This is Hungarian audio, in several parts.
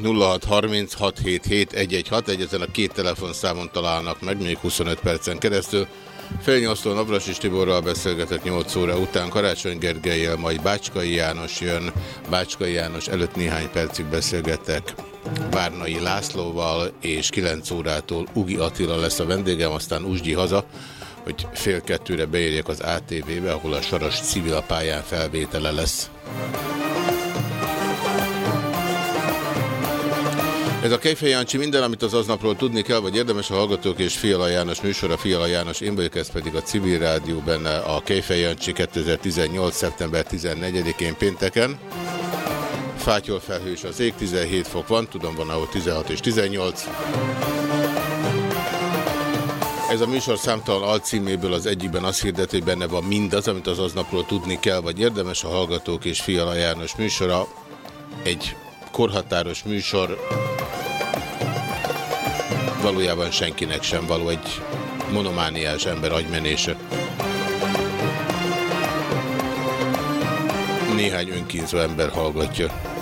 Nulla valamint 0636771161 ezen a két telefonszámon találnak meg, még 25 percen keresztül. Félnyolctól Navras és Tiborral beszélgetett 8 óra után, Karácsony Gergelyel, majd Bácskai János jön. Bácskai János előtt néhány percig beszélgetek Várnai Lászlóval, és 9 órától Ugi Attila lesz a vendégem, aztán Usgyi haza, hogy fél kettőre beérjek az ATV-be, ahol a Saras civil pályán felvétele lesz. Ez a Kejfej Jancsi minden, amit az aznapról tudni kell, vagy érdemes a Hallgatók és Fiala János műsor, a Fiala János én vagyok, ez pedig a Civil Rádió benne a Kejfej Jancsi 2018. szeptember 14-én pénteken. Fátyol felhős az ég, 17 fok van, tudom van ahol 16 és 18. Ez a műsor számtalan alcíméből az egyikben azt hirdet, hogy benne van mindaz, amit az aznapról tudni kell, vagy érdemes a Hallgatók és Fiala János műsora. Egy korhatáros műsor, valójában senkinek sem való egy monomániás ember agymenése. Néhány önkínzó ember hallgatja.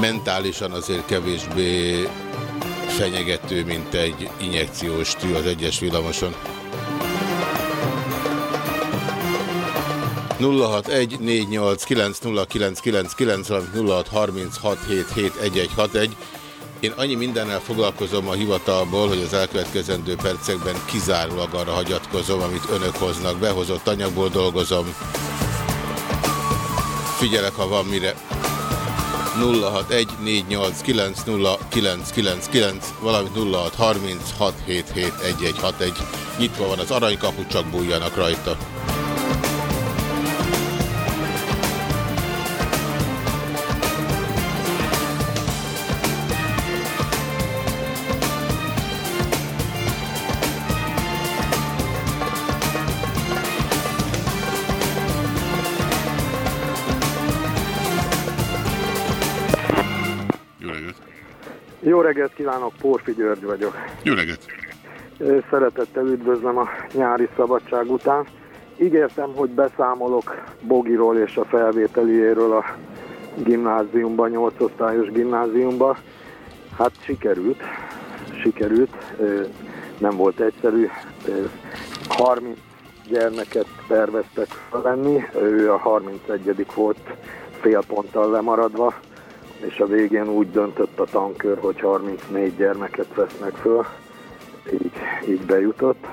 mentálisan azért kevésbé fenyegető, mint egy injekciós tű az egyes villamoson. 0614890999 Én annyi mindennel foglalkozom a hivatalból, hogy az elkövetkezendő percekben kizárólag arra hagyatkozom, amit önök hoznak. Behozott anyagból dolgozom. Figyelek, ha van mire. 0614890999, valamint 0636771161. Nyitva van az aranykapu, csak bújjanak rajta. Jó reggelt kívánok, Porfi György vagyok. Jó reggelt! Szeretettel üdvözlöm a nyári szabadság után. Ígértem, hogy beszámolok Bogiról és a felvételiéről a gimnáziumban, 8 osztályos gimnáziumban. Hát sikerült, sikerült, nem volt egyszerű. 30 gyermeket terveztek venni, ő a 31. volt fél ponttal lemaradva és a végén úgy döntött a tankör, hogy 34 gyermeket vesznek föl, így, így bejutott.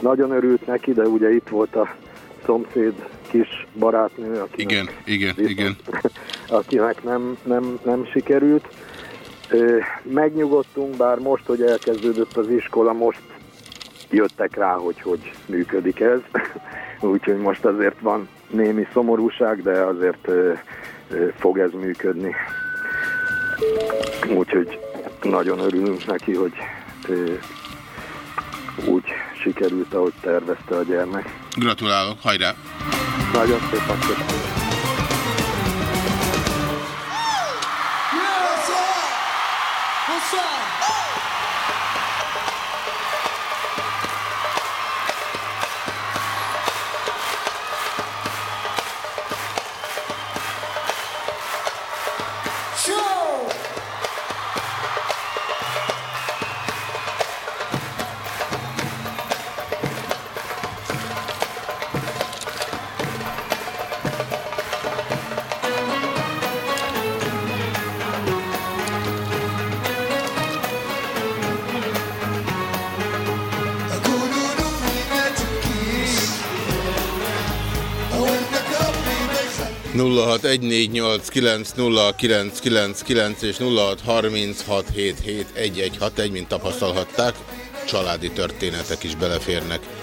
Nagyon örült neki, de ugye itt volt a szomszéd kis barátnő, akinek, Igen, igen, viszont, igen. akinek nem, nem, nem sikerült. Megnyugodtunk, bár most, hogy elkezdődött az iskola, most jöttek rá, hogy hogy működik ez. Úgyhogy most azért van némi szomorúság, de azért fog ez működni. Úgyhogy nagyon örülünk neki, hogy úgy sikerült, ahogy tervezte a gyermek. Gratulálok, hajrá! Nagyon szépen 0614890999 és 0636771161, mint tapasztalhatták, családi történetek is beleférnek.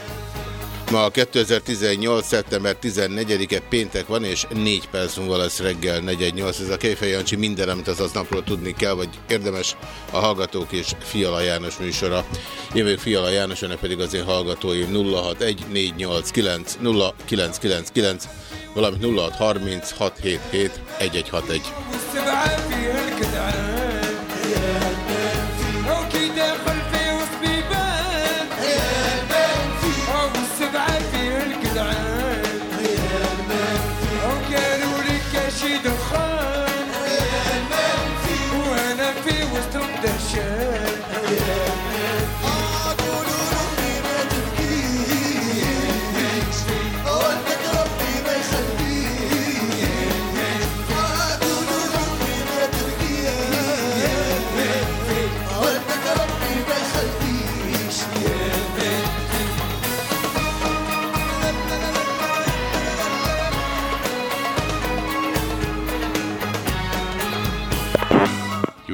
Ma 2018. szeptember 14-e péntek van, és 4 perc múlva lesz reggel 418. Ez a Kejfej Jancsi minden, amit az napról tudni kell, vagy érdemes a Hallgatók és Fiala János műsora. Én vagyok Fiala János, önök pedig az én hallgatóim 061489 0999 valamint 063677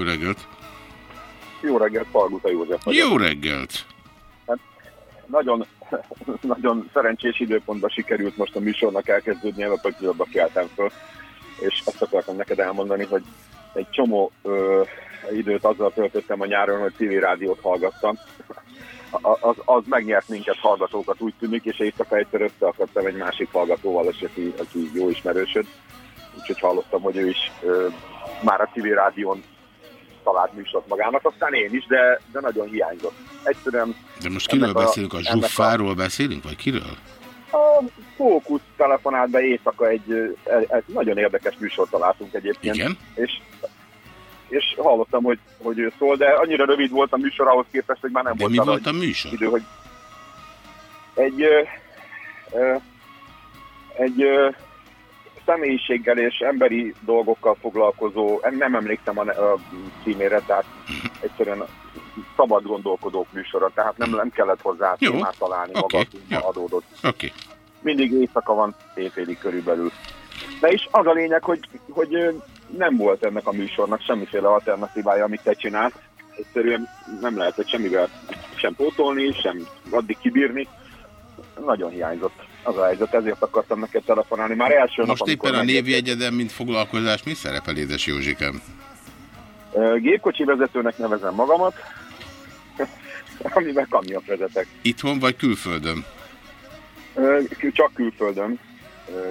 reggelt! Jó reggelt, Palguta József vagyok. Jó reggelt! Nagyon, nagyon szerencsés időpontban sikerült most a műsornak elkezdődni, a pillanatban keltem föl, és azt akartam neked elmondani, hogy egy csomó ö, időt azzal töltöttem a nyáron, hogy civil rádiót hallgattam. Az, az megnyert minket hallgatókat, úgy tűnik, és éjszaka egyszer összeakadtam egy másik hallgatóval, és aki, aki jó ismerősöd. Úgyhogy hallottam, hogy ő is ö, már a civil rádión talált műsort magának, aztán én is, de, de nagyon hiányzott. Egyszerűen De most kiről a- beszélünk? A ennek zsuffáról beszélünk, vagy kiről? a Fókusz telefonált be éjszaka egy, ö, egy nagyon érdekes műsort találtunk egyébként. Igen? És, és hallottam, hogy, hogy ő szól, de annyira rövid volt a műsor ahhoz képest, hogy már nem De volt mi volt a műsor? idő, hogy egy, ö, ö, egy ö, személyiséggel és emberi dolgokkal foglalkozó, nem emlékszem a, a címére, tehát egyszerűen szabad gondolkodók műsora, tehát nem, nem kellett hozzá Jó, témát találni, oké, maga adódott. Oké. Mindig éjszaka van, éjfélig körülbelül. De is az a lényeg, hogy, hogy nem volt ennek a műsornak semmiféle alternatívája, amit te csinálsz. Egyszerűen nem lehetett semmivel sem pótolni, sem addig kibírni. Nagyon hiányzott az a helyzet, ezért akartam neked telefonálni. Már első nap, Most amikor éppen a névjegyeden, mint foglalkozás, mi szerepel, édes Józsikám? Gépkocsi vezetőnek nevezem magamat, amivel kamiont vezetek. Itthon vagy külföldön? Csak külföldön,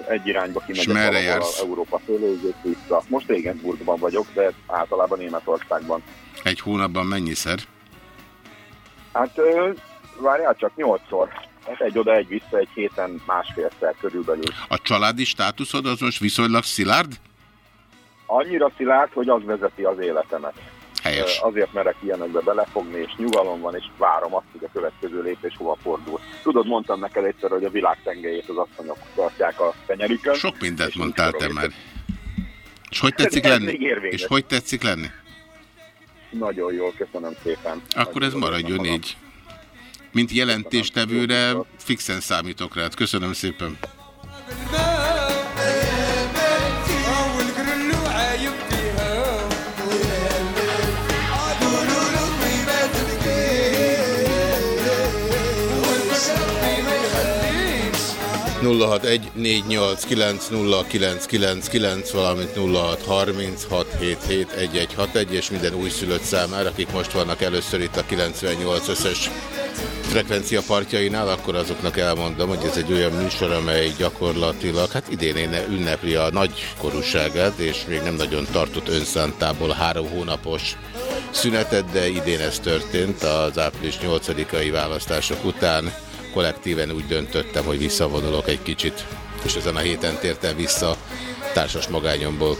egy irányba kimegyek merre valahol jársz? Európa és vissza. Most Regensburgban vagyok, de általában Németországban. Egy hónapban mennyiszer? Hát várjál csak nyolcszor. Hát egy oda, egy vissza, egy héten másfélszer körülbelül. A családi státuszod az most viszonylag szilárd? Annyira szilárd, hogy az vezeti az életemet. Helyes. Azért merek ilyenekbe belefogni, és nyugalom van, és várom azt, hogy a következő lépés hova fordul. Tudod, mondtam neked egyszer, hogy a világ tengelyét az asszonyok tartják a tenyerükön. Sok mindent mondtál te már. És hogy tetszik lenni? És hogy tetszik lenni? Nagyon jól, köszönöm szépen. Akkor ez maradjon így. Mint jelentéstevőre fixen számítok rád. Köszönöm szépen. 061 valamint 0636771161 és minden újszülött számára, akik most vannak először itt a 98 összes frekvencia partjainál, akkor azoknak elmondom, hogy ez egy olyan műsor, amely gyakorlatilag, hát idén én ünnepli a nagy korúságát, és még nem nagyon tartott önszántából három hónapos szünetet, de idén ez történt az április 8-ai választások után. Kollektíven úgy döntöttem, hogy visszavonulok egy kicsit, és ezen a héten tértem vissza társas magányomból.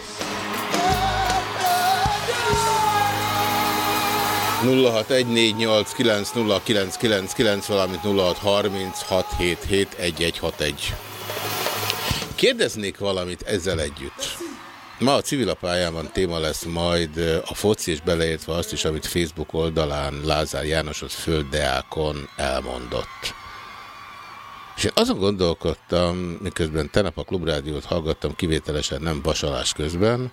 0614890999, valamint 0636771161. Kérdeznék valamit ezzel együtt. Ma a civilapályában téma lesz majd a foci, és beleértve azt is, amit Facebook oldalán Lázár János az Földdeákon elmondott. És azon gondolkodtam, miközben tenap a klubrádiót hallgattam kivételesen, nem vasalás közben,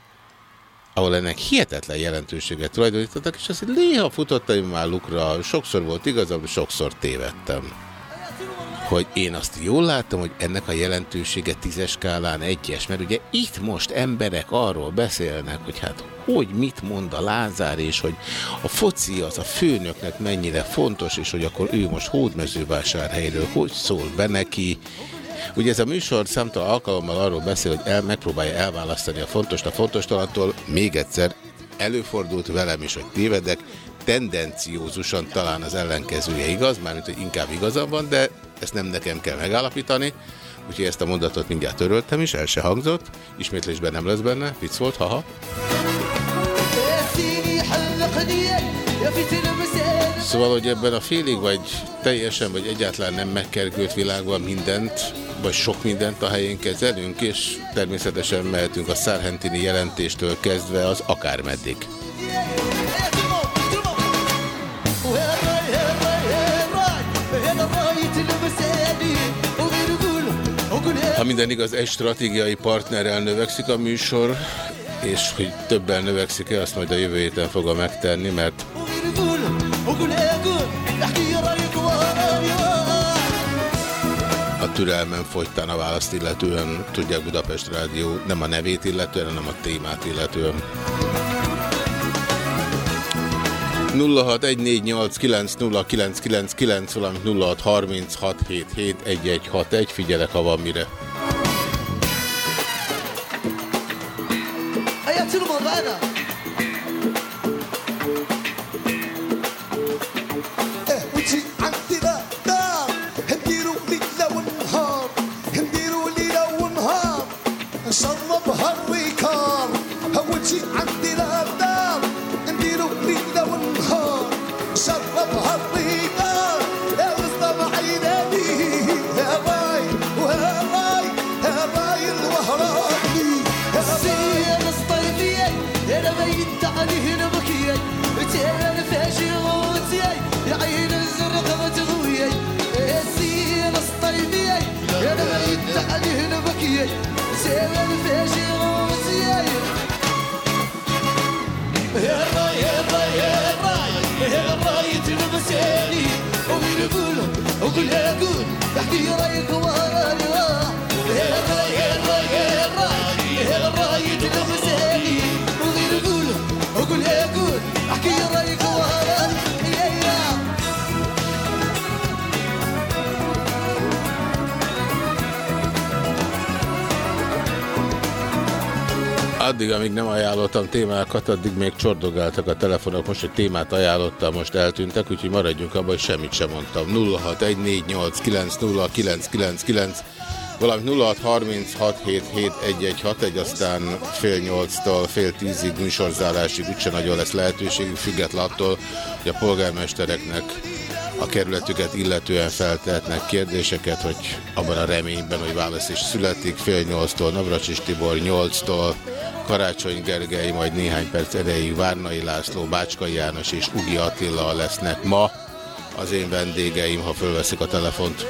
ahol ennek hihetetlen jelentőséget tulajdonítottak, és azt néha futottam már lukra, sokszor volt igazam, sokszor tévedtem. Hogy én azt jól láttam, hogy ennek a jelentősége tízes skálán egyes, mert ugye itt most emberek arról beszélnek, hogy hát hogy mit mond a Lázár, és hogy a foci az a főnöknek mennyire fontos, és hogy akkor ő most hódmezővásárhelyről hogy szól be neki, Ugye ez a műsor számtalan alkalommal arról beszél, hogy el, megpróbálja elválasztani a fontos a fontos talattól. Még egyszer előfordult velem is, hogy tévedek, tendenciózusan talán az ellenkezője igaz, mármint, hogy inkább igazam van, de ezt nem nekem kell megállapítani. Úgyhogy ezt a mondatot mindjárt töröltem is, el se hangzott. Ismétlésben nem lesz benne, vicc volt, haha. Szóval, hogy ebben a félig, vagy teljesen, vagy egyáltalán nem megkergült világban mindent, vagy sok mindent a helyén kezelünk, és természetesen mehetünk a Szárhentini jelentéstől kezdve az akármeddig. Ha minden igaz, egy stratégiai partnerrel növekszik a műsor, és hogy többen növekszik-e, azt majd a jövő héten fogom megtenni, mert a türelmem fogytán a választ illetően, tudják Budapest Rádió nem a nevét illetően, hanem a témát illetően. 0614890999, valamint 0636771161, figyelek, ha van mire. Latino Bandana. Addig, amíg nem ajánlottam témákat, addig még csordogáltak a telefonok. Most egy témát ajánlottam, most eltűntek, úgyhogy maradjunk abban, hogy semmit sem mondtam. 0614890999 valamint 0636771161, aztán fél nyolctól fél tízig műsorzárásig úgyse nagyon lesz lehetőségük, független attól, hogy a polgármestereknek a kerületüket illetően feltehetnek kérdéseket, hogy abban a reményben, hogy válasz is születik, fél nyolctól Navracsis Tibor, nyolctól Karácsony Gergely, majd néhány perc erejéig Várnai László, Bácskai János és Ugi Attila lesznek ma az én vendégeim, ha fölveszik a telefont.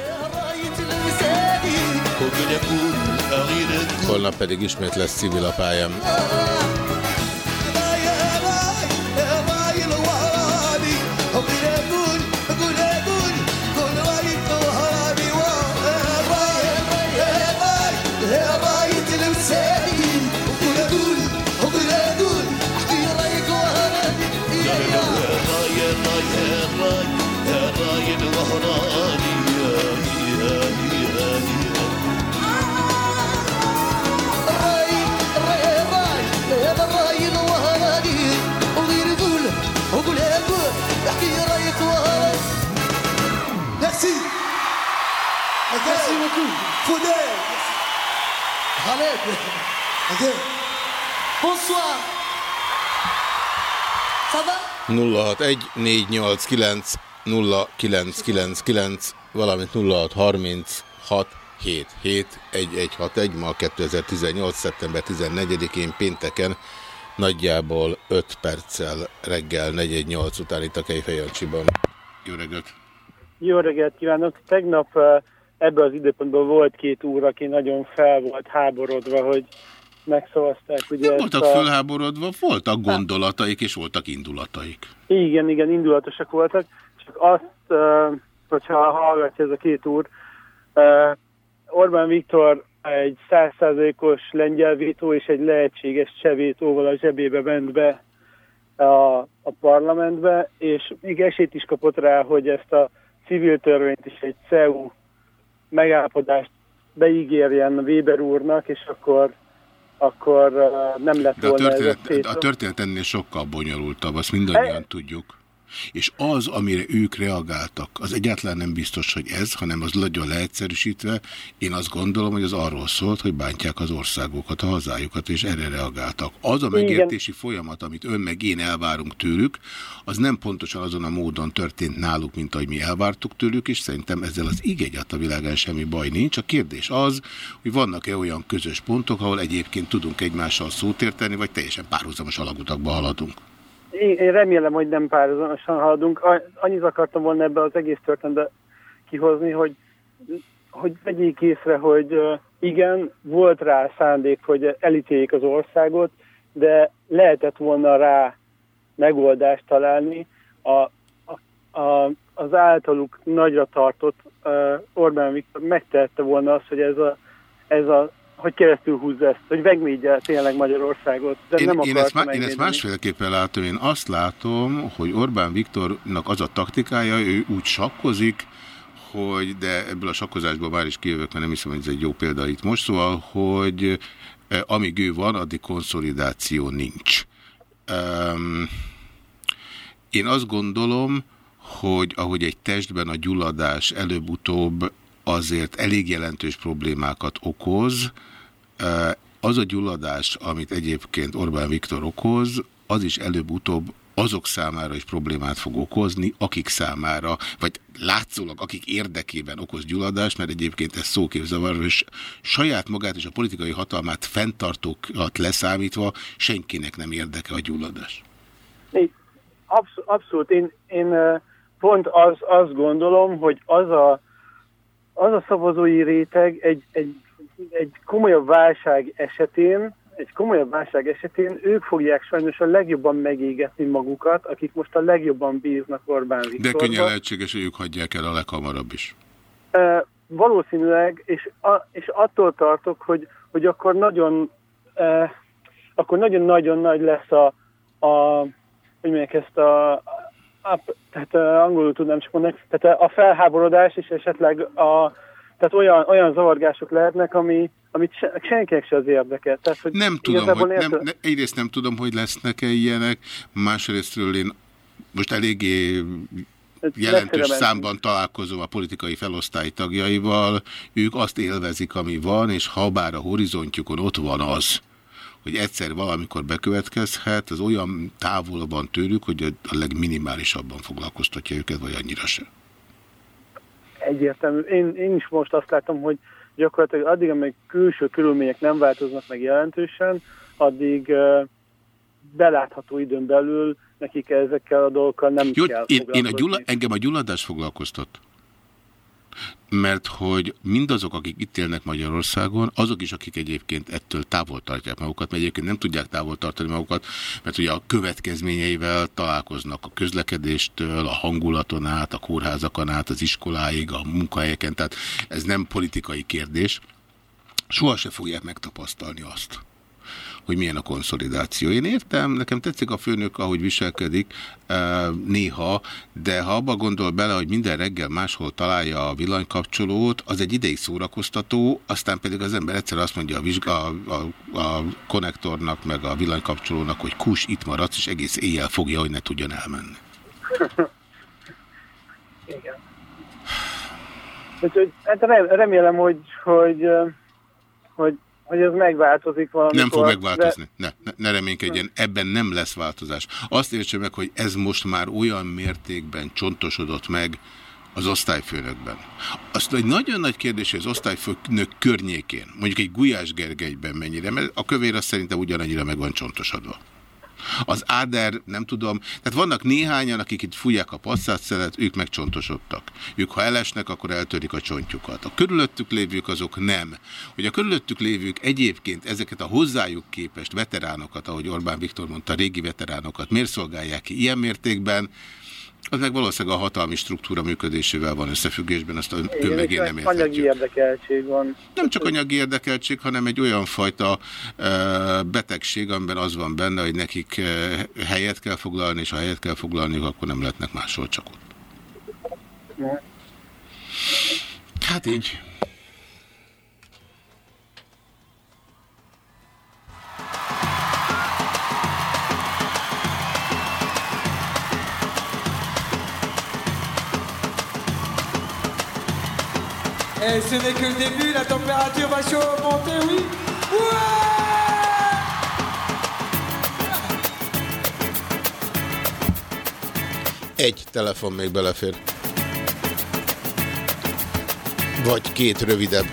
Holnap pedig ismét lesz civil a pályám. Khaled. Ok. Bonsoir. Ça va? 061489 0999 valamint 0636 771161 ma 2018. szeptember 14-én pénteken nagyjából 5 perccel reggel 418 után itt a Kejfejancsiban. Jó reggelt! Jó reggelt kívánok! Tegnap uh, ebben az időpontban volt két úr, aki nagyon fel volt háborodva, hogy megszavazták. Ugye Nem voltak a... felháborodva, voltak gondolataik és voltak indulataik. Igen, igen, indulatosak voltak. Csak azt, hogyha hallgatja ez a két úr, Orbán Viktor egy százszázalékos lengyel vétó és egy lehetséges csevétóval a zsebébe ment be a, a parlamentbe, és még esélyt is kapott rá, hogy ezt a civil törvényt is egy CEU megállapodást beígérjen Weber úrnak, és akkor, akkor nem lett De volna a történet, ez a, a történet ennél sokkal bonyolultabb, azt mindannyian e tudjuk. És az, amire ők reagáltak, az egyáltalán nem biztos, hogy ez, hanem az nagyon leegyszerűsítve, én azt gondolom, hogy az arról szólt, hogy bántják az országokat, a hazájukat, és erre reagáltak. Az a megértési Igen. folyamat, amit ön meg én elvárunk tőlük, az nem pontosan azon a módon történt náluk, mint ahogy mi elvártuk tőlük, és szerintem ezzel az igényat a világán semmi baj nincs. A kérdés az, hogy vannak-e olyan közös pontok, ahol egyébként tudunk egymással szót érteni, vagy teljesen párhuzamos alagutakba haladunk. Én, remélem, hogy nem párhuzamosan haladunk. Annyit akartam volna ebbe az egész történetbe kihozni, hogy, hogy vegyék észre, hogy igen, volt rá szándék, hogy elítéljék az országot, de lehetett volna rá megoldást találni. A, a, a, az általuk nagyra tartott uh, Orbán Viktor megtehette volna azt, hogy ez a, ez a hogy keresztül húzza ezt, hogy megvédje tényleg Magyarországot. De én, nem én, ezt má, én ezt másféleképpen látom. Én azt látom, hogy Orbán Viktornak az a taktikája, ő úgy sakkozik, hogy, de ebből a sakkozásból már is kijövök, mert nem hiszem, hogy ez egy jó példa itt most, szóval, hogy eh, amíg ő van, addig konszolidáció nincs. Um, én azt gondolom, hogy ahogy egy testben a gyulladás előbb-utóbb azért elég jelentős problémákat okoz, az a gyulladás, amit egyébként Orbán Viktor okoz, az is előbb-utóbb azok számára is problémát fog okozni, akik számára, vagy látszólag akik érdekében okoz gyulladást, mert egyébként ez szóképzavar, és saját magát és a politikai hatalmát fenntartókat leszámítva senkinek nem érdeke a gyulladás. Abszolút, abszolút. Én, én pont az, azt gondolom, hogy az a, az a szavazói réteg egy, egy egy komolyabb válság esetén, egy komolyabb válság esetén ők fogják sajnos a legjobban megégetni magukat, akik most a legjobban bíznak Orbán Viktorba. De könnyen lehetséges, hogy ők hagyják el a leghamarabb is. E, valószínűleg, és, a, és attól tartok, hogy, hogy akkor nagyon e, akkor nagyon-nagyon nagy lesz a, a hogy mondják ezt a, a tehát angolul tudnám csak mondani, tehát a felháborodás és esetleg a tehát olyan, olyan zavargások lehetnek, ami, amit se, senkinek se az érdeke. Tehát, hogy nem tudom, hogy nem, ne, egyrészt nem tudom, hogy lesznek-e ilyenek, másrésztről én most eléggé jelentős számban találkozom a politikai felosztály tagjaival, ők azt élvezik, ami van, és ha bár a horizontjukon ott van az, hogy egyszer valamikor bekövetkezhet, az olyan távol van tőlük, hogy a legminimálisabban foglalkoztatja őket, vagy annyira sem egyértelmű. Én, én is most azt látom, hogy gyakorlatilag addig, amíg külső körülmények nem változnak meg jelentősen, addig uh, belátható időn belül nekik ezekkel a dolgokkal nem Jó, kell én, én a gyula, engem a gyulladás foglalkoztat. Mert hogy mindazok, akik itt élnek Magyarországon, azok is, akik egyébként ettől távol tartják magukat, mert egyébként nem tudják távol tartani magukat, mert ugye a következményeivel találkoznak a közlekedéstől, a hangulaton át, a kórházakon át, az iskoláig, a munkahelyeken, tehát ez nem politikai kérdés. Soha se fogják megtapasztalni azt, hogy milyen a konszolidáció. Én értem, nekem tetszik a főnök, ahogy viselkedik eh, néha, de ha abba gondol bele, hogy minden reggel máshol találja a villanykapcsolót, az egy ideig szórakoztató, aztán pedig az ember egyszer azt mondja a, vizsga, a, a, a konnektornak, meg a villanykapcsolónak, hogy kus, itt maradsz, és egész éjjel fogja, hogy ne tudjon elmenni. Igen. Úgyhogy hát remélem, hogy, hogy, hogy hogy ez megváltozik valamikor. Nem fog megváltozni. De... Ne, ne, reménykedjen. Ebben nem lesz változás. Azt értse meg, hogy ez most már olyan mértékben csontosodott meg az osztályfőnökben. Azt egy nagyon nagy kérdés, hogy az osztályfőnök környékén, mondjuk egy Gulyás Gergelyben mennyire, mert a kövér azt szerintem ugyanannyira meg van csontosodva. Az áder, nem tudom, tehát vannak néhányan, akik itt fújják a passzát ők megcsontosodtak. Ők ha elesnek, akkor eltörik a csontjukat. A körülöttük lévők azok nem. Hogy a körülöttük lévők egyébként ezeket a hozzájuk képest veteránokat, ahogy Orbán Viktor mondta, régi veteránokat miért szolgálják ki ilyen mértékben, az meg valószínűleg a hatalmi struktúra működésével van összefüggésben, azt meg én nem érthetjük. Anyagi érdekeltség van. Nem csak anyagi érdekeltség, hanem egy olyan fajta betegség, amiben az van benne, hogy nekik helyet kell foglalni, és ha helyet kell foglalni, akkor nem lehetnek máshol csak ott. Hát így. Et ce n'est que le début, la température va chaud monter, oui. Ouais Egy telefon még belefér. Vagy két rövidebb.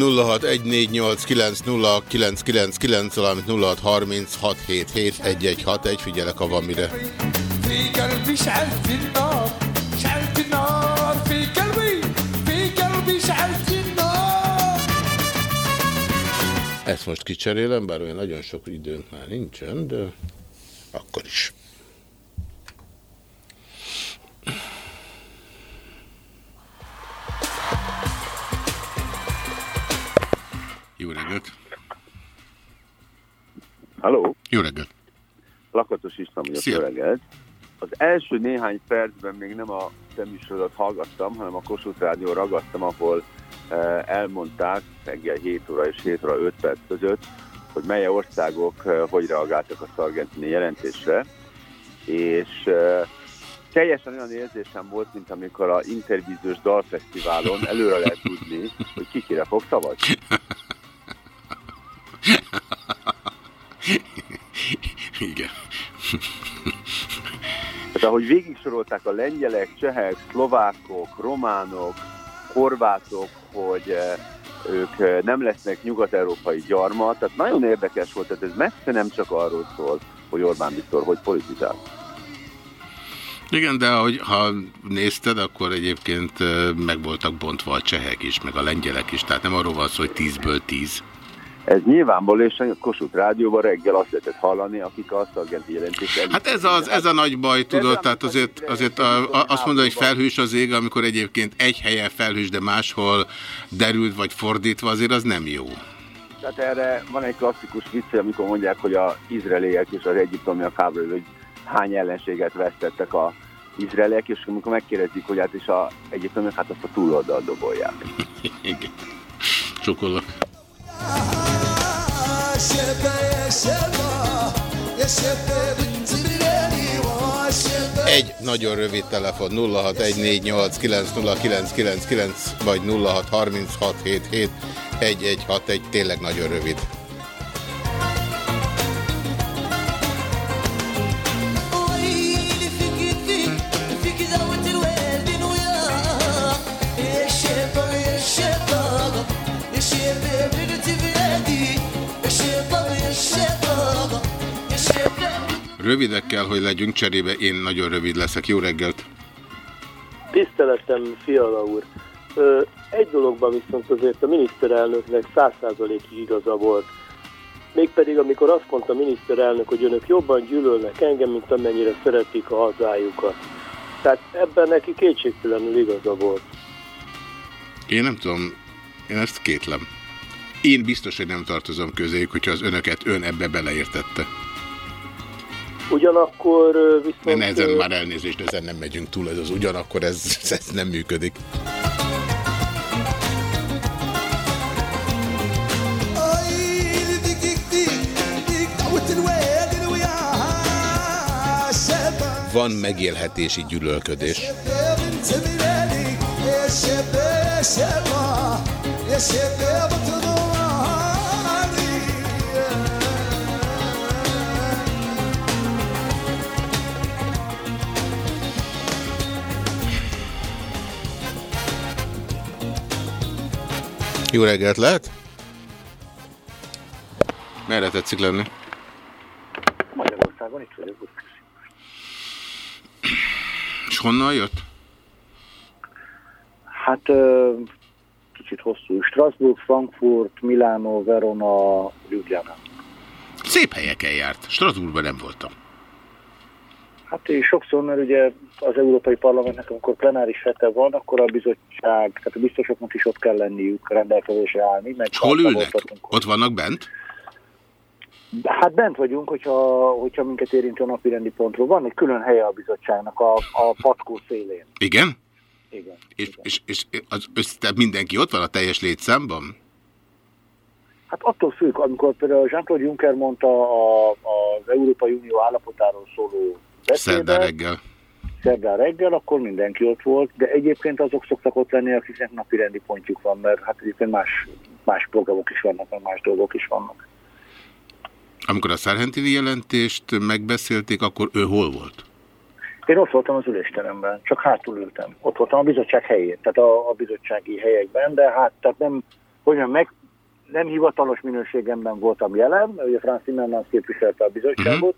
0614890999, valamint 0636771161, figyelek, ha van mire. Ezt most kicserélem, bár olyan nagyon sok időnk már nincsen, de akkor is. Jó reggelt! Halló! Jó reggelt! Lakatos István vagyok, jó reggelt! Az első néhány percben még nem a teműsorodat hallgattam, hanem a Kossuth Rádió ragadtam, ahol eh, elmondták reggel 7 óra és 7 óra 5 perc között, hogy mely országok eh, hogy reagáltak a szargentini jelentésre, és eh, teljesen olyan érzésem volt, mint amikor a intervízős dalfesztiválon előre lehet tudni, hogy ki kire fog szavazni. Igen. Tehát ahogy végig sorolták a lengyelek, csehek, szlovákok, románok, horvátok, hogy eh, ők eh, nem lesznek nyugat-európai gyarmat, tehát nagyon érdekes volt, tehát ez messze nem csak arról szól, hogy Orbán Viktor hogy politizál. Igen, de ahogy, ha nézted, akkor egyébként eh, meg voltak bontva a csehek is, meg a lengyelek is, tehát nem arról van szó, hogy tízből tíz. Ez nyilvánvaló, és a Kossuth Rádióban reggel azt lehetett hallani, akik azt a genti jelentést Hát ez, az, ez a nagy baj, tudod, tehát azért, azért a, a, azt mondani, hogy felhős az ég, amikor egyébként egy helyen felhős, de máshol derült vagy fordítva, azért az nem jó. Tehát erre van egy klasszikus vicc, amikor mondják, hogy az izraeliek és az egyiptomiak háború, hogy hány ellenséget vesztettek a izraeliek, és amikor megkérdezik, hogy hát is a egyiptomiak, hát azt a túloldal dobolják. Igen. Csokolok. Egy nagyon rövid telefon 0614890999 vagy 0636771161. 1161, tényleg nagyon rövid. Rövidek kell, hogy legyünk cserébe, én nagyon rövid leszek. Jó reggelt! Tiszteletem, Fiala úr! Ö, egy dologban viszont azért a miniszterelnöknek száz százalékig igaza volt. Mégpedig, amikor azt mondta a miniszterelnök, hogy önök jobban gyűlölnek engem, mint amennyire szeretik a hazájukat. Tehát ebben neki kétségtelenül igaza volt. Én nem tudom, én ezt kétlem. Én biztos, hogy nem tartozom közéjük, hogyha az önöket ön ebbe beleértette. Ugyanakkor viszont... Ne, ezen már elnézést, ezen nem megyünk túl, ez az ugyanakkor, ez, ez nem működik. Van megélhetési gyűlölködés. Jó reggelt lehet? Merre tetszik lenni? Magyarországon itt vagyok. És honnan jött? Hát kicsit hosszú. Strasbourg, Frankfurt, Milánó, Verona, Ljubljana. Szép helyeken járt. Strasbourgban nem voltam. Hát sokszor, mert ugye az Európai Parlamentnek, amikor plenáris hete van, akkor a bizottság, tehát a biztosoknak is ott kell lenniük rendelkezésre állni. És hol ülnek? Ott vannak bent? Hát bent vagyunk, hogyha, hogyha minket érintő a napi rendi pontról. Van egy külön helye a bizottságnak a, a patkó szélén. Igen? Igen. És, igen. és, és az össze, mindenki ott van a teljes létszámban? Hát attól függ, amikor például Jean-Claude Juncker mondta a, az Európai Unió állapotáról szóló Szerdán reggel. Szerdán reggel, akkor mindenki ott volt, de egyébként azok szoktak ott lenni, akiknek napi rendi pontjuk van, mert hát egyébként más, más programok is vannak, meg más dolgok is vannak. Amikor a Szárhentini jelentést megbeszélték, akkor ő hol volt? Én ott voltam az ülésteremben, csak hátul ültem. Ott voltam a bizottság helyén, tehát a, a bizottsági helyekben, de hát tehát nem, hogyan meg, nem hivatalos minőségemben voltam jelen, ugye Franz Timmermans képviselte a bizottságot, uh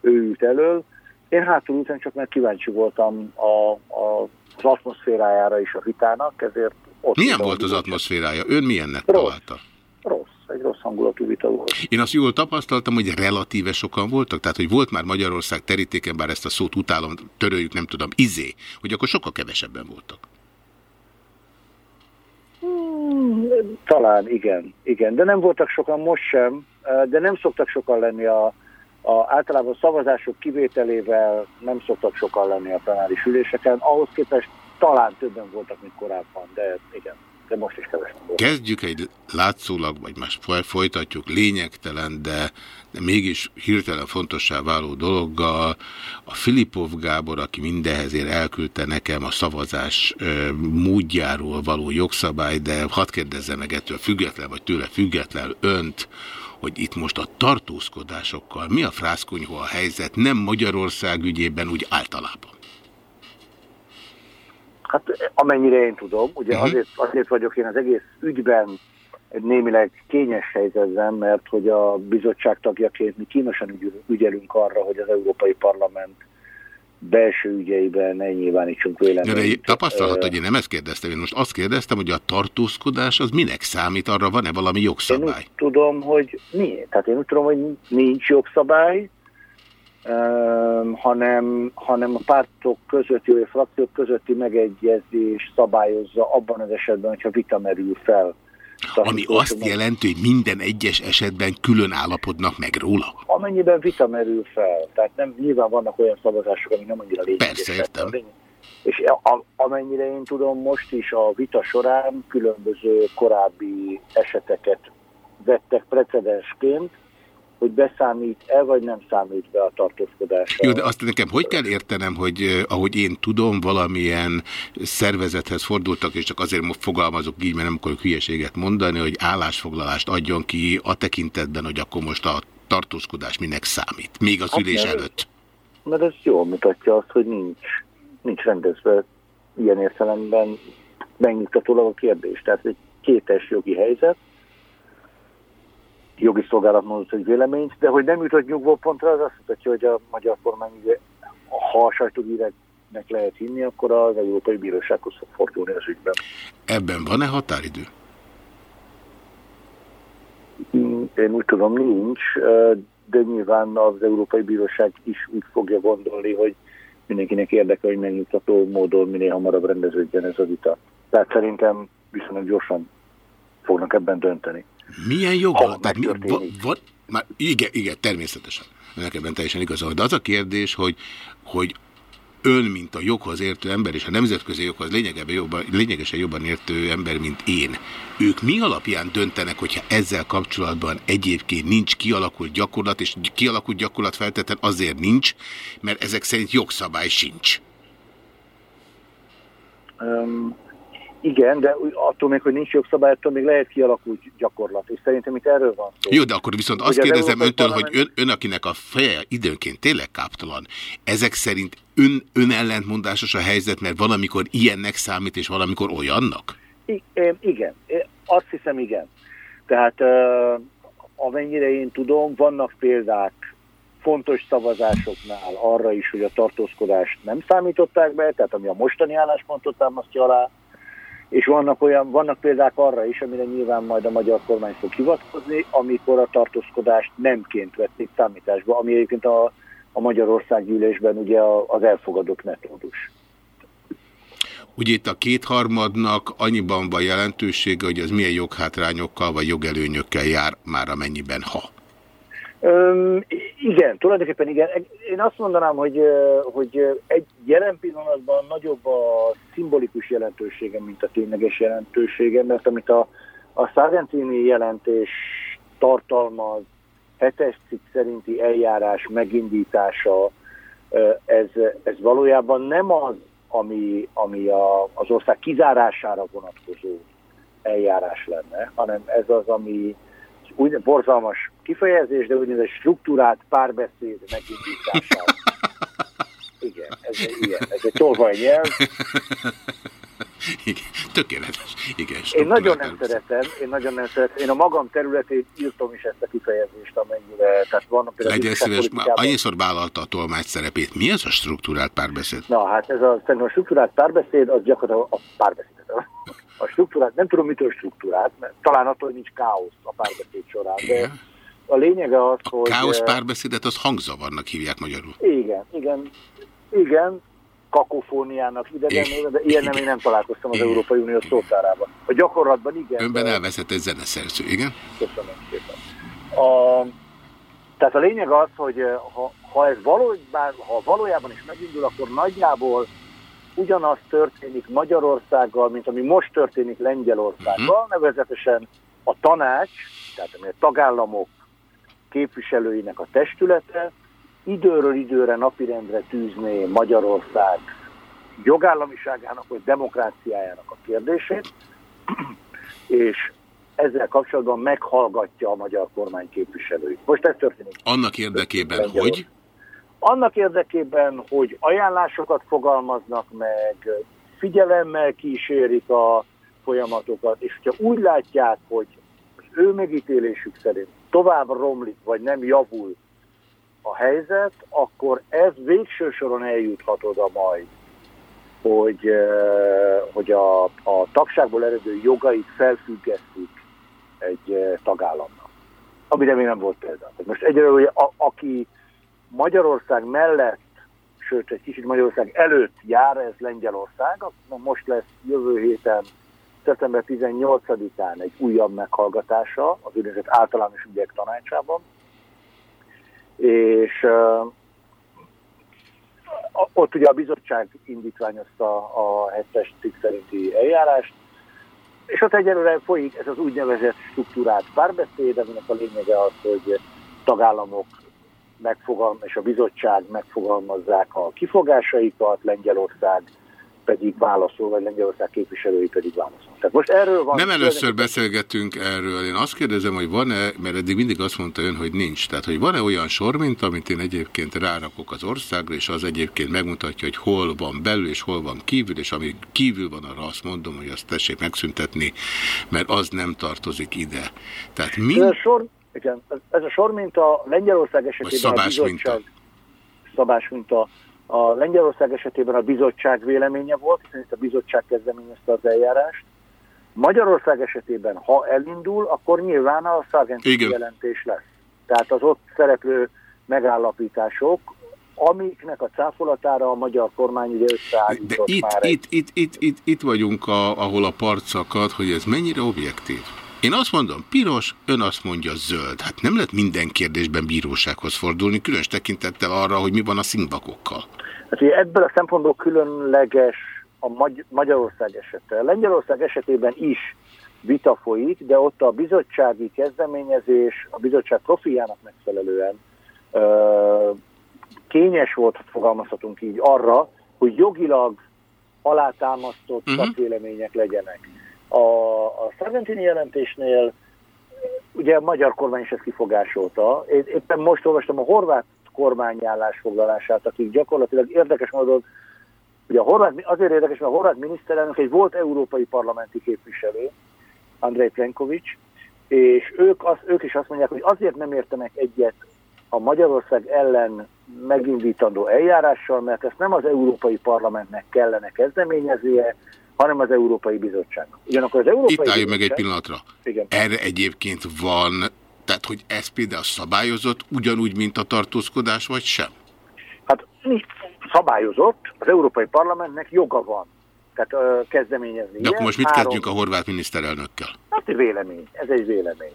-huh. ő ült elől. Én hátul ültem, csak mert kíváncsi voltam a, a, az atmoszférájára is a vitának, ezért ott Milyen volt az atmoszférája? Ön milyennek rossz, találta? Rossz egy rossz hangulatú vita volt. Én azt jól tapasztaltam, hogy relatíve sokan voltak, tehát hogy volt már Magyarország terítéken, bár ezt a szót utálom, töröljük, nem tudom, izé, hogy akkor sokkal kevesebben voltak. Hmm, talán igen, igen, de nem voltak sokan most sem, de nem szoktak sokan lenni a, a általában szavazások kivételével nem szoktak sokan lenni a plenáris üléseken, ahhoz képest talán többen voltak, mint korábban, de igen de most is kevesen volt. Kezdjük egy látszólag, vagy más folytatjuk, lényegtelen, de, de mégis hirtelen fontossá váló dologgal. A Filipov Gábor, aki mindenhezért elküldte nekem a szavazás ö, módjáról való jogszabály, de hadd kérdezze meg ettől független, vagy tőle független önt, hogy itt most a tartózkodásokkal mi a frászkonyhó a helyzet, nem Magyarország ügyében, úgy általában. Hát amennyire én tudom, ugye uh-huh. azért, azért vagyok én az egész ügyben némileg kényes helyzetben, mert hogy a bizottság tagjaként mi kínosan ügyelünk arra, hogy az Európai Parlament belső ügyeiben ne nyilvánítsunk véleményt. De tapasztalhat, hogy én nem ezt kérdeztem, én most azt kérdeztem, hogy a tartózkodás az minek számít, arra van-e valami jogszabály? Én úgy tudom, hogy miért. Tehát én úgy tudom, hogy nincs jogszabály, hanem, hanem a pártok közötti, vagy a frakciók közötti megegyezés szabályozza abban az esetben, hogyha vita merül fel. Ami azt jelenti, hogy minden egyes esetben külön állapodnak meg róla? Amennyiben vita merül fel. Tehát nem, nyilván vannak olyan szavazások, amik nem annyira lényegesek. Persze, értem. És a, amennyire én tudom, most is a vita során különböző korábbi eseteket vettek precedensként, hogy beszámít-e, vagy nem számít be a tartózkodásra. Jó, de azt nekem hogy kell értenem, hogy eh, ahogy én tudom, valamilyen szervezethez fordultak, és csak azért fogalmazok így, mert nem akarok hülyeséget mondani, hogy állásfoglalást adjon ki a tekintetben, hogy akkor most a tartózkodás minek számít, még az hát ülés mert, előtt. Mert ez jól mutatja azt, hogy nincs, nincs rendezve ilyen értelemben megnyugtatólag a kérdés. Tehát egy kétes jogi helyzet, jogi szolgálat mondott egy véleményt, de hogy nem jutott nyugvópontra, az azt mutatja, hogy a magyar kormány ugye, ha a sajtóhíreknek lehet hinni, akkor az Európai Bírósághoz fog fordulni az ügyben. Ebben van-e határidő? Én úgy tudom, nincs, de nyilván az Európai Bíróság is úgy fogja gondolni, hogy mindenkinek érdekel, hogy megnyugtató módon minél hamarabb rendeződjen ez a vita. Tehát szerintem viszonylag gyorsan fognak ebben dönteni. Milyen joga? Tehát mi, va, va, már, igen, igen, természetesen. Nekem teljesen igazol. De az a kérdés, hogy, hogy ön, mint a joghoz értő ember, és a nemzetközi joghoz jobban, lényegesen jobban értő ember, mint én, ők mi alapján döntenek, hogyha ezzel kapcsolatban egyébként nincs kialakult gyakorlat, és kialakult gyakorlat feltétlen azért nincs, mert ezek szerint jogszabály sincs? Um, igen, de attól még, hogy nincs jogszabály, attól még lehet kialakult gyakorlat, és szerintem itt erről van szó. Jó, de akkor viszont azt kérdezem öntől, hogy ön, ön, akinek a feje időnként tényleg káptalan, ezek szerint ön, ön ellentmondásos a helyzet, mert valamikor ilyennek számít, és valamikor olyannak? I igen, azt hiszem igen. Tehát amennyire én tudom, vannak példák fontos szavazásoknál arra is, hogy a tartózkodást nem számították be, tehát ami a mostani álláspontot támasztja alá, és vannak, olyan, vannak példák arra is, amire nyilván majd a magyar kormány fog hivatkozni, amikor a tartózkodást nemként vették számításba, ami egyébként a, a Magyarország gyűlésben ugye az elfogadott metódus. Ugye itt a kétharmadnak annyiban van jelentősége, hogy az milyen joghátrányokkal vagy jogelőnyökkel jár már amennyiben ha. Öm, igen, tulajdonképpen igen. Én azt mondanám, hogy, hogy egy jelen pillanatban nagyobb a szimbolikus jelentősége, mint a tényleges jelentősége, mert amit a, a Sargentini jelentés tartalmaz, hetes cikk szerinti eljárás megindítása, ez, ez valójában nem az, ami, ami a, az ország kizárására vonatkozó eljárás lenne, hanem ez az, ami úgy borzalmas kifejezés, de úgynevezett struktúrát párbeszéd megindítására. Igen, ez egy, ilyen, ez egy tolvaj nyelv. Igen, tökéletes. Igen, én nagyon nem szeretem, én nagyon nem szeretem. Én a magam területét írtam is ezt a kifejezést, amennyire, tehát van például... Legyen szíves, annyiszor vállalta a tolmács szerepét. Mi ez a struktúrált párbeszéd? Na, hát ez a, a struktúrált párbeszéd, az gyakorlatilag a párbeszéd. A struktúrát, nem tudom mitől struktúrát, mert talán attól nincs káosz a párbeszéd során, de a lényege az, a hogy... A káosz párbeszédet az hangzavarnak hívják magyarul. Igen, igen, igen, kakofóniának idegen, de ilyen nem, én nem találkoztam az Európai Unió szótárában. A gyakorlatban igen. Önben de... elveszett egy zeneszerző, igen? Köszönöm szépen. A, tehát a lényeg az, hogy eh, ha, ha ez valójában, ha valójában is megindul, akkor nagyjából ugyanaz történik Magyarországgal, mint ami most történik Lengyelországgal, uh mhm. -huh. nevezetesen a tanács, tehát ami a tagállamok képviselőinek a testülete, időről időre napirendre tűzné Magyarország jogállamiságának vagy demokráciájának a kérdését, és ezzel kapcsolatban meghallgatja a magyar kormány képviselőit. Most ez történik. Annak érdekében, hogy? Annak érdekében, hogy ajánlásokat fogalmaznak meg, figyelemmel kísérik a folyamatokat, és hogyha úgy látják, hogy az ő megítélésük szerint tovább romlik, vagy nem javul a helyzet, akkor ez végső soron eljuthat oda majd, hogy, hogy a, a tagságból eredő jogait felfüggesztik egy tagállamnak. Amire még nem volt példa. Most egyre, hogy a, aki Magyarország mellett, sőt egy kicsit Magyarország előtt jár, ez Lengyelország, most lesz jövő héten, szeptember 18-án egy újabb meghallgatása az úgynevezett általános ügyek tanácsában, és ott ugye a bizottság indítványozta a hetes cikk szerinti eljárást, és ott egyelőre folyik ez az úgynevezett struktúrát párbeszéd, aminek a lényege az, hogy tagállamok megfogalm, és a bizottság megfogalmazzák a kifogásaikat, Lengyelország pedig válaszol, vagy Lengyelország képviselői pedig válaszol. Tehát most erről van... Nem először beszélgetünk erről. Én azt kérdezem, hogy van-e, mert eddig mindig azt mondta ön, hogy nincs. Tehát, hogy van-e olyan sor, mint amit én egyébként rárakok az országra, és az egyébként megmutatja, hogy hol van belül, és hol van kívül, és ami kívül van, arra azt mondom, hogy azt tessék megszüntetni, mert az nem tartozik ide. Tehát mi... Ez a sor, igen, ez a sor, mint a Lengyelország esetében szabás a bizottság... Minta. Szabás minta. A Lengyelország esetében a bizottság véleménye volt, hiszen itt a bizottság kezdeményezte az eljárást. Magyarország esetében, ha elindul, akkor nyilván a Sargentini jelentés lesz. Tehát az ott szereplő megállapítások, amiknek a cáfolatára a magyar kormány ugye összeállított De itt, már itt, itt, itt, itt, itt vagyunk, a, ahol a part szakad, hogy ez mennyire objektív. Én azt mondom, piros, ön azt mondja zöld. Hát nem lehet minden kérdésben bírósághoz fordulni, különös tekintettel arra, hogy mi van a színbakokkal. Hát ugye ebből a szempontból különleges a Magy Magyarország esete. Lengyelország esetében is vita folyik, de ott a bizottsági kezdeményezés, a bizottság profiának megfelelően ö, kényes volt, fogalmazhatunk így, arra, hogy jogilag alátámasztott uh -huh. szakvélemények legyenek. A, a Sargentini jelentésnél ugye a magyar kormány is ezt kifogásolta. Én éppen most olvastam a horvát kormány állásfoglalását, akik gyakorlatilag érdekes módon, ugye a horvát, azért érdekes, mert a horvát miniszterelnök egy volt európai parlamenti képviselő, Andrei Plenkovics, és ők, az, ők is azt mondják, hogy azért nem értenek egyet a Magyarország ellen megindítandó eljárással, mert ezt nem az Európai Parlamentnek kellene kezdeményeznie, hanem az Európai Bizottság. Ugyanakkor az Európai Itt álljunk meg egy pillanatra. Igen. Erre egyébként van, tehát hogy ez például szabályozott ugyanúgy, mint a tartózkodás, vagy sem? Hát szabályozott, az Európai Parlamentnek joga van tehát ö, kezdeményezni. De akkor most mit Három... kezdjünk a horvát miniszterelnökkel? Hát egy vélemény, ez egy vélemény.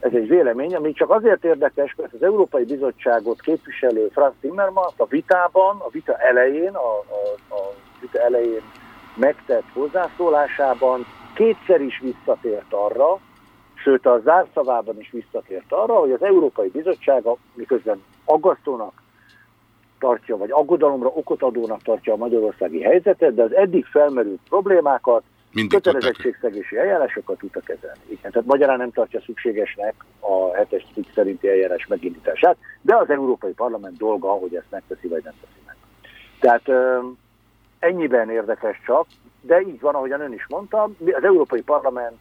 Ez egy vélemény, ami csak azért érdekes, mert az Európai Bizottságot képviselő Franz Timmermans a vitában, a vita elején, a, a, a vita elején megtett hozzászólásában kétszer is visszatért arra, sőt a zárszavában is visszatért arra, hogy az Európai Bizottság, miközben aggasztónak tartja, vagy aggodalomra okot adónak tartja a magyarországi helyzetet, de az eddig felmerült problémákat, kötelezettségszegési eljárásokat tudta kezelni. Igen, tehát magyarán nem tartja szükségesnek a hetes cikk szerinti eljárás megindítását, de az Európai Parlament dolga, hogy ezt megteszi, vagy nem teszi meg. Tehát ennyiben érdekes csak, de így van, ahogyan ön is mondta, az Európai Parlament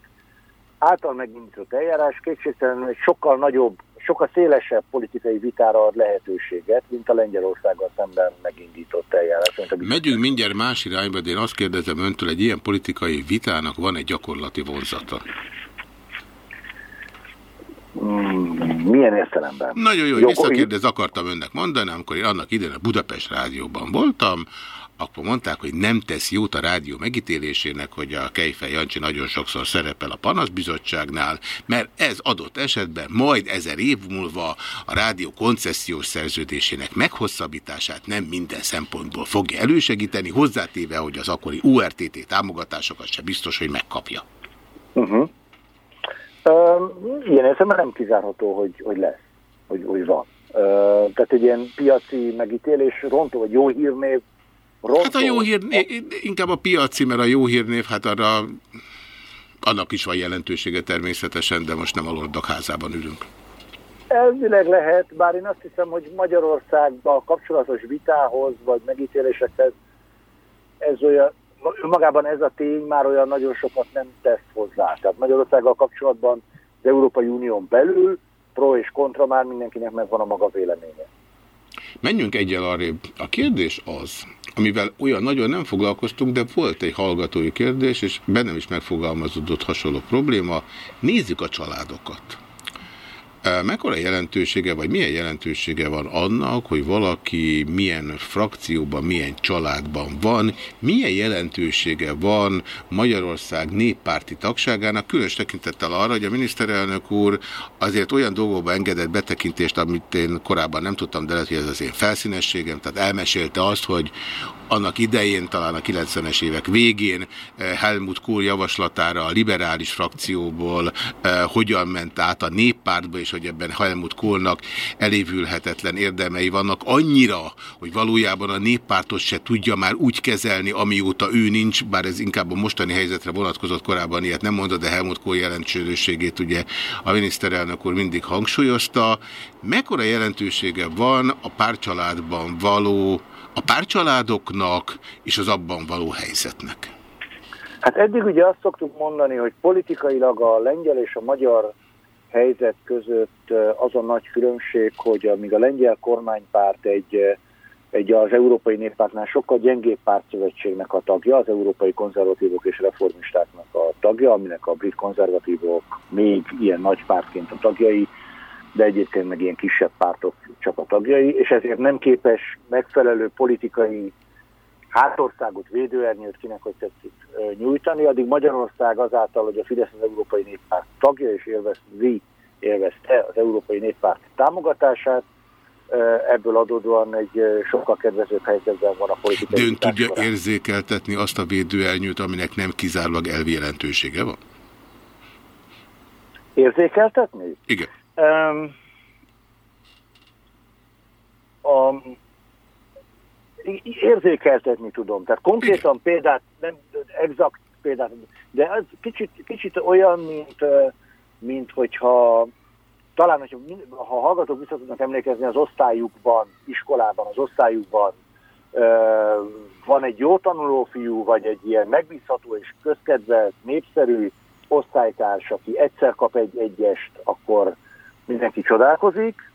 által megindított eljárás kétségtelenül egy sokkal nagyobb, sokkal szélesebb politikai vitára ad lehetőséget, mint a Lengyelországgal szemben megindított eljárás. Megyünk mindjárt más irányba, de én azt kérdezem öntől, egy ilyen politikai vitának van egy gyakorlati vonzata? Hmm, milyen értelemben? Nagyon jó, hogy visszakérdez, akartam önnek mondani, amikor én annak idején a Budapest rádióban voltam, akkor mondták, hogy nem tesz jót a rádió megítélésének, hogy a Kejfej Jancsi nagyon sokszor szerepel a panaszbizottságnál, mert ez adott esetben majd ezer év múlva a rádió koncesziós szerződésének meghosszabbítását nem minden szempontból fogja elősegíteni, hozzátéve, hogy az akkori URTT támogatásokat se biztos, hogy megkapja. Uh -huh. uh, ilyen értelemben nem kizárható, hogy, hogy lesz, hogy, hogy van. Uh, tehát egy ilyen piaci megítélés rontó, vagy jó hírnév Rosszul. Hát a jó hír, inkább a piaci, mert a jó hírnév, hát arra annak is van jelentősége természetesen, de most nem a Lordok házában ülünk. Elvileg lehet, bár én azt hiszem, hogy Magyarországgal kapcsolatos vitához, vagy megítélésekhez ez olyan, magában ez a tény már olyan nagyon sokat nem tesz hozzá. Tehát Magyarországgal kapcsolatban az Európai Unión belül pro és kontra már mindenkinek megvan a maga véleménye. Menjünk egyel arrébb. A kérdés az, amivel olyan nagyon nem foglalkoztunk, de volt egy hallgatói kérdés, és bennem is megfogalmazódott hasonló probléma. Nézzük a családokat. Mekkora jelentősége, vagy milyen jelentősége van annak, hogy valaki milyen frakcióban, milyen családban van, milyen jelentősége van Magyarország néppárti tagságának, különös tekintettel arra, hogy a miniszterelnök úr azért olyan dolgokba engedett betekintést, amit én korábban nem tudtam, de lehet, hogy ez az én felszínességem, tehát elmesélte azt, hogy annak idején, talán a 90-es évek végén Helmut Kohl javaslatára a liberális frakcióból hogyan ment át a néppártba, és hogy ebben Helmut Kohlnak elévülhetetlen érdemei vannak, annyira, hogy valójában a néppártot se tudja már úgy kezelni, amióta ő nincs, bár ez inkább a mostani helyzetre vonatkozott korábban, ilyet nem mondta, de Helmut Kohl jelentőségét ugye a miniszterelnök úr mindig hangsúlyozta. Mekkora jelentősége van a párcsaládban való, a párcsaládoknak és az abban való helyzetnek? Hát eddig ugye azt szoktuk mondani, hogy politikailag a lengyel és a magyar helyzet között az a nagy különbség, hogy amíg a lengyel kormánypárt egy, egy az Európai Néppártnál sokkal gyengébb pártszövetségnek a tagja, az Európai Konzervatívok és Reformistáknak a tagja, aminek a brit konzervatívok még ilyen nagy pártként a tagjai, de egyébként meg ilyen kisebb pártok csak a tagjai, és ezért nem képes megfelelő politikai hátországot, védőernyőt kinek, hogy tetszik nyújtani, addig Magyarország azáltal, hogy a Fidesz az Európai Néppárt tagja és élvezi, élvezte az Európai Néppárt támogatását, ebből adódóan egy sokkal kedvezőbb helyzetben van a politikai De ön tudja során. érzékeltetni azt a védőernyőt, aminek nem kizárólag elvi jelentősége van? Érzékeltetni? Igen. Um, a, érzékeltetni tudom. Tehát konkrétan példát, nem exakt példát, de ez kicsit, kicsit olyan, mint, mint hogyha talán, hogyha, ha hallgatók vissza tudnak emlékezni az osztályukban, iskolában, az osztályukban van egy jó tanuló fiú, vagy egy ilyen megbízható és közkedvelt, népszerű osztálytárs, aki egyszer kap egy egyest, akkor mindenki csodálkozik,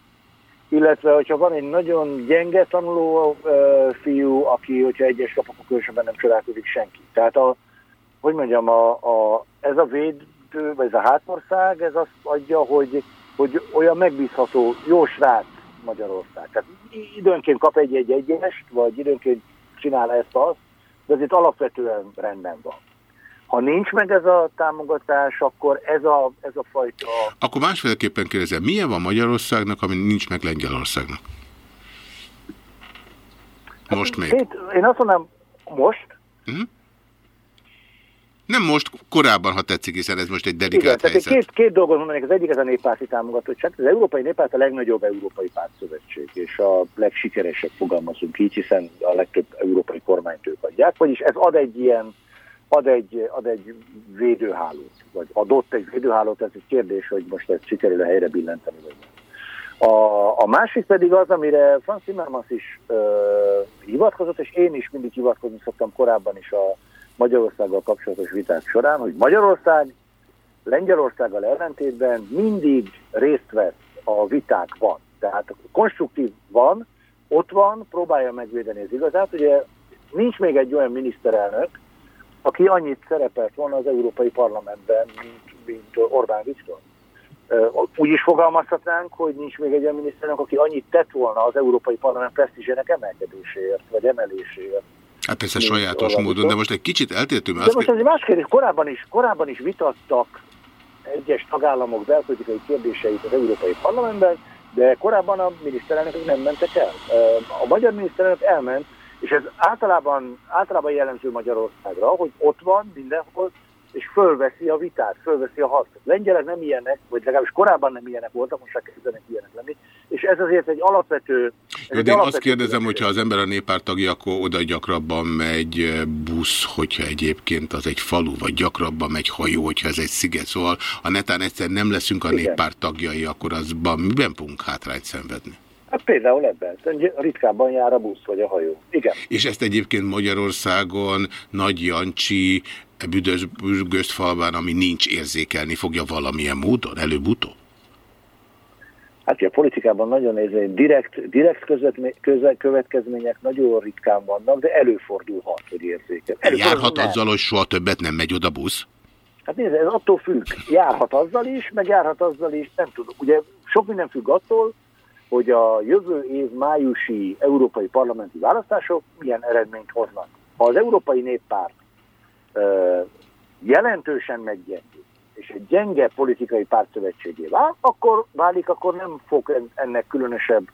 illetve hogyha van egy nagyon gyenge tanuló uh, fiú, aki, hogyha egyes kap, különösebben nem csodálkozik senki. Tehát a, hogy mondjam, a, a, ez a védő, vagy ez a hátország, ez azt adja, hogy, hogy olyan megbízható, jó srác Magyarország. Tehát időnként kap egy-egy egyest, vagy időnként csinál ezt azt, de azért alapvetően rendben van. Ha nincs meg ez a támogatás, akkor ez a, ez a fajta... Akkor másféleképpen kérdezem, milyen van Magyarországnak, ami nincs meg Lengyelországnak? Most még. Két, én azt mondom, most? Uh. -huh. Nem most, korábban, ha tetszik, hiszen ez most egy dedikált Igen, helyzet. Két, két dolgot mondanék, az egyik ez a néppárti támogatottság. Az Európai Néppárt a legnagyobb európai pártszövetség, és a legsikeresebb fogalmazunk így, hiszen a legtöbb európai kormányt ők adják, vagyis ez ad egy ilyen ad egy, ad egy védőhálót, vagy adott egy védőhálót, ez egy kérdés, hogy most ezt sikerül-e helyre billenteni, vagy nem. A, a másik pedig az, amire Franz Timmermans is ö, hivatkozott, és én is mindig hivatkozni szoktam korábban is a Magyarországgal kapcsolatos viták során, hogy Magyarország Lengyelországgal ellentétben mindig részt vesz a vitákban. Tehát konstruktív van, ott van, próbálja megvédeni az igazát. Ugye nincs még egy olyan miniszterelnök, aki annyit szerepelt volna az Európai Parlamentben, mint, mint Orbán Viktor. Úgy is fogalmazhatnánk, hogy nincs még egy olyan aki annyit tett volna az Európai Parlament presztízsének emelkedéséért, vagy emeléséért. Hát persze sajátos módon, Viktor. de most egy kicsit eltértő. De most ez egy más kérdés. Korábban is, korábban is vitattak egyes tagállamok belpolitikai kérdéseit az Európai Parlamentben, de korábban a miniszterelnökök nem mentek el. A magyar miniszterelnök elment, és ez általában, általában jellemző Magyarországra, hogy ott van mindenhol, és fölveszi a vitát, fölveszi a harcot. Lengyelek nem ilyenek, vagy legalábbis korábban nem ilyenek voltak, most már kezdenek ilyenek lenni, és ez azért egy alapvető... Jó, én azt kérdezem, hogyha az ember a néppárt tagja, akkor oda gyakrabban megy busz, hogyha egyébként az egy falu, vagy gyakrabban megy hajó, hogyha ez egy sziget. Szóval ha netán egyszer nem leszünk a Igen. néppárt tagjai, akkor azban miben fogunk hátrányt szenvedni? Hát például ebben. Ritkábban jár a busz vagy a hajó. Igen. És ezt egyébként Magyarországon Nagy Jancsi büdös falván, ami nincs érzékelni fogja valamilyen módon, előbb-utóbb? Hát a politikában nagyon nézni, direkt, direkt közvet, következmények nagyon ritkán vannak, de előfordulhat, hogy érzékel. Járhat azzal, hogy soha többet nem megy oda busz? Hát nézd, ez attól függ. Járhat azzal is, meg járhat azzal is, nem tudom. Ugye sok minden függ attól, hogy a jövő év májusi európai parlamenti választások milyen eredményt hoznak. Ha az Európai Néppárt ö, jelentősen meggyengül, és egy gyenge politikai pártszövetségé vál, akkor válik, akkor nem fog ennek különösebb,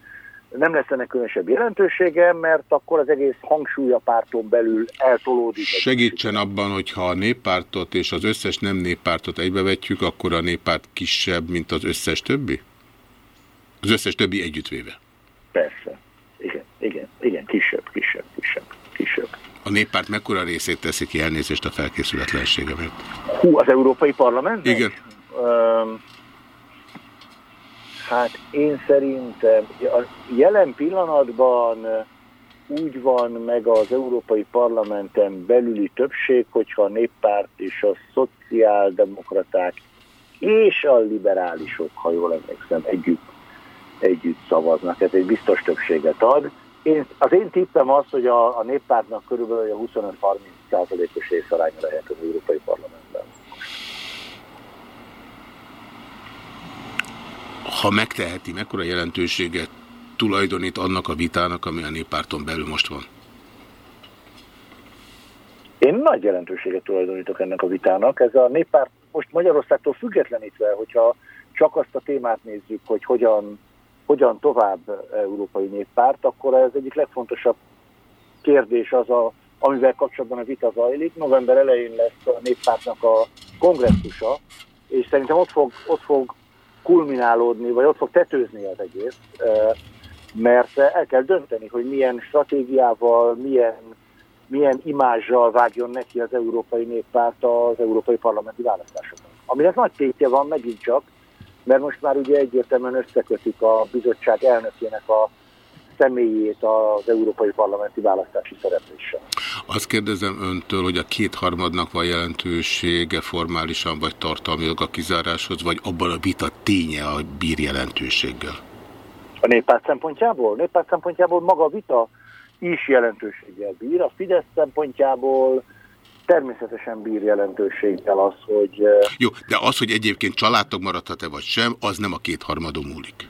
nem lesz ennek különösebb jelentősége, mert akkor az egész hangsúly a párton belül eltolódik. Segítsen abban, hogyha a néppártot és az összes nem néppártot egybevetjük, akkor a néppárt kisebb, mint az összes többi? Az összes többi együttvéve? Persze. Igen, igen, igen, kisebb, kisebb, kisebb, kisebb. A néppárt mekkora részét teszi ki elnézést a felkészületlenségemért? Hú, az Európai Parlament? Igen. Um, hát én szerintem a jelen pillanatban úgy van meg az Európai Parlamenten belüli többség, hogyha a néppárt és a szociáldemokraták és a liberálisok, ha jól emlékszem, együtt, együtt szavaznak. Ez egy biztos többséget ad. Én, az én tippem az, hogy a, a néppártnak körülbelül a 25-30 százalékos részaránya lehet az Európai Parlamentben. Ha megteheti, mekkora jelentőséget tulajdonít annak a vitának, ami a néppárton belül most van? Én nagy jelentőséget tulajdonítok ennek a vitának. Ez a néppárt most Magyarországtól függetlenítve, hogyha csak azt a témát nézzük, hogy hogyan, hogyan tovább Európai Néppárt, akkor ez egyik legfontosabb kérdés az, a, amivel kapcsolatban a vita zajlik. November elején lesz a néppártnak a kongresszusa, és szerintem ott fog, ott fog kulminálódni, vagy ott fog tetőzni az egész, mert el kell dönteni, hogy milyen stratégiával, milyen, milyen imázsal vágjon neki az Európai Néppárt az Európai Parlamenti választásokon. Aminek nagy tétje van megint csak, mert most már ugye egyértelműen összekötik a bizottság elnökének a személyét az Európai Parlamenti választási szerepléssel. Azt kérdezem öntől, hogy a kétharmadnak van jelentősége formálisan vagy tartalmilag a kizáráshoz, vagy abban a vita ténye a bír jelentőséggel? A néppárt szempontjából? Néppárt szempontjából maga a vita is jelentőséggel bír. A Fidesz szempontjából természetesen bír jelentőséggel az, hogy... Jó, de az, hogy egyébként családtag maradhat-e vagy sem, az nem a kétharmadon múlik.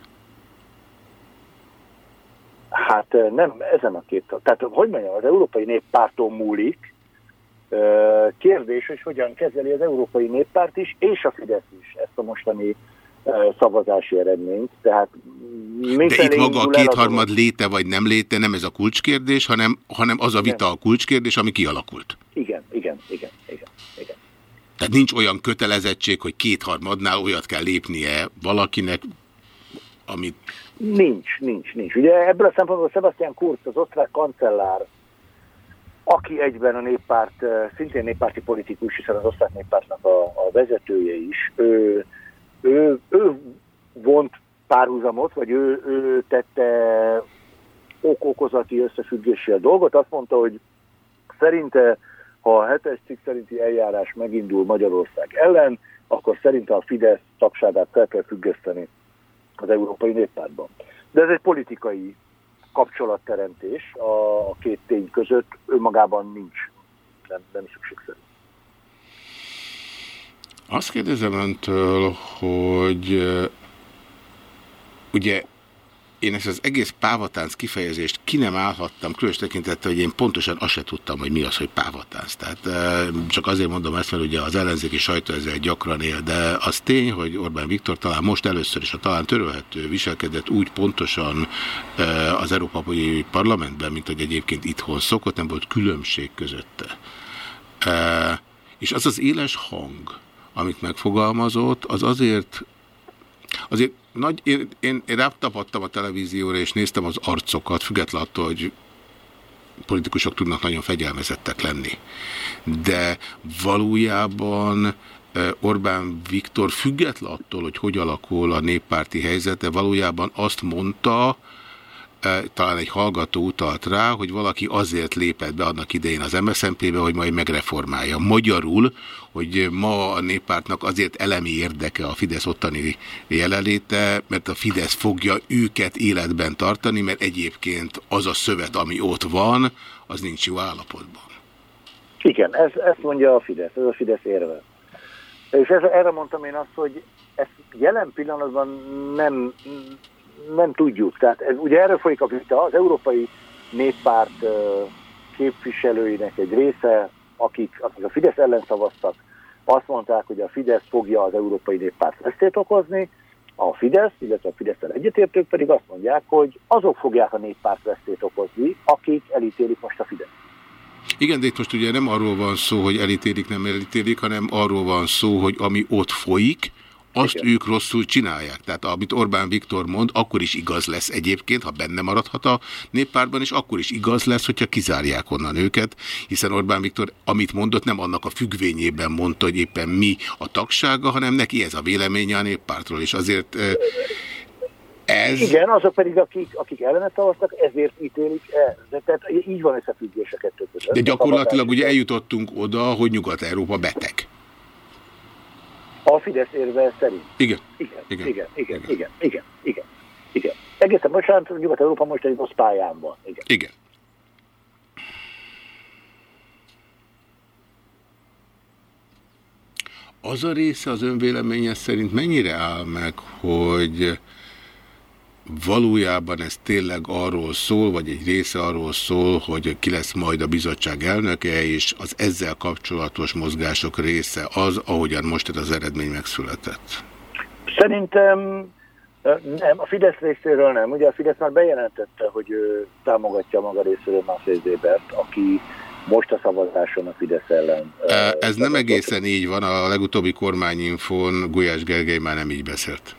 Hát nem ezen a két... Tehát, hogy mondjam, az Európai Néppárton múlik. Kérdés, hogy hogyan kezeli az Európai Néppárt is, és a Fidesz is ezt a mostani szavazási eredményt. Tehát De itt maga a kétharmad léte vagy nem léte nem ez a kulcskérdés, hanem, hanem az a vita a kulcskérdés, ami kialakult. Igen, igen, igen, igen, igen. Tehát nincs olyan kötelezettség, hogy kétharmadnál olyat kell lépnie valakinek, amit... Nincs, nincs, nincs. Ugye ebből a szempontból Sebastian Kurz, az osztrák kancellár, aki egyben a néppárt, szintén néppárti politikus, hiszen az osztrák néppártnak a, a vezetője is, ő, ő, ő vont párhuzamot, vagy ő, ő tette okokozati összefüggési a dolgot. Azt mondta, hogy szerinte, ha a hetes cikk szerinti eljárás megindul Magyarország ellen, akkor szerinte a Fidesz tagságát fel kell függeszteni az Európai Néppártban. De ez egy politikai kapcsolatteremtés a két tény között, önmagában nincs, nem, nem szükségszerű. Azt kérdezem öntől, hogy ugye én ezt az egész pávatánc kifejezést ki nem állhattam, különös tekintettel, hogy én pontosan azt se tudtam, hogy mi az, hogy pávatánc. Tehát csak azért mondom ezt, mert ugye az ellenzéki sajtó ezzel gyakran él, de az tény, hogy Orbán Viktor talán most először is a talán törölhető viselkedett úgy pontosan az Európai Parlamentben, mint hogy egyébként itthon szokott, nem volt különbség közötte. És az az éles hang, amit megfogalmazott, az azért, azért nagy, én, én, rátapadtam a televízióra, és néztem az arcokat, függetlenül attól, hogy politikusok tudnak nagyon fegyelmezettek lenni. De valójában Orbán Viktor független attól, hogy hogy alakul a néppárti helyzete, valójában azt mondta, talán egy hallgató utalt rá, hogy valaki azért lépett be annak idején az MSZNP-be, hogy majd megreformálja. Magyarul, hogy ma a néppártnak azért elemi érdeke a Fidesz ottani jelenléte, mert a Fidesz fogja őket életben tartani, mert egyébként az a szövet, ami ott van, az nincs jó állapotban. Igen, ez, ezt mondja a Fidesz, ez a Fidesz érve. És ez, erre mondtam én azt, hogy ezt jelen pillanatban nem, nem tudjuk. Tehát ez, ugye erről folyik a vita, az Európai Néppárt képviselőinek egy része, akik, akik a Fidesz ellen szavaztak, azt mondták, hogy a Fidesz fogja az Európai Néppárt vesztét okozni, a Fidesz, illetve a fidesz egyetértők pedig azt mondják, hogy azok fogják a néppárt vesztét okozni, akik elítélik most a Fidesz. Igen, de itt most ugye nem arról van szó, hogy elítélik, nem elítélik, hanem arról van szó, hogy ami ott folyik, azt Igen. ők rosszul csinálják. Tehát amit Orbán Viktor mond, akkor is igaz lesz egyébként, ha benne maradhat a néppárban, és akkor is igaz lesz, hogyha kizárják onnan őket, hiszen Orbán Viktor, amit mondott, nem annak a függvényében mondta, hogy éppen mi a tagsága, hanem neki ez a véleménye a néppártról, és azért ez... Igen, azok pedig, akik, akik ellene szavaztak, ezért ítélik el. De, tehát így van összefüggés a kettő között. De gyakorlatilag ugye eljutottunk oda, hogy Nyugat-Európa beteg. A Fidesz érve szerint. Igen. Igen, igen, igen, igen, igen, igen, igen. igen. Egészen bocsánat, Nyugat-Európa most egy rossz pályán van. Igen. igen. Az a része az önvéleménye szerint mennyire áll meg, hogy valójában ez tényleg arról szól, vagy egy része arról szól, hogy ki lesz majd a bizottság elnöke, és az ezzel kapcsolatos mozgások része az, ahogyan most ez az eredmény megszületett? Szerintem nem, a Fidesz részéről nem. Ugye a Fidesz már bejelentette, hogy ő támogatja maga részéről Mászlé Zébert, aki most a szavazáson a Fidesz ellen. Ez nem egészen így van, a legutóbbi kormányinfón Gulyás Gergely már nem így beszélt.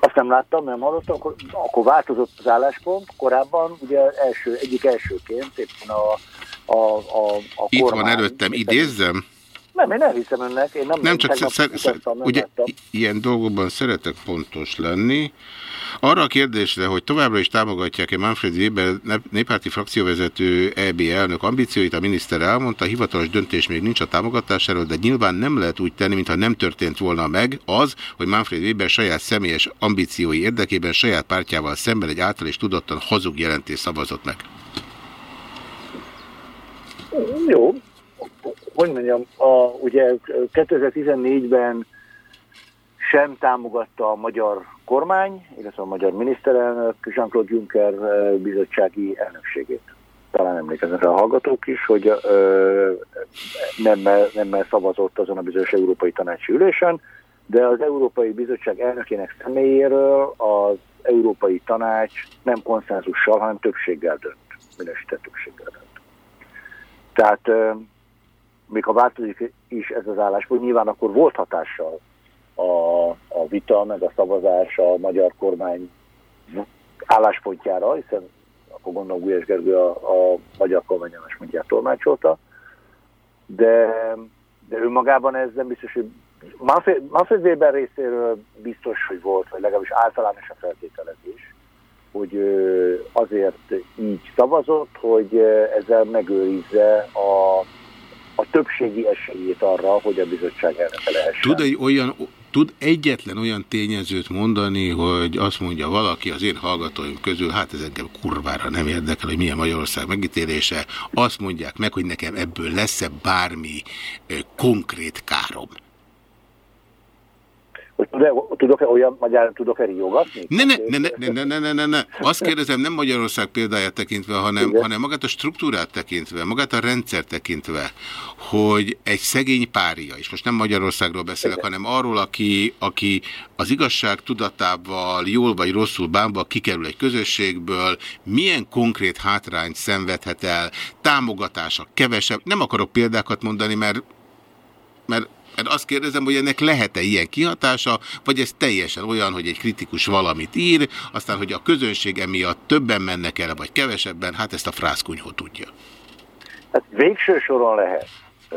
Azt nem láttam, nem hallottam, akkor, akkor változott az álláspont. Korábban ugye első, egyik elsőként éppen a, a, a, a Itt kormány, van előttem, idézzem? Nem, én nem hiszem önnek. Én nem, nem csak szer, szer, ugye láttam. ilyen dolgokban szeretek pontos lenni. Arra a kérdésre, hogy továbbra is támogatják-e Manfred Weber néppárti frakcióvezető EB elnök ambícióit, a miniszter elmondta, a hivatalos döntés még nincs a támogatásáról, de nyilván nem lehet úgy tenni, mintha nem történt volna meg az, hogy Manfred Weber saját személyes ambíciói érdekében saját pártjával szemben egy által és tudottan hazug jelentés szavazott meg. Jó, hogy mondjam, a, ugye 2014-ben sem támogatta a magyar kormány, illetve a magyar miniszterelnök Jean-Claude Juncker bizottsági elnökségét. Talán emlékeznek a hallgatók is, hogy nemmel, nemmel szavazott azon a bizonyos Európai Tanácsi ülésen, de az Európai Bizottság elnökének személyéről az Európai Tanács nem konszenzussal, hanem többséggel dönt, minősített többséggel dönt. Tehát még ha változik is ez az álláspont, nyilván akkor volt hatással a, a vita, meg a szavazás a magyar kormány álláspontjára, hiszen akkor gondolom Gulyás Gergő a, a magyar kormány álláspontját tolmácsolta, de, de önmagában ez nem biztos, hogy Manfred, Manfred Weber részéről biztos, hogy volt, vagy legalábbis általános a feltételezés, hogy azért így szavazott, hogy ezzel megőrizze a, a többségi esélyét arra, hogy a bizottság elnöke lehessen. Tud egy olyan tud egyetlen olyan tényezőt mondani, hogy azt mondja valaki az én hallgatóim közül, hát ez engem kurvára nem érdekel, hogy milyen Magyarország megítélése, azt mondják meg, hogy nekem ebből lesz-e bármi konkrét károm tudok-e olyan magyar, tudok-e riogatni? Ne ne ne, ne, ne, ne, ne, ne, ne. Azt kérdezem, nem Magyarország példáját tekintve, hanem, hanem magát a struktúrát tekintve, magát a rendszer tekintve, hogy egy szegény párja, és most nem Magyarországról beszélek, Igen. hanem arról, aki, aki az igazság tudatával jól vagy rosszul bánva kikerül egy közösségből, milyen konkrét hátrányt szenvedhet el, támogatása kevesebb, nem akarok példákat mondani, mert mert mert azt kérdezem, hogy ennek lehet-e ilyen kihatása, vagy ez teljesen olyan, hogy egy kritikus valamit ír, aztán, hogy a közönség emiatt többen mennek el, vagy kevesebben, hát ezt a frászkunyhó tudja. Hát végső soron lehet.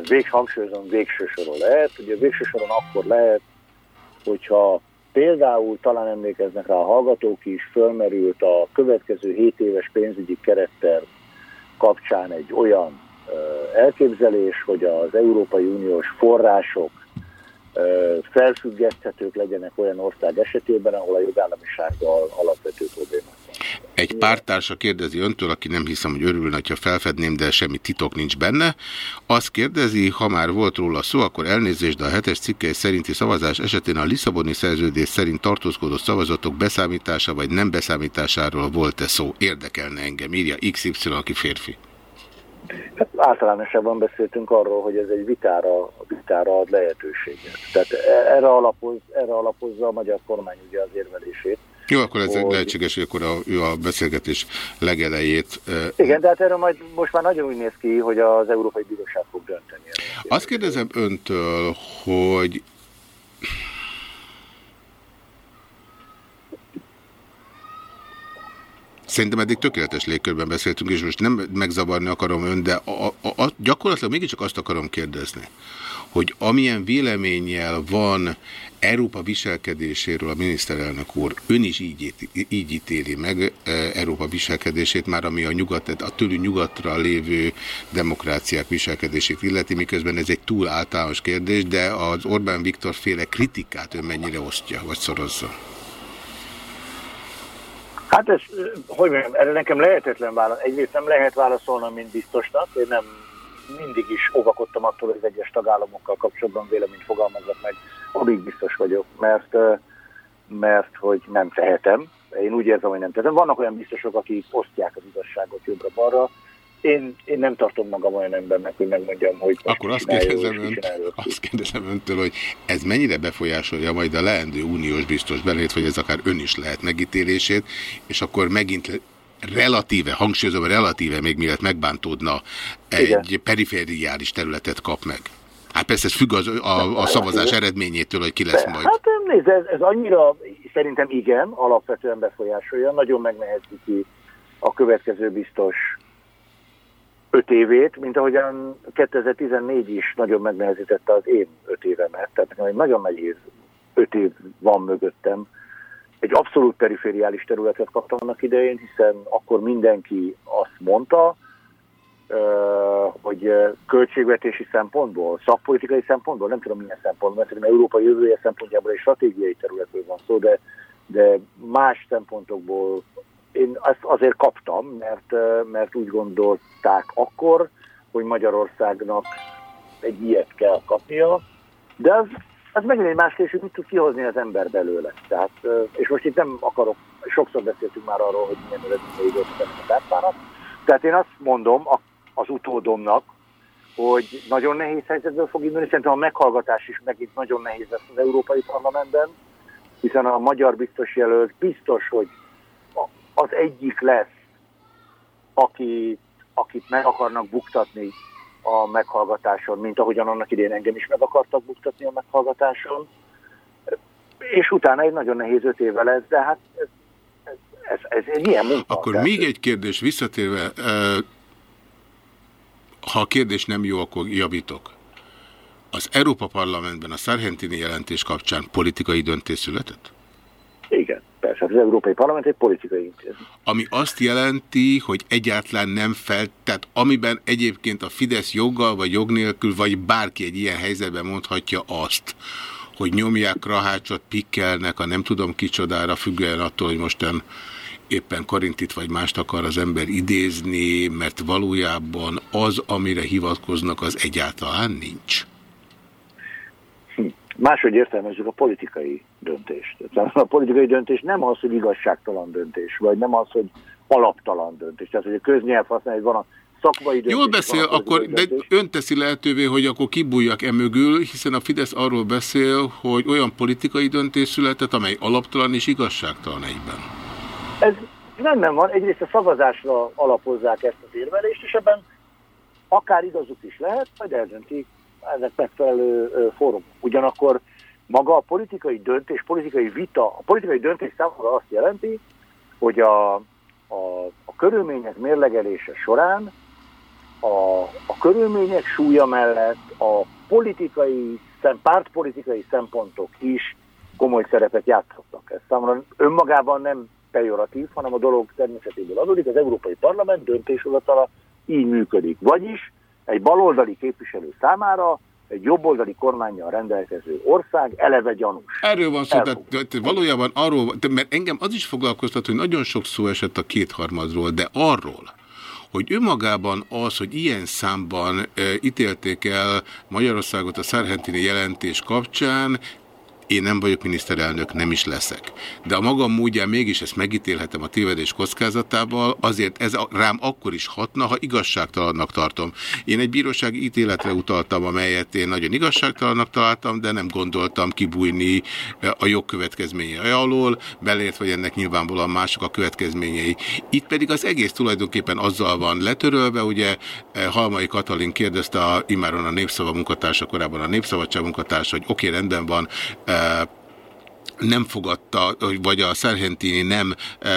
Vég, hangsúlyozom, végső soron lehet. Ugye végső soron akkor lehet, hogyha például talán emlékeznek rá a hallgatók is, fölmerült a következő 7 éves pénzügyi keretterv kapcsán egy olyan elképzelés, hogy az Európai Uniós források felfüggeszthetők legyenek olyan ország esetében, ahol a jogállamisággal alapvető problémák egy pártársa kérdezi öntől, aki nem hiszem, hogy örülne, ha felfedném, de semmi titok nincs benne. Azt kérdezi, ha már volt róla szó, akkor elnézést, de a hetes cikkei szerinti szavazás esetén a Lisszaboni szerződés szerint tartózkodó szavazatok beszámítása vagy nem beszámításáról volt-e szó? Érdekelne engem, írja XY, aki férfi. Hát általánosabban beszéltünk arról, hogy ez egy vitára, vitára ad lehetőséget. Tehát erre, alapoz, erre alapozza a magyar kormány ugye az érvelését. Jó, akkor ez hogy... lehetséges, hogy akkor a, ő a beszélgetés legelejét... Igen, de hát erről majd most már nagyon úgy néz ki, hogy az Európai Bíróság fog dönteni. Azt kérdezem öntől, hogy Szerintem eddig tökéletes légkörben beszéltünk, és most nem megzavarni akarom ön, de a, a, a, gyakorlatilag mégiscsak azt akarom kérdezni, hogy amilyen véleménnyel van Európa viselkedéséről a miniszterelnök úr, ön is így, így ítéli meg e, Európa viselkedését, már ami a, nyugat, a tőlünk nyugatra lévő demokráciák viselkedését illeti, miközben ez egy túl általános kérdés, de az Orbán Viktor féle kritikát ön mennyire osztja, vagy szorozza? Hát ez, hogy mondjam, erre nekem lehetetlen válasz. Egyrészt nem lehet válaszolnom, mint biztosnak. Én nem mindig is óvakodtam attól, hogy az egyes tagállamokkal kapcsolatban véleményt fogalmazzak meg, amíg biztos vagyok, mert, mert hogy nem tehetem. Én úgy érzem, hogy nem tehetem. Vannak olyan biztosok, akik osztják az igazságot jobbra-balra, én, én nem tartom magam olyan embernek, hogy megmondjam, hogy Akkor azt kérdezem, önt, azt kérdezem öntől, hogy ez mennyire befolyásolja majd a leendő uniós biztos belét, hogy ez akár ön is lehet megítélését, és akkor megint relatíve, hangsúlyozom, relatíve még mielőtt megbántódna, egy Igen. perifériális területet kap meg. Hát persze ez függ az, a, a szavazás eredményétől, hogy ki lesz majd. Hát nézd, ez, ez annyira szerintem igen, alapvetően befolyásolja, nagyon megnehezíti a következő biztos öt évét, mint ahogyan 2014 is nagyon megnehezítette az én öt évemet. Tehát nekem egy nagyon nehéz öt év van mögöttem. Egy abszolút perifériális területet kaptam annak idején, hiszen akkor mindenki azt mondta, hogy költségvetési szempontból, szakpolitikai szempontból, nem tudom milyen szempontból, mert Európa jövője szempontjából egy stratégiai területről van szó, de, de más szempontokból én ezt azért kaptam, mert, mert úgy gondolták akkor, hogy Magyarországnak egy ilyet kell kapnia, de az, az megint egy más kérdés, hogy mit tud kihozni az ember belőle. Tehát, és most itt nem akarok, sokszor beszéltünk már arról, hogy milyen eredményei voltak a tárcának. Tehát én azt mondom az utódomnak, hogy nagyon nehéz helyzetből fog indulni. Szerintem a meghallgatás is megint nagyon nehéz lesz az Európai Parlamentben, hiszen a magyar biztos jelölt biztos, hogy az egyik lesz, aki, akit meg akarnak buktatni a meghallgatáson, mint ahogyan annak idén engem is meg akartak buktatni a meghallgatáson. És utána egy nagyon nehéz öt éve lesz, de hát ez, ez, ez, ez egy ilyen munka. Akkor tehát... még egy kérdés visszatérve, ha a kérdés nem jó, akkor javítok. Az Európa Parlamentben a Szerhentini jelentés kapcsán politikai döntés született? Igen. Az Európai Parlament egy politikai intézmény. Ami azt jelenti, hogy egyáltalán nem fel, tehát amiben egyébként a Fidesz joggal vagy jog nélkül, vagy bárki egy ilyen helyzetben mondhatja azt, hogy nyomják rahácsot, pikkelnek, a nem tudom kicsodára, függően attól, hogy mostan éppen Karintit vagy mást akar az ember idézni, mert valójában az, amire hivatkoznak, az egyáltalán nincs. Máshogy értelmezzük a politikai döntést. Tehát a politikai döntés nem az, hogy igazságtalan döntés, vagy nem az, hogy alaptalan döntés. Tehát, hogy a köznyelv használja, hogy van a szakmai döntés. Jól beszél, akkor de ön teszi lehetővé, hogy akkor kibújjak e mögül, hiszen a Fidesz arról beszél, hogy olyan politikai döntés született, amely alaptalan és igazságtalan egyben. Ez nem, nem van. Egyrészt a szavazásra alapozzák ezt az érvelést, és ebben akár igazuk is lehet, majd eldöntik ennek megfelelő fórum. Ugyanakkor maga a politikai döntés, politikai vita, a politikai döntés számomra azt jelenti, hogy a, a, a körülmények mérlegelése során a, a körülmények súlya mellett a politikai, szem, pártpolitikai szempontok is komoly szerepet játszottak. Ez számomra önmagában nem pejoratív, hanem a dolog természetéből adódik. Az Európai Parlament döntéshozatala így működik. Vagyis egy baloldali képviselő számára egy jobboldali kormányjal rendelkező ország eleve gyanús. Erről van szó, tehát, tehát valójában arról, mert engem az is foglalkoztat, hogy nagyon sok szó esett a kétharmadról, de arról, hogy önmagában az, hogy ilyen számban e, ítélték el Magyarországot a Szerhentini jelentés kapcsán, én nem vagyok miniszterelnök, nem is leszek. De a magam módján mégis ezt megítélhetem a tévedés kockázatával, azért ez rám akkor is hatna, ha igazságtalannak tartom. Én egy bírósági ítéletre utaltam, amelyet én nagyon igazságtalannak találtam, de nem gondoltam kibújni a jogkövetkezményei alól, belért, vagy ennek nyilvánvalóan mások a következményei. Itt pedig az egész tulajdonképpen azzal van letörölve, ugye Halmai Katalin kérdezte a, imáron a Népszava munkatársa, korábban a Népszabadság munkatársa, hogy oké, okay, rendben van, nem fogadt a, vagy a Szerhentini nem e,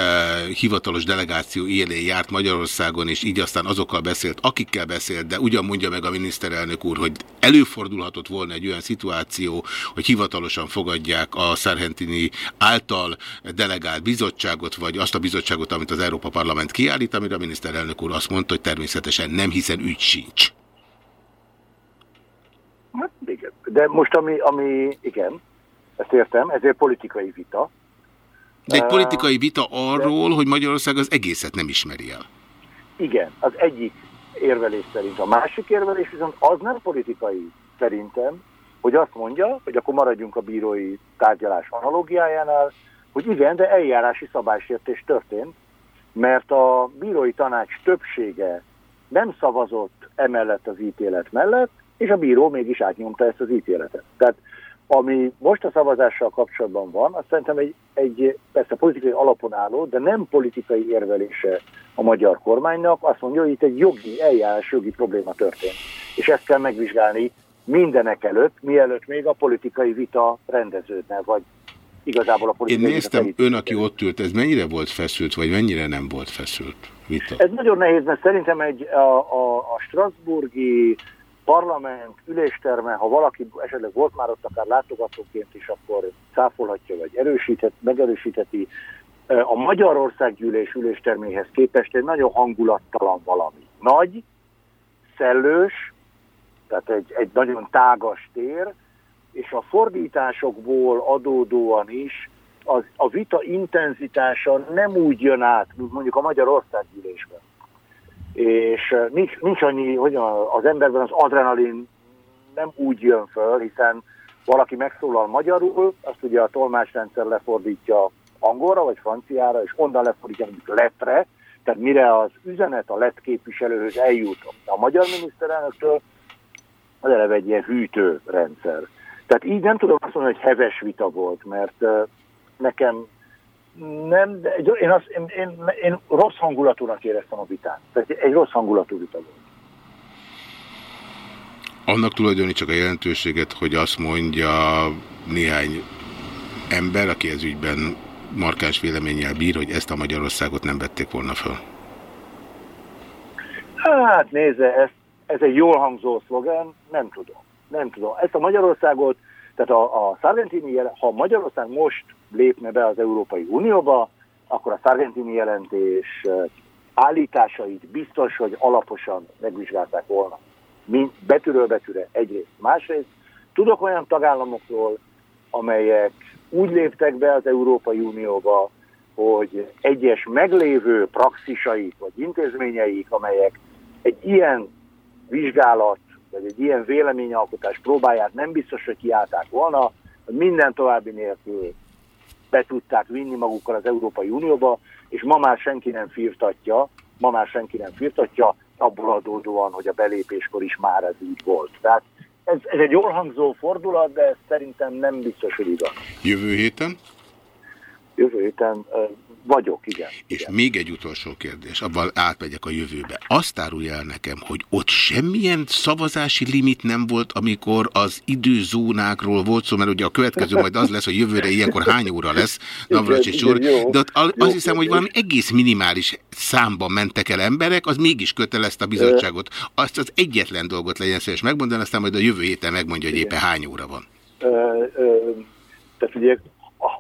hivatalos delegáció élén járt Magyarországon, és így aztán azokkal beszélt, akikkel beszélt, de ugyan mondja meg a miniszterelnök úr, hogy előfordulhatott volna egy olyan szituáció, hogy hivatalosan fogadják a Szerhentini által delegált bizottságot, vagy azt a bizottságot, amit az Európa Parlament kiállít, amire a miniszterelnök úr azt mondta, hogy természetesen nem, hiszen ügy sincs. Hát igen. De most ami, ami igen, ezt értem, ezért politikai vita. De egy politikai vita arról, De... hogy Magyarország az egészet nem ismeri el. Igen, az egyik érvelés szerint. A másik érvelés viszont az nem politikai szerintem, hogy azt mondja, hogy akkor maradjunk a bírói tárgyalás analógiájánál, hogy igen, de eljárási szabálysértés történt, mert a bírói tanács többsége nem szavazott emellett az ítélet mellett, és a bíró mégis átnyomta ezt az ítéletet. Tehát ami most a szavazással kapcsolatban van, azt szerintem egy, egy persze politikai alapon álló, de nem politikai érvelése a magyar kormánynak. Azt mondja, hogy itt egy jogi, eljárás jogi probléma történt. És ezt kell megvizsgálni mindenek előtt, mielőtt még a politikai vita rendeződne, vagy igazából a politikai Én néztem, ön, aki ott ült, ez mennyire volt feszült, vagy mennyire nem volt feszült vita? Ez nagyon nehéz, mert szerintem egy, a, a, a Strasburgi parlament ülésterme, ha valaki esetleg volt már ott akár látogatóként is, akkor cáfolhatja, vagy erősíthet, megerősítheti. A Magyarország gyűlés ülésterméhez képest egy nagyon hangulattalan valami. Nagy, szellős, tehát egy, egy nagyon tágas tér, és a fordításokból adódóan is az, a vita intenzitása nem úgy jön át, mint mondjuk a Magyarország gyűlésben és nincs, nincs annyi, hogy az emberben az adrenalin nem úgy jön föl, hiszen valaki megszólal magyarul, azt ugye a tolmásrendszer lefordítja angolra vagy franciára, és onnan lefordítja mondjuk letre, tehát mire az üzenet a lett képviselőhöz eljut a magyar miniszterelnöktől, az eleve egy ilyen hűtő rendszer. Tehát így nem tudom azt mondani, hogy heves vita volt, mert nekem nem, de én, azt, én, én, én rossz hangulatúnak éreztem a vitát. Tehát egy rossz hangulatú vita volt. Annak csak a jelentőséget, hogy azt mondja néhány ember, aki ez ügyben markáns véleménnyel bír, hogy ezt a Magyarországot nem vették volna föl. Hát nézze, ez, ez egy jól hangzó szlogen, nem tudom. Nem tudom. Ezt a Magyarországot, tehát a, a Sargentini, ha Magyarország most lépne be az Európai Unióba, akkor a Sargentini jelentés állításait biztos, hogy alaposan megvizsgálták volna. Mint betűről betűre egyrészt. Másrészt tudok olyan tagállamokról, amelyek úgy léptek be az Európai Unióba, hogy egyes meglévő praxisaik vagy intézményeik, amelyek egy ilyen vizsgálat vagy egy ilyen véleményalkotás próbáját nem biztos, hogy kiállták volna, minden további nélkül be tudták vinni magukkal az Európai Unióba, és ma már senki nem firtatja, ma már senki nem firtatja, abból adódóan, hogy a belépéskor is már ez így volt. Tehát ez, ez egy jól hangzó fordulat, de ez szerintem nem biztos, hogy igaz. Jövő héten? Jövő héten vagyok, igen. És igen. még egy utolsó kérdés, abban átmegyek a jövőbe. Azt árulja el nekem, hogy ott semmilyen szavazási limit nem volt, amikor az időzónákról volt szó, mert ugye a következő majd az lesz, hogy jövőre ilyenkor hány óra lesz, Navracsics úr, de ott az jó, hiszem, hogy valami egész minimális számban mentek el emberek, az mégis kötelezte a bizottságot. Azt az egyetlen dolgot legyen szíves megmondani, aztán majd a jövő héten megmondja, hogy éppen hány óra van. Ö, ö, tehát ugye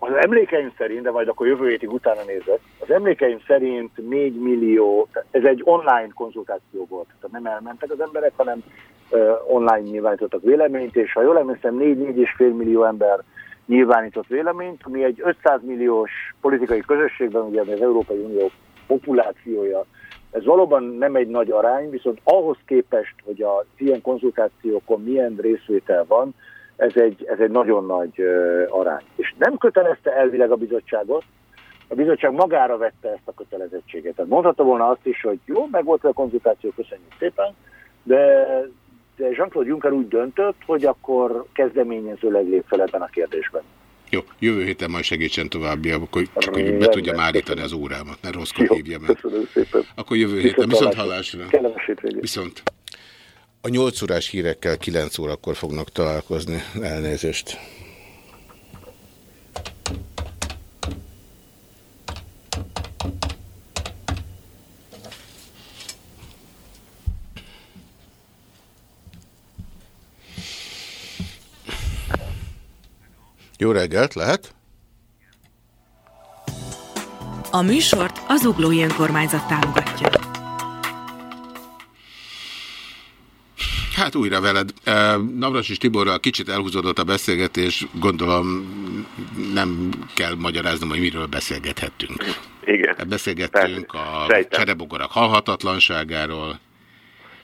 az emlékeim szerint, de majd akkor jövő hétig utána nézek, az emlékeim szerint 4 millió, ez egy online konzultáció volt, tehát nem elmentek az emberek, hanem uh, online nyilvánítottak véleményt, és ha jól emlékszem, 4-4,5 millió ember nyilvánított véleményt, ami egy 500 milliós politikai közösségben, ugye az Európai Unió populációja, ez valóban nem egy nagy arány, viszont ahhoz képest, hogy az ilyen konzultációkon milyen részvétel van, ez egy, ez egy nagyon nagy arány. És nem kötelezte elvileg a bizottságot, a bizottság magára vette ezt a kötelezettséget. Tehát mondhatta volna azt is, hogy jó, meg volt a konzultáció, köszönjük szépen, de, de Jean-Claude Juncker úgy döntött, hogy akkor kezdeményezőleg lép fel ebben a kérdésben. Jó, jövő héten majd segítsen további, akkor csak, hogy be tudjam állítani az órámat, mert rosszkor hívja meg. Akkor jövő héten, viszont hallásra. Viszont. A 8 órás hírekkel 9 órakor fognak találkozni. Elnézést. Jó reggelt, lehet? A műsort az Uglói Önkormányzat támogatja. Hát újra veled. Navras és Tiborral kicsit elhúzódott a beszélgetés, gondolom nem kell magyaráznom, hogy miről beszélgethettünk. Igen. Beszélgettünk a cserebogarak halhatatlanságáról.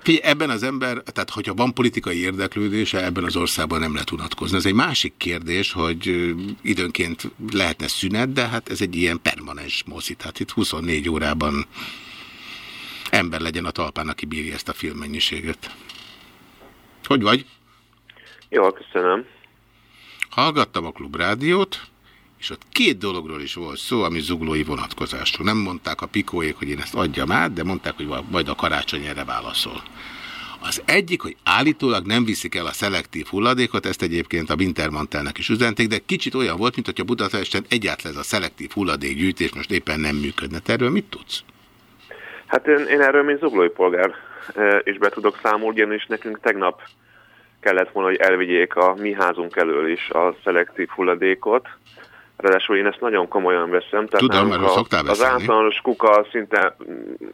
Figyelj, ebben az ember, tehát hogyha van politikai érdeklődése, ebben az országban nem lehet unatkozni. Ez egy másik kérdés, hogy időnként lehetne szünet, de hát ez egy ilyen permanens mozi. Tehát itt 24 órában ember legyen a talpán, aki bírja ezt a filmmennyiséget. Hogy vagy? Jó, köszönöm. Hallgattam a klubrádiót, és ott két dologról is volt szó, ami zuglói vonatkozásról. Nem mondták a pikóék, hogy én ezt adjam át, de mondták, hogy majd a karácsony erre válaszol. Az egyik, hogy állítólag nem viszik el a szelektív hulladékot, ezt egyébként a Wintermantelnek is üzenték, de kicsit olyan volt, mint hogyha Budapesten egyáltalán ez a szelektív hulladékgyűjtés most éppen nem működne. Te erről mit tudsz? Hát én, én erről, mint zuglói polgár is be tudok számolni, ugyanis nekünk tegnap kellett volna, hogy elvigyék a mi házunk elől is a szelektív hulladékot. Ráadásul én ezt nagyon komolyan veszem. Tehát Tudom, mert a, szoktál Az általános kuka szinte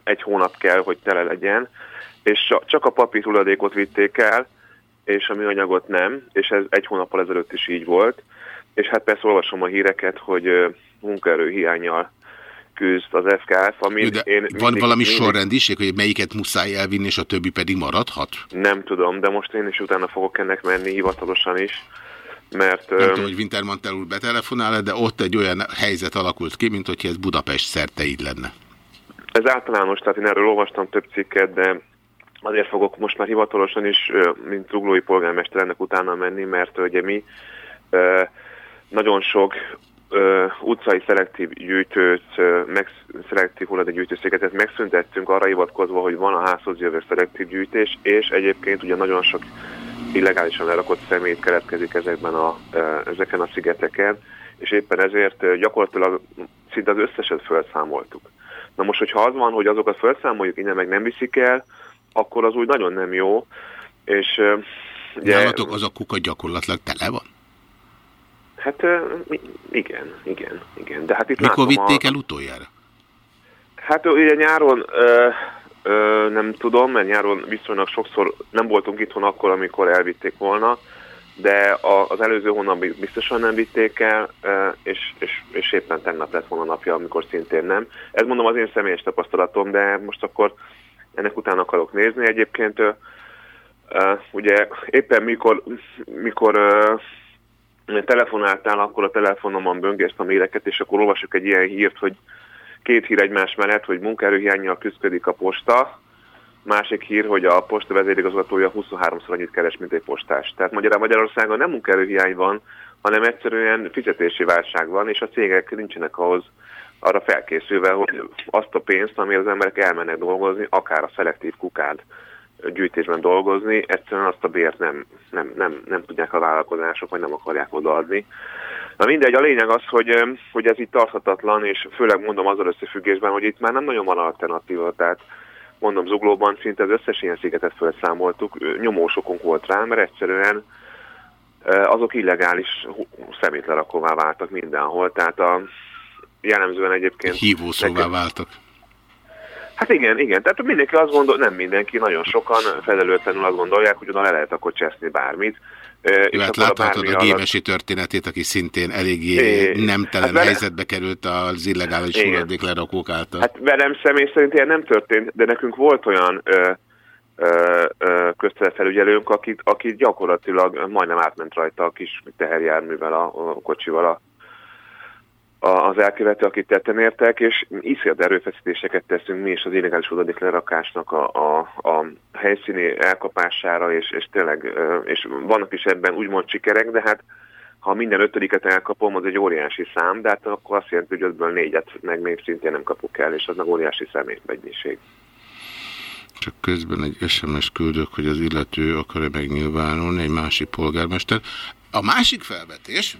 egy hónap kell, hogy tele legyen, és csak a papír hulladékot vitték el, és a műanyagot nem, és ez egy hónappal ezelőtt is így volt. És hát persze olvasom a híreket, hogy munkaerő hiányjal küzd az FKF, ami De én van mindig, valami mindig, sorrendiség, hogy melyiket muszáj elvinni, és a többi pedig maradhat? Nem tudom, de most én is utána fogok ennek menni hivatalosan is, mert... Nem tudom, hogy Wintermantel úr betelefonál -e, de ott egy olyan helyzet alakult ki, mint hogyha ez Budapest szerte így lenne. Ez általános, tehát én erről olvastam több cikket, de azért fogok most már hivatalosan is, mint zuglói polgármester ennek utána menni, mert ugye mi nagyon sok ö, utcai szelektív gyűjtőt, meg, szelektív hulladékgyűjtőszéket megszüntettünk arra hivatkozva, hogy van a házhoz jövő szelektív gyűjtés, és egyébként ugye nagyon sok illegálisan lerakott szemét keletkezik ezekben a, ezeken a szigeteken, és éppen ezért gyakorlatilag szinte az összeset felszámoltuk. Na most, hogyha az van, hogy azokat felszámoljuk, innen meg nem viszik el, akkor az úgy nagyon nem jó, és ugye... Nálatok az a kuka gyakorlatilag tele van? Hát igen, igen, igen. De hát itt Mikor vitték a... el utoljára? Hát ugye nyáron ö, ö, nem tudom, mert nyáron viszonylag sokszor nem voltunk itthon akkor, amikor elvitték volna, de a, az előző hónapban biztosan nem vitték el, ö, és, és, és éppen tegnap lett volna napja, amikor szintén nem. Ez mondom az én személyes tapasztalatom, de most akkor ennek után akarok nézni. Egyébként ö, ö, ugye éppen mikor, mikor ö, telefonáltál, akkor a telefonomon böngészt a méreket, és akkor olvasok egy ilyen hírt, hogy két hír egymás mellett, hogy munkaerőhiányjal küzdik a posta, másik hír, hogy a posta vezérigazgatója 23-szor annyit keres, mint egy postás. Tehát magyarán Magyarországon nem munkaerőhiány van, hanem egyszerűen fizetési válság van, és a cégek nincsenek ahhoz arra felkészülve, hogy azt a pénzt, ami az emberek elmennek dolgozni, akár a szelektív kukád gyűjtésben dolgozni, egyszerűen azt a bért nem, nem, nem, nem tudják a vállalkozások, vagy nem akarják odaadni. Na mindegy, a lényeg az, hogy, hogy ez itt tarthatatlan, és főleg mondom azzal összefüggésben, hogy itt már nem nagyon van alternatíva, tehát mondom Zuglóban szinte az összes ilyen szigetet felszámoltuk, nyomósokunk volt rá, mert egyszerűen azok illegális szemétlerakóvá váltak mindenhol, tehát a jellemzően egyébként... Hívószóvá nekem, váltak. Hát igen, igen. Tehát mindenki azt gondol, nem mindenki, nagyon sokan felelőtlenül azt gondolják, hogy oda le lehet akkor cseszni bármit. Jó, hát láthatod a gémesi történetét, aki szintén eléggé é, nemtelen hát helyzetbe került az illegális hulladék lerakók által. Hát velem személy szerint ilyen nem történt, de nekünk volt olyan ö, ö, közteletfelügyelőnk, akit, akit gyakorlatilag majdnem átment rajta a kis teherjárművel, a, a kocsival a az elkövető, akit tetten értek, és iszért erőfeszítéseket teszünk mi is az illegális odadék lerakásnak a, a, a helyszíni elkapására, és, és tényleg, és vannak is ebben úgymond sikerek, de hát ha minden ötödiket elkapom, az egy óriási szám, de hát akkor azt jelenti, hogy ötből négyet meg még szintén nem kapok el, és az meg óriási szemétmennyiség. Csak közben egy SMS küldök, hogy az illető akar-e megnyilvánulni, egy másik polgármester. A másik felvetés,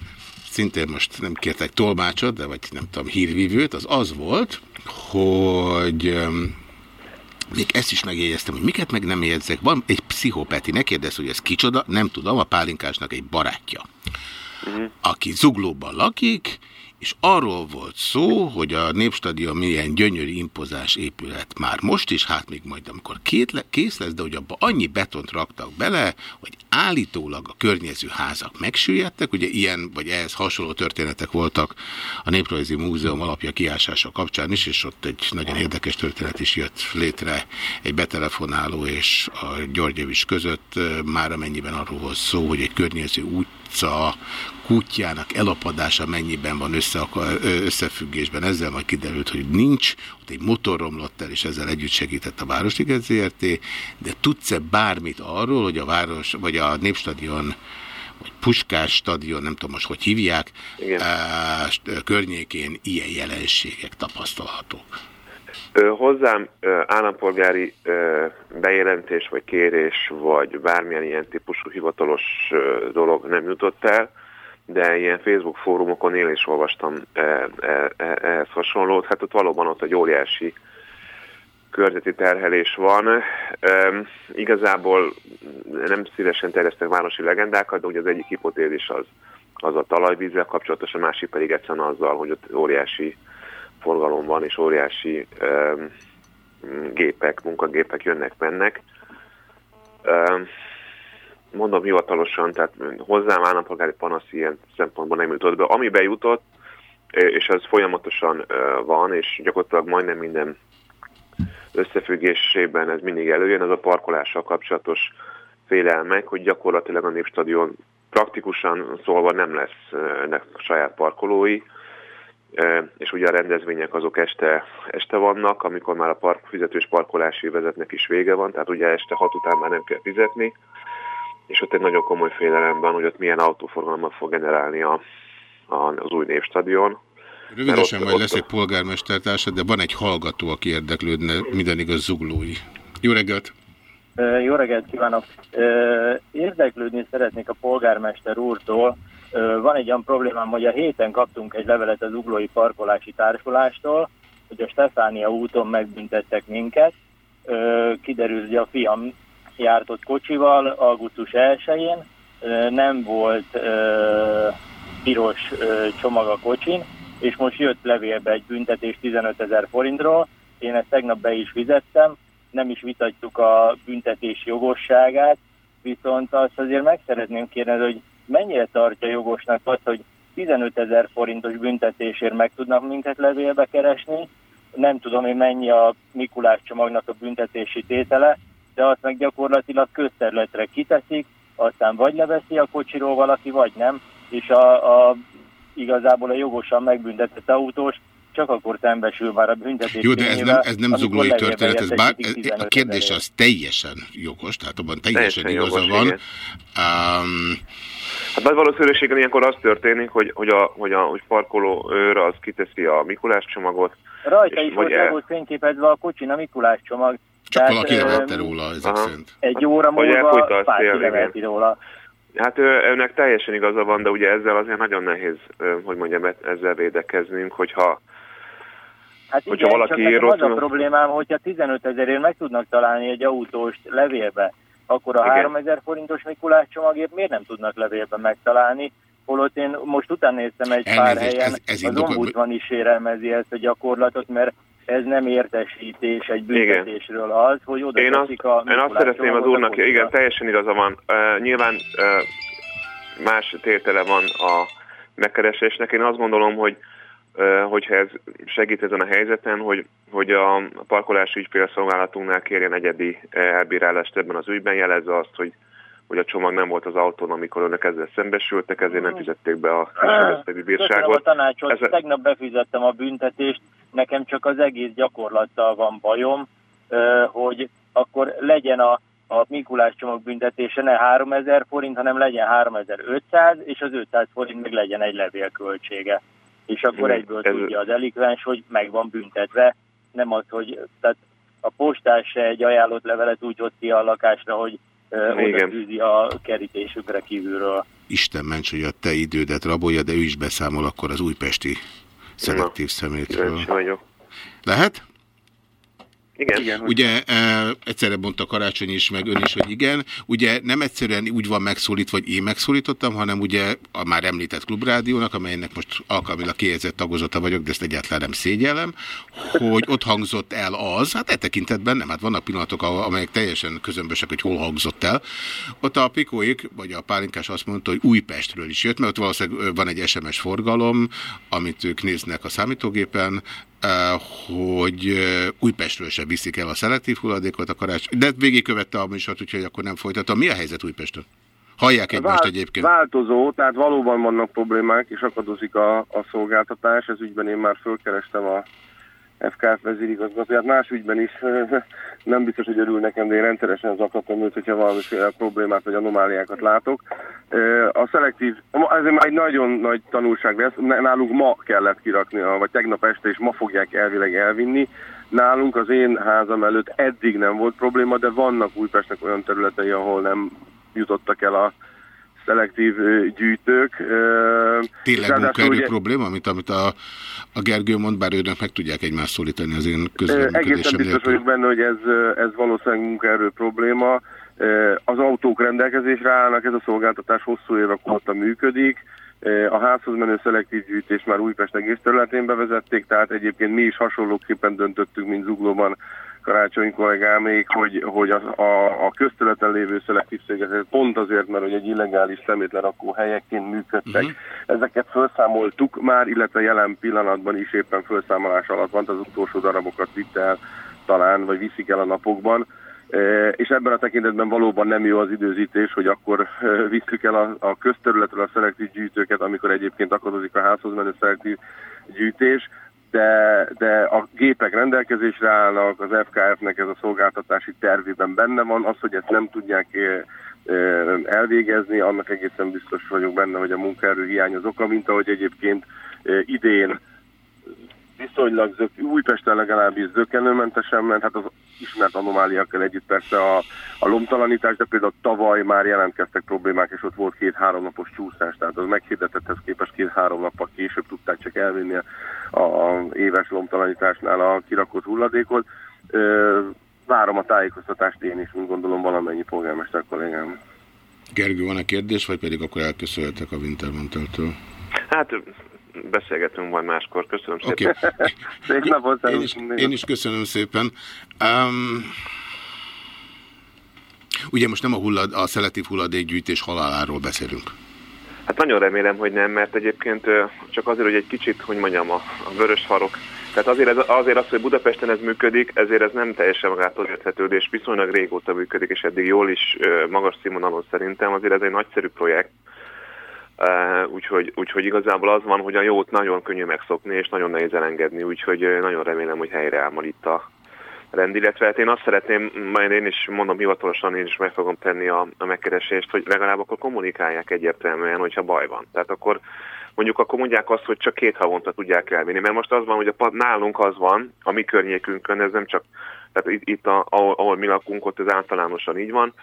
szintén most nem kértek tolmácsot, de vagy nem tudom, hírvívőt, az az volt, hogy még ezt is megjegyeztem, hogy miket meg nem jegyzek. Van egy pszichopeti, ne kérdezz, hogy ez kicsoda, nem tudom, a pálinkásnak egy barátja. aki zuglóban lakik, és arról volt szó, hogy a Népstadion milyen gyönyörű impozás épület már most is, hát még majd amikor két le, kész lesz, de hogy abba annyi betont raktak bele, hogy állítólag a környező házak megsüllyedtek, ugye ilyen vagy ehhez hasonló történetek voltak a Néprajzi Múzeum alapja kiásása kapcsán is, és ott egy nagyon érdekes történet is jött létre. Egy betelefonáló és a Györgyevics között, már amennyiben arról volt szó, hogy egy környező utca kutyának elapadása mennyiben van össze, összefüggésben. Ezzel majd kiderült, hogy nincs. Ott egy motor romlott el, és ezzel együtt segített a Városliget ZRT. De tudsz-e bármit arról, hogy a város, vagy a Népstadion vagy Puskás stadion, nem tudom most, hogy hívják, Igen. környékén ilyen jelenségek tapasztalhatók? Hozzám állampolgári bejelentés, vagy kérés, vagy bármilyen ilyen típusú hivatalos dolog nem jutott el de ilyen Facebook fórumokon én is olvastam e, e, e, ehhez hasonlót. Hát ott valóban ott egy óriási körzeti terhelés van. Igazából nem szívesen terjesztek városi legendákat, de ugye az egyik hipotézis az, az a talajvízzel kapcsolatos, a másik pedig egyszerűen azzal, hogy ott óriási forgalom van, és óriási e, gépek, munkagépek jönnek-mennek. Mondom hivatalosan, tehát hozzám állampolgári panasz ilyen szempontból nem jutott be. Ami bejutott, és ez folyamatosan van, és gyakorlatilag majdnem minden összefüggésében ez mindig előjön, ez a parkolással kapcsolatos félelmek, hogy gyakorlatilag a Népstadion praktikusan szólva nem lesz nek saját parkolói, és ugye a rendezvények azok este, este vannak, amikor már a park, fizetős parkolási vezetnek is vége van, tehát ugye este hat után már nem kell fizetni, és ott egy nagyon komoly félelem van, hogy ott milyen autóforgalmat fog generálni a, a, az új névstadion. Rövidesen majd lesz egy polgármestertársa, de van egy hallgató, aki érdeklődne, minden igaz zuglói. Jó reggelt! Jó reggelt kívánok! Érdeklődni szeretnék a polgármester úrtól. Van egy olyan problémám, hogy a héten kaptunk egy levelet az Uglói Parkolási Társulástól, hogy a Stefánia úton megbüntettek minket. Kiderül, hogy a fiam járt ott kocsival augusztus 1-én, nem volt piros csomag a kocsin, és most jött levélbe egy büntetés 15 ezer forintról, én ezt tegnap be is fizettem, nem is vitatjuk a büntetés jogosságát, viszont azt azért meg szeretném kérdezni, hogy mennyire tartja jogosnak azt, hogy 15 ezer forintos büntetésért meg tudnak minket levélbe keresni, nem tudom hogy mennyi a Mikulás csomagnak a büntetési tétele, de azt meg gyakorlatilag közterületre kiteszik, aztán vagy leveszi a kocsiról valaki, vagy nem, és a, a igazából a jogosan megbüntetett autós csak akkor szembesül már a büntetés. Jó, de ez nem, ez nem zuglói történet, ez bár, ez, a kérdés az teljesen jogos, tehát abban teljesen, teljesen igaza van. Um, hát nagy valószínűséggel ilyenkor az történik, hogy, hogy, a, hogy a hogy parkoló őr az kiteszi a Mikulás csomagot. Rajta is volt el... fényképezve a kocsin a Mikulás csomag, csak Tehát, valaki levette róla ezek aha. szerint. Egy óra múlva pár levelti róla. Hát önnek teljesen igaza van, de ugye ezzel azért nagyon nehéz, hogy mondjam, ezzel védekeznünk, hogyha Hát hogyha igen, valaki csak rossz... az a problémám, hogyha 15 ezerért meg tudnak találni egy autóst levélbe, akkor a igen. 3000 forintos Mikulás csomagért miért nem tudnak levélbe megtalálni? Holott én most után néztem egy Elnézést, pár helyen, ez, ez az ombudsman is érelmezi ezt a gyakorlatot, mert ez nem értesítés egy büntetésről az, hogy oda én azt, a Én azt szeretném az úrnak, igen, teljesen igaza van. Uh, nyilván uh, más tétele van a megkeresésnek. Én azt gondolom, hogy uh, hogyha ez segít ezen a helyzeten, hogy, hogy a parkolási ügyfélszolgálatunknál kérjen egyedi elbírálást ebben az ügyben, jelezze azt, hogy hogy a csomag nem volt az autón, amikor önök ezzel szembesültek, ezért nem fizették be a kisebesztegi bírságot. Köszönöm a tanácsot, Ez... tegnap befizettem a büntetést, nekem csak az egész gyakorlattal van bajom, hogy akkor legyen a, a Mikulás csomag büntetése ne 3000 forint, hanem legyen 3500, és az 500 forint meg legyen egy levélköltsége. És akkor hmm, egyből ez... tudja a delikvens, hogy meg van büntetve, nem az, hogy tehát a postás se egy ajánlott levelet úgy ott ki a lakásra, hogy oda tűzi a kerítésükre kívülről. Isten ments, hogy a te idődet rabolja, de ő is beszámol akkor az újpesti szelektív szemétről. vagyok. Lehet? Igen. igen ugye e, egyszerre mondta Karácsony is, meg ön is, hogy igen. Ugye nem egyszerűen úgy van megszólítva, vagy én megszólítottam, hanem ugye a már említett klubrádiónak, amelynek most alkalmilag kijelzett tagozata vagyok, de ezt egyáltalán nem szégyellem, hogy ott hangzott el az, hát e tekintetben nem, hát vannak pillanatok, amelyek teljesen közömbösek, hogy hol hangzott el. Ott a Pikóik, vagy a Pálinkás azt mondta, hogy Újpestről is jött, mert ott valószínűleg van egy SMS forgalom, amit ők néznek a számítógépen, hogy Újpestről se viszik el a szelektív hulladékot a karácsony. De végigkövette a műsort, úgyhogy akkor nem folytatom. Mi a helyzet Újpesten? Hallják egymást Vált, egyébként? Változó, tehát valóban vannak problémák, és akadozik a, a szolgáltatás. Ez ügyben én már fölkerestem a FKF vezérigazgatóját. Más ügyben is nem biztos, hogy örül nekem, de én rendszeresen zakatom őt, hogyha valamiféle problémát vagy anomáliákat látok. A szelektív, ez már egy nagyon nagy tanulság lesz, nálunk ma kellett kirakni, vagy tegnap este, és ma fogják elvileg elvinni. Nálunk az én házam előtt eddig nem volt probléma, de vannak Újpestnek olyan területei, ahol nem jutottak el a szelektív gyűjtők. Tényleg munkaerő ugye... probléma, amit, amit a, a Gergő mond, bár őnek meg tudják egymást szólítani az én közleműködésem Egészen biztos vagyok benne, hogy ez, ez valószínűleg munkaerő probléma. Az autók rendelkezésre állnak, ez a szolgáltatás hosszú évek óta működik. A házhoz menő szelektív gyűjtés már Újpest egész területén bevezették, tehát egyébként mi is hasonlóképpen döntöttünk, mint Zuglóban Karácsony kollégámék, hogy, hogy a, a, a közterületen lévő szelektív széget, pont azért, mert hogy egy illegális szemétlerakó helyekként működtek. Uh-huh. Ezeket felszámoltuk már, illetve jelen pillanatban is éppen felszámolás alatt van, az utolsó darabokat vitte el talán, vagy viszik el a napokban. E, és ebben a tekintetben valóban nem jó az időzítés, hogy akkor e, visszük el a, a közterületről a szelektív gyűjtőket, amikor egyébként akadozik a házhoz menő szelektív gyűjtés de, de a gépek rendelkezésre állnak, az FKF-nek ez a szolgáltatási tervében benne van, az, hogy ezt nem tudják elvégezni, annak egészen biztos vagyok benne, hogy a munkaerő hiány az oka, mint ahogy egyébként idén viszonylag zök, Újpesten legalábbis zökenőmentesen ment, hát az ismert anomáliakkal együtt persze a, a lomtalanítás, de például tavaly már jelentkeztek problémák, és ott volt két-három napos csúszás, tehát az meghirdetetthez képest két-három nappal később tudták csak elvinni a, a éves lomtalanításnál a kirakott hulladékot. Ö, várom a tájékoztatást én is, mint gondolom valamennyi polgármester kollégám. Gergő, van-e kérdés, vagy pedig akkor elköszönhetek a Wintermanteltől? Hát beszélgetünk majd máskor. Köszönöm szépen. Okay. én, is, én is köszönöm szépen. Um, ugye most nem a, hullad, a szelektív hulladékgyűjtés haláláról beszélünk. Hát nagyon remélem, hogy nem, mert egyébként csak azért, hogy egy kicsit, hogy mondjam, a, a vörös farok. Tehát azért, ez, azért az, hogy Budapesten ez működik, ezért ez nem teljesen magától érthető, és viszonylag régóta működik, és eddig jól is magas színvonalon szerintem. Azért ez egy nagyszerű projekt, Uh, úgyhogy, úgyhogy igazából az van, hogy a jót nagyon könnyű megszokni, és nagyon nehéz elengedni, úgyhogy nagyon remélem, hogy helyre majd itt a rend, illetve hát én azt szeretném, majd én is mondom hivatalosan, én is meg fogom tenni a, a megkeresést, hogy legalább akkor kommunikálják egyértelműen, hogyha baj van. Tehát akkor mondjuk akkor mondják azt, hogy csak két havonta tudják elvinni, mert most az van, hogy a, nálunk az van, a mi környékünkön, ez nem csak, tehát itt, itt a, ahol, ahol mi lakunk, ott ez általánosan így van,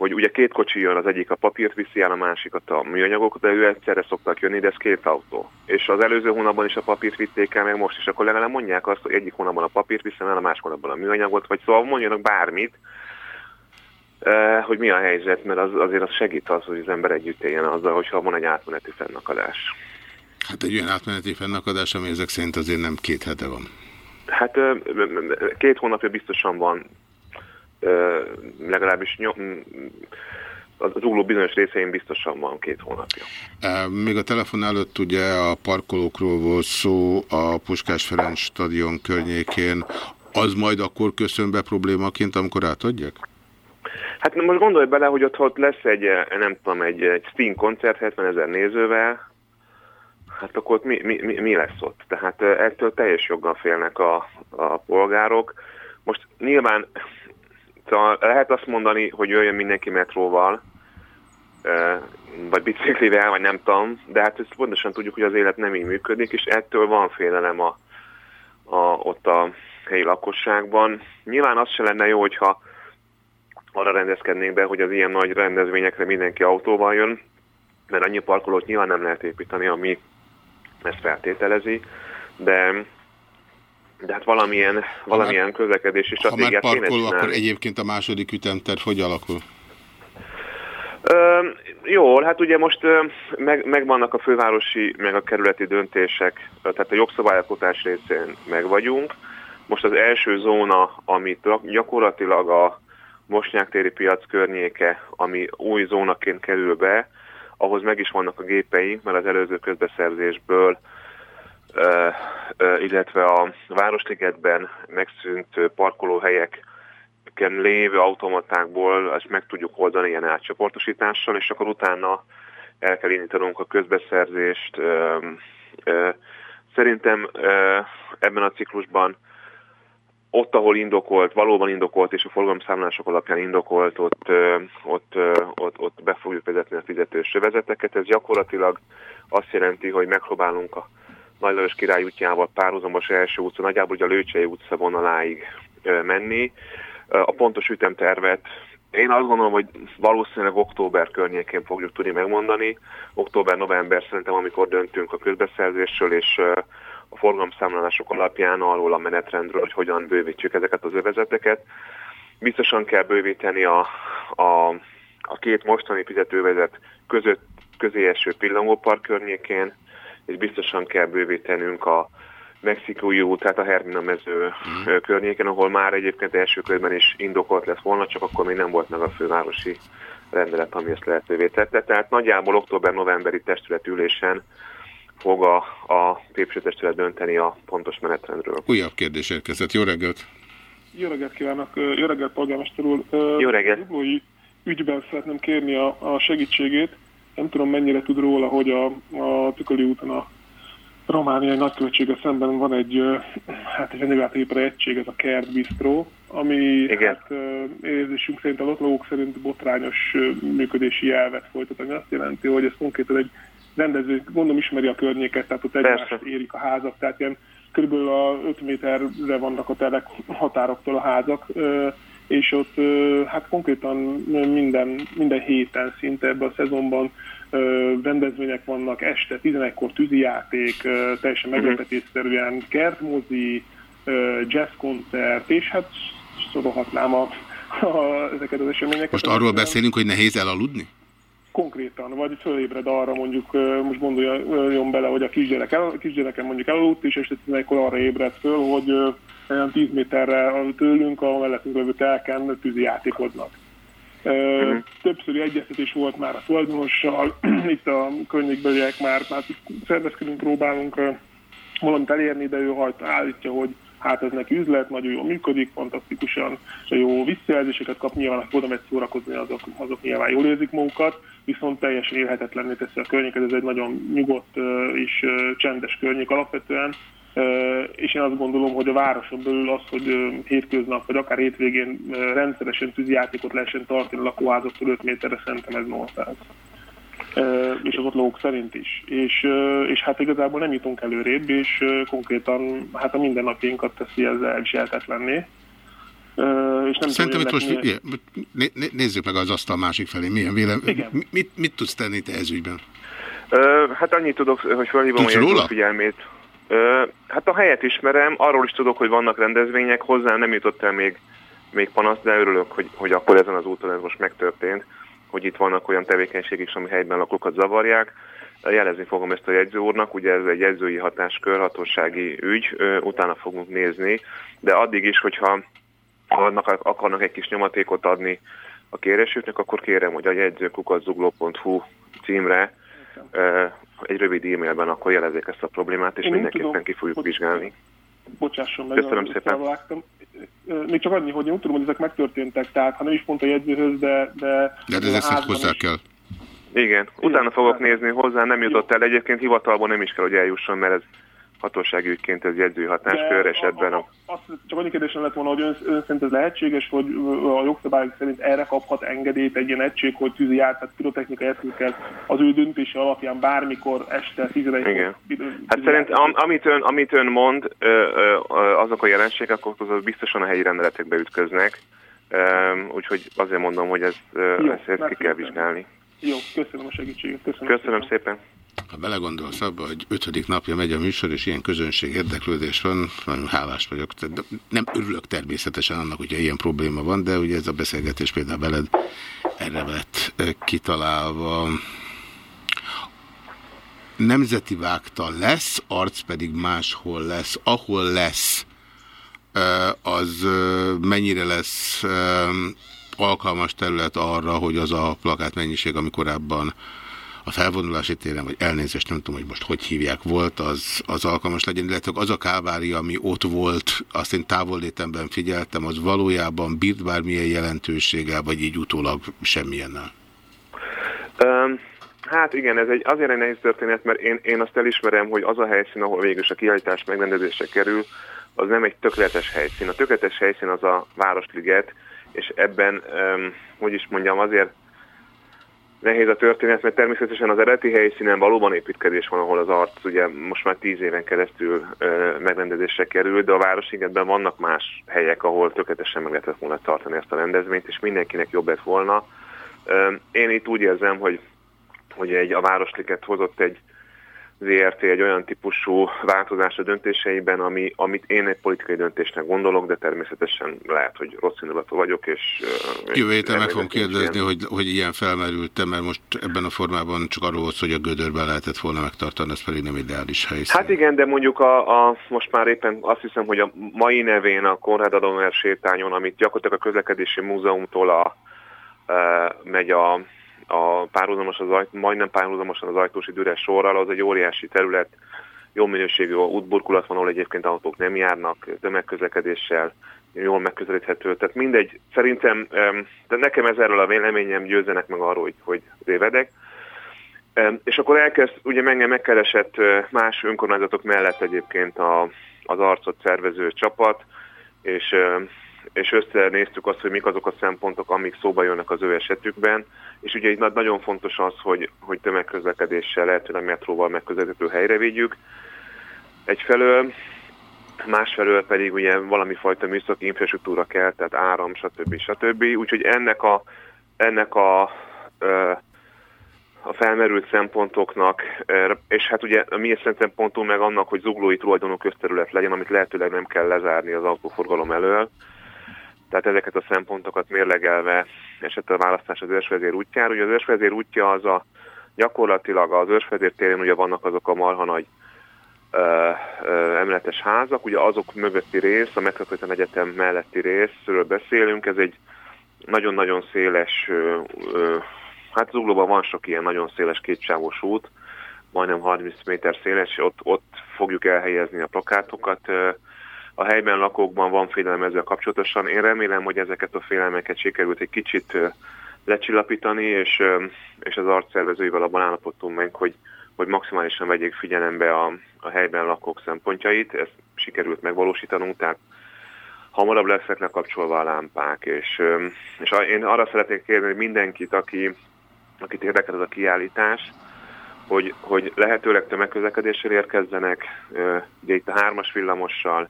hogy ugye két kocsi jön, az egyik a papírt viszi el, a másikat a műanyagokat, de ő egyszerre szoktak jönni, de ez két autó. És az előző hónapban is a papírt vitték el, meg most is, akkor legalább mondják azt, hogy egyik hónapban a papírt viszem el, a másik hónapban a műanyagot, vagy szóval mondjanak bármit, eh, hogy mi a helyzet, mert az, azért az segít az, hogy az ember együtt éljen azzal, hogyha van egy átmeneti fennakadás. Hát egy olyan átmeneti fennakadás, ami ezek szerint azért nem két hete van. Hát két hónapja biztosan van legalábbis nyom, az ugló bizonyos részein biztosan van két hónapja. Még a telefon előtt ugye a parkolókról volt szó a Puskás Ferenc stadion környékén. Az majd akkor köszön be problémaként, amikor átadják? Hát most gondolj bele, hogy ott, ott lesz egy, nem tudom, egy, egy Sting koncert 70 ezer nézővel, hát akkor ott mi, mi, mi lesz ott? Tehát ettől teljes joggal félnek a, a polgárok. Most nyilván lehet azt mondani, hogy jöjjön mindenki metróval, vagy biciklivel, vagy nem tudom, de hát ezt pontosan tudjuk, hogy az élet nem így működik, és ettől van félelem a, a, ott a helyi lakosságban. Nyilván az se lenne jó, hogyha arra rendezkednénk be, hogy az ilyen nagy rendezvényekre mindenki autóval jön, mert annyi parkolót nyilván nem lehet építeni, ami ezt feltételezi, de de hát valamilyen, valamilyen közlekedési Ha már stratégiát kéne parkoló, akkor egyébként a második ütemterv hogy alakul? Ö, jól, hát ugye most ö, meg, megvannak a fővárosi, meg a kerületi döntések, tehát a jogszabályalkotás részén meg vagyunk. Most az első zóna, amit gyakorlatilag a Mosnyák-téri piac környéke, ami új zónaként kerül be, ahhoz meg is vannak a gépeink, mert az előző közbeszerzésből, illetve a Városligetben megszűnt parkolóhelyek lévő automatákból ezt meg tudjuk oldani ilyen átcsoportosítással, és akkor utána el kell indítanunk a közbeszerzést. Szerintem ebben a ciklusban ott, ahol indokolt, valóban indokolt, és a forgalomszámlások alapján indokolt, ott, ott, ott, ott be fogjuk vezetni a fizetős övezeteket. Ez gyakorlatilag azt jelenti, hogy megpróbálunk a Nagy Lajos király útjával párhuzamos első utca, nagyjából ugye a Lőcsei utca vonaláig menni. A pontos ütemtervet én azt gondolom, hogy valószínűleg október környékén fogjuk tudni megmondani. Október-november szerintem, amikor döntünk a közbeszerzésről, és a forgalomszámlálások alapján arról a menetrendről, hogy hogyan bővítsük ezeket az övezeteket. Biztosan kell bővíteni a, a, a két mostani fizetővezet között közé eső pillangópark környékén, és biztosan kell bővítenünk a Mexikói út, tehát a Hermina mező mm. környéken, ahol már egyébként első körben is indokolt lett volna, csak akkor még nem volt meg a fővárosi rendelet, ami ezt lehetővé tette. Tehát nagyjából október-novemberi testületülésen fog a, a képviselőtestület dönteni a pontos menetrendről. Újabb kérdés érkezett. Jó reggelt! Jó reggelt kívánok, jó reggelt polgármester úr. Jó reggelt. Az uglói ügyben szeretném kérni a, a segítségét. Nem tudom mennyire tud róla, hogy a, a Tüköli úton a romániai nagykövetsége szemben van egy, hát egy vendéglátóipari egység, ez a Kert Bistro, ami Igen. hát érzésünk szerint, a lakók szerint botrányos működési elvet folytat, ami azt jelenti, hogy ez konkrétan egy rendező, gondolom ismeri a környéket, tehát ott egymást Persze. érik a házak, tehát ilyen körülbelül a 5 méterre vannak a telek határoktól a házak, és ott hát konkrétan minden, minden héten szinte ebben a szezonban rendezvények vannak, este 11-kor tűzijáték, teljesen Mhm. meglepetésszerűen kertmozi, jazzkoncert, és hát sorolhatnám a, a, ezeket az eseményeket. Most arról beszélünk, hogy nehéz elaludni? Konkrétan, vagy fölébred arra mondjuk, most gondoljon bele, hogy a kisgyerek el, a kisgyereken mondjuk elaludt, és este 11-kor arra ébredt föl, hogy olyan 10 méterre tőlünk a mellettünk levő telken tűzi játékoznak. Ö, Többszöri egyeztetés volt már a tulajdonossal, itt a környékbeliek már, már szervezkedünk, próbálunk valamit elérni, de ő hajt, állítja, hogy hát ez neki üzlet, nagyon jól működik, fantasztikusan jó visszajelzéseket kap, nyilván oda megy szórakozni, azok, azok nyilván jól érzik magukat, viszont teljesen élhetetlenné teszi a környéket, ez egy nagyon nyugodt és csendes környék alapvetően, és én azt gondolom, hogy a városon belül az, hogy hétköznap vagy akár hétvégén rendszeresen tűzijátékot lehessen tartani a lakóházaktól 5 méterre, szerintem ez. Ö, és az ott lakók szerint is. És, és hát igazából nem jutunk előrébb, és konkrétan hát a mindennapjainkat teszi ez elviselhetetlenné. Ö, És nem Szerintem itt tudom, most né- né- nézzük meg az asztal másik felé. Milyen vélem... Mi- Mit, mit tudsz tenni te ez ügyben? Hát annyit tudok, hogy felhívom a figyelmét. Hát a helyet ismerem, arról is tudok, hogy vannak rendezvények, hozzám nem jutott el még, még panasz, de örülök, hogy, hogy akkor ezen az úton ez most megtörtént, hogy itt vannak olyan tevékenységek is, ami helyben lakókat zavarják. Jelezni fogom ezt a jegyző úrnak, ugye ez egy jegyzői hatáskör, hatósági ügy, utána fogunk nézni, de addig is, hogyha annak akarnak egy kis nyomatékot adni a kérésüknek, akkor kérem, hogy a jegyzőkukazzugló.hu címre egy rövid e-mailben akkor jelezzék ezt a problémát, és Én mindenképpen tudom, ki fogjuk vizsgálni. bocsásson meg, Köszönöm szépen. felvágtam. Ö, Még csak annyi, hogy én úgy tudom, hogy ezek megtörténtek, tehát ha nem is pont a jegyzőhöz, de... De, De hát a ezeket házban hozzá is. kell. Igen, utána fogok nézni, hozzá nem jutott el. Egyébként hivatalból nem is kell, hogy eljusson, mert ez hatósági ügyként ez jegyzői hatáskör esetben. A, Azt, csak annyi kérdésem lett volna, hogy ön, ön szerint ez lehetséges, hogy a jogszabályok szerint erre kaphat engedélyt egy ilyen egység, hogy tűzi tehát pirotechnikai eszközkel az ő döntése alapján bármikor este 11 Igen. Hát szerint am, amit, ön, amit ön mond, ö, ö, azok a jelenségek, akkor azok biztosan a helyi rendeletekbe ütköznek. Ö, Úgyhogy azért mondom, hogy ez, ö, Jó, ezt, ezt ki kell vizsgálni. Jó, köszönöm a segítséget. Köszönöm, Köszönöm szépen. Ha belegondolsz abba, hogy ötödik napja megy a műsor, és ilyen közönség érdeklődés van, nagyon hálás vagyok. Nem örülök természetesen annak, hogyha ilyen probléma van, de ugye ez a beszélgetés például veled erre lett kitalálva. Nemzeti vágta lesz, arc pedig máshol lesz. Ahol lesz, az mennyire lesz alkalmas terület arra, hogy az a plakát mennyiség, ami korábban a felvonulási téren, vagy elnézést nem tudom, hogy most hogy hívják volt, az, az alkalmas legyen, illetve az a kávária, ami ott volt, azt én távollétemben figyeltem, az valójában bírt bármilyen jelentőséggel, vagy így utólag semmilyennel? Um, hát igen, ez egy azért egy nehéz történet, mert én, én azt elismerem, hogy az a helyszín, ahol végül a kiállítás megrendezésre kerül, az nem egy tökéletes helyszín. A tökéletes helyszín az a Városliget, és ebben, um, hogy is mondjam, azért nehéz a történet, mert természetesen az eredeti helyszínen valóban építkezés van, ahol az arc ugye most már tíz éven keresztül ö, megrendezésre kerül, de a Városligetben vannak más helyek, ahol tökéletesen meg lehetett volna tartani ezt a rendezvényt, és mindenkinek jobb lett volna. Ö, én itt úgy érzem, hogy, hogy egy, a Városliget hozott egy ZRT egy olyan típusú változás a döntéseiben, ami, amit én egy politikai döntésnek gondolok, de természetesen lehet, hogy rossz indulatú vagyok, és... Jövő héten meg fogom kérdezni, ilyen. hogy, hogy ilyen felmerült mert most ebben a formában csak arról volt, hogy a gödörben lehetett volna megtartani, ez pedig nem ideális helyszín. Hát igen, de mondjuk a, a, most már éppen azt hiszem, hogy a mai nevén a Konrad Adomár sétányon, amit gyakorlatilag a közlekedési múzeumtól a, a, megy a a párhuzamos az ajt, majdnem párhuzamosan az ajtósi üres sorral, az egy óriási terület, jó minőségű útburkulat van, ahol egyébként autók nem járnak, tömegközlekedéssel, jól megközelíthető. Tehát mindegy, szerintem, de nekem ez erről a véleményem, győzzenek meg arról, hogy, hogy révedek. És akkor elkezd, ugye engem megkeresett más önkormányzatok mellett egyébként a, az arcot szervező csapat, és és összenéztük azt, hogy mik azok a szempontok, amik szóba jönnek az ő esetükben, és ugye itt nagyon fontos az, hogy, hogy tömegközlekedéssel, lehetőleg metróval megközelítő helyre vigyük. Egyfelől, másfelől pedig ugye valami fajta műszaki infrastruktúra kell, tehát áram, stb. stb. Úgyhogy ennek a, ennek a, a felmerült szempontoknak, és hát ugye a mi szempontunk meg annak, hogy zuglói tulajdonú közterület legyen, amit lehetőleg nem kell lezárni az autóforgalom elől, tehát ezeket a szempontokat mérlegelve esett a választás az ősvezér útjára. Ugye az ősvezér útja az a gyakorlatilag az ősvezér térén ugye vannak azok a marha nagy ö, ö, emeletes házak, ugye azok mögötti rész, a Metropolitan Egyetem melletti részről beszélünk, ez egy nagyon-nagyon széles, ö, ö, hát Zuglóban van sok ilyen nagyon széles kétsávos út, majdnem 30 méter széles, ott, ott fogjuk elhelyezni a plakátokat, a helyben lakókban van félelem ezzel kapcsolatosan. Én remélem, hogy ezeket a félelmeket sikerült egy kicsit lecsillapítani, és, és az arcszervezőivel abban állapodtunk meg, hogy, hogy maximálisan vegyék figyelembe a, a helyben lakók szempontjait. Ezt sikerült megvalósítanunk, tehát hamarabb lesznek lekapcsolva a lámpák, és, és én arra szeretnék kérni mindenkit, aki, akit érdekel ez a kiállítás, hogy, hogy lehetőleg tömegközlekedéssel érkezzenek, ugye itt a hármas villamossal,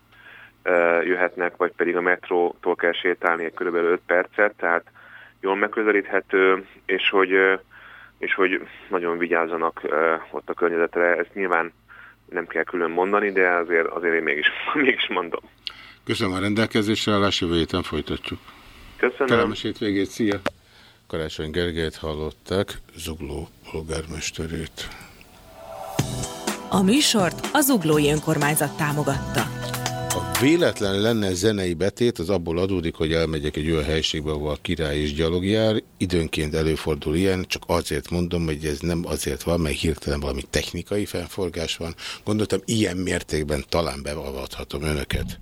jöhetnek, vagy pedig a metrótól kell sétálni egy kb. 5 percet, tehát jól megközelíthető, és hogy, és hogy nagyon vigyázzanak ott a környezetre. Ezt nyilván nem kell külön mondani, de azért, azért én mégis, mégis mondom. Köszönöm a rendelkezésre, állás jövő héten folytatjuk. Köszönöm. Kellemes hétvégét, szia! Karácsony Gergelyt hallották, Zugló polgármesterét. A műsort az Zuglói Önkormányzat támogatta. Véletlen lenne zenei betét, az abból adódik, hogy elmegyek egy olyan helységbe, ahol a király is gyalogjár. Időnként előfordul ilyen, csak azért mondom, hogy ez nem azért van, mert hirtelen valami technikai felforgás van. Gondoltam, ilyen mértékben talán bevallathatom önöket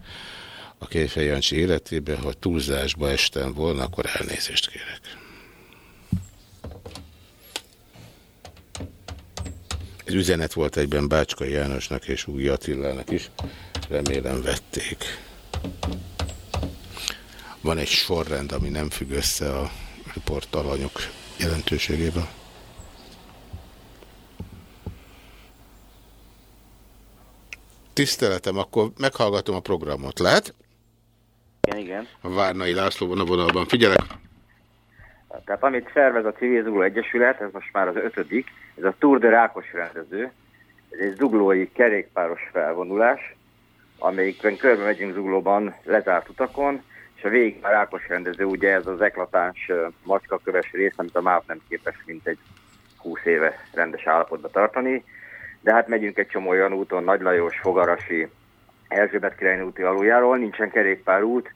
a Kéfej Jancsi életébe, ha túlzásba estem volna, akkor elnézést kérek. Ez üzenet volt egyben Bácska Jánosnak és Új Attilának is. Remélem vették. Van egy sorrend, ami nem függ össze a riportalanyok jelentőségével. Tiszteletem, akkor meghallgatom a programot. Lehet? Igen, igen. A Várnai László van a vonalban. Figyelek! Tehát amit szervez a Civil Zugló Egyesület, ez most már az ötödik, ez a Tour de Rákos rendező, ez egy zuglói kerékpáros felvonulás, amelyikben körbe megyünk Zuglóban lezárt utakon, és a végig a Rákos rendező, ugye ez az eklatáns macskaköves rész, amit a MÁV nem képes mint egy 20 éve rendes állapotba tartani, de hát megyünk egy csomó olyan úton, Nagy Lajos, Fogarasi, Erzsébet királyi úti aluljáról, nincsen kerékpárút,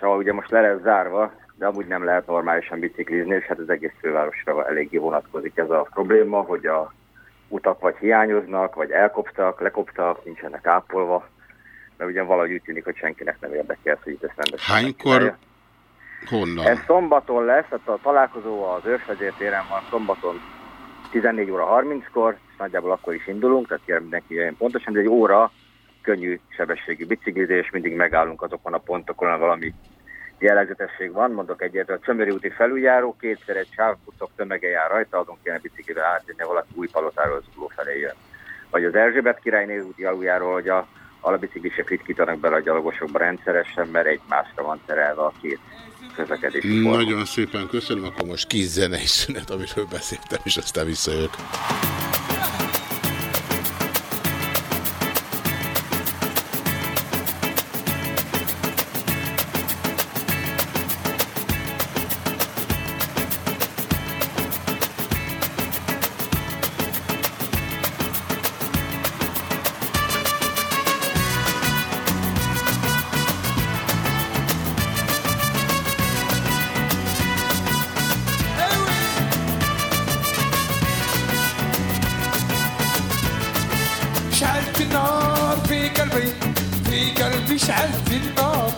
szóval ugye most le lesz zárva, de amúgy nem lehet normálisan biciklizni, és hát az egész fővárosra eléggé vonatkozik ez a probléma, hogy a utak vagy hiányoznak, vagy elkoptak, lekoptak, nincsenek ápolva, mert ugye valahogy úgy tűnik, hogy senkinek nem érdekel, hogy itt ezt rendesen Hánykor? Honnan? Ez szombaton lesz, tehát a találkozó az őrsvezértéren van szombaton 14 óra 30-kor, és nagyjából akkor is indulunk, tehát kérem mindenki jöjjön pontosan, de egy óra könnyű sebességű biciklizés, mindig megállunk azokon a pontokon, ahol valami jellegzetesség van, mondok egyet, a Csömöri úti felüljáró, kétszer egy sávbuszok tömege jár rajta, azon kéne biciklivel átjönni, valaki új palotáról zugló felé jön. Vagy az Erzsébet királyné úti aluljáról, hogy a alapiciklisek ritkítanak bele a gyalogosokba rendszeresen, mert egymásra van terelve a két közlekedési forma. Nagyon szépen köszönöm, akkor most kis zenei szünet, amiről beszéltem, és aztán visszajövök. قلبي شعلت النار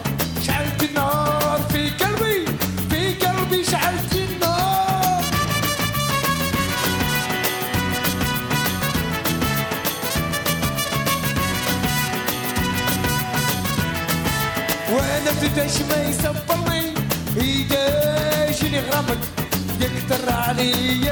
شعلت النار في قلبي في قلبي شعلت النار. وأنا ابتداش ما يصبرني ايداش اللي غرامك يقدر عليا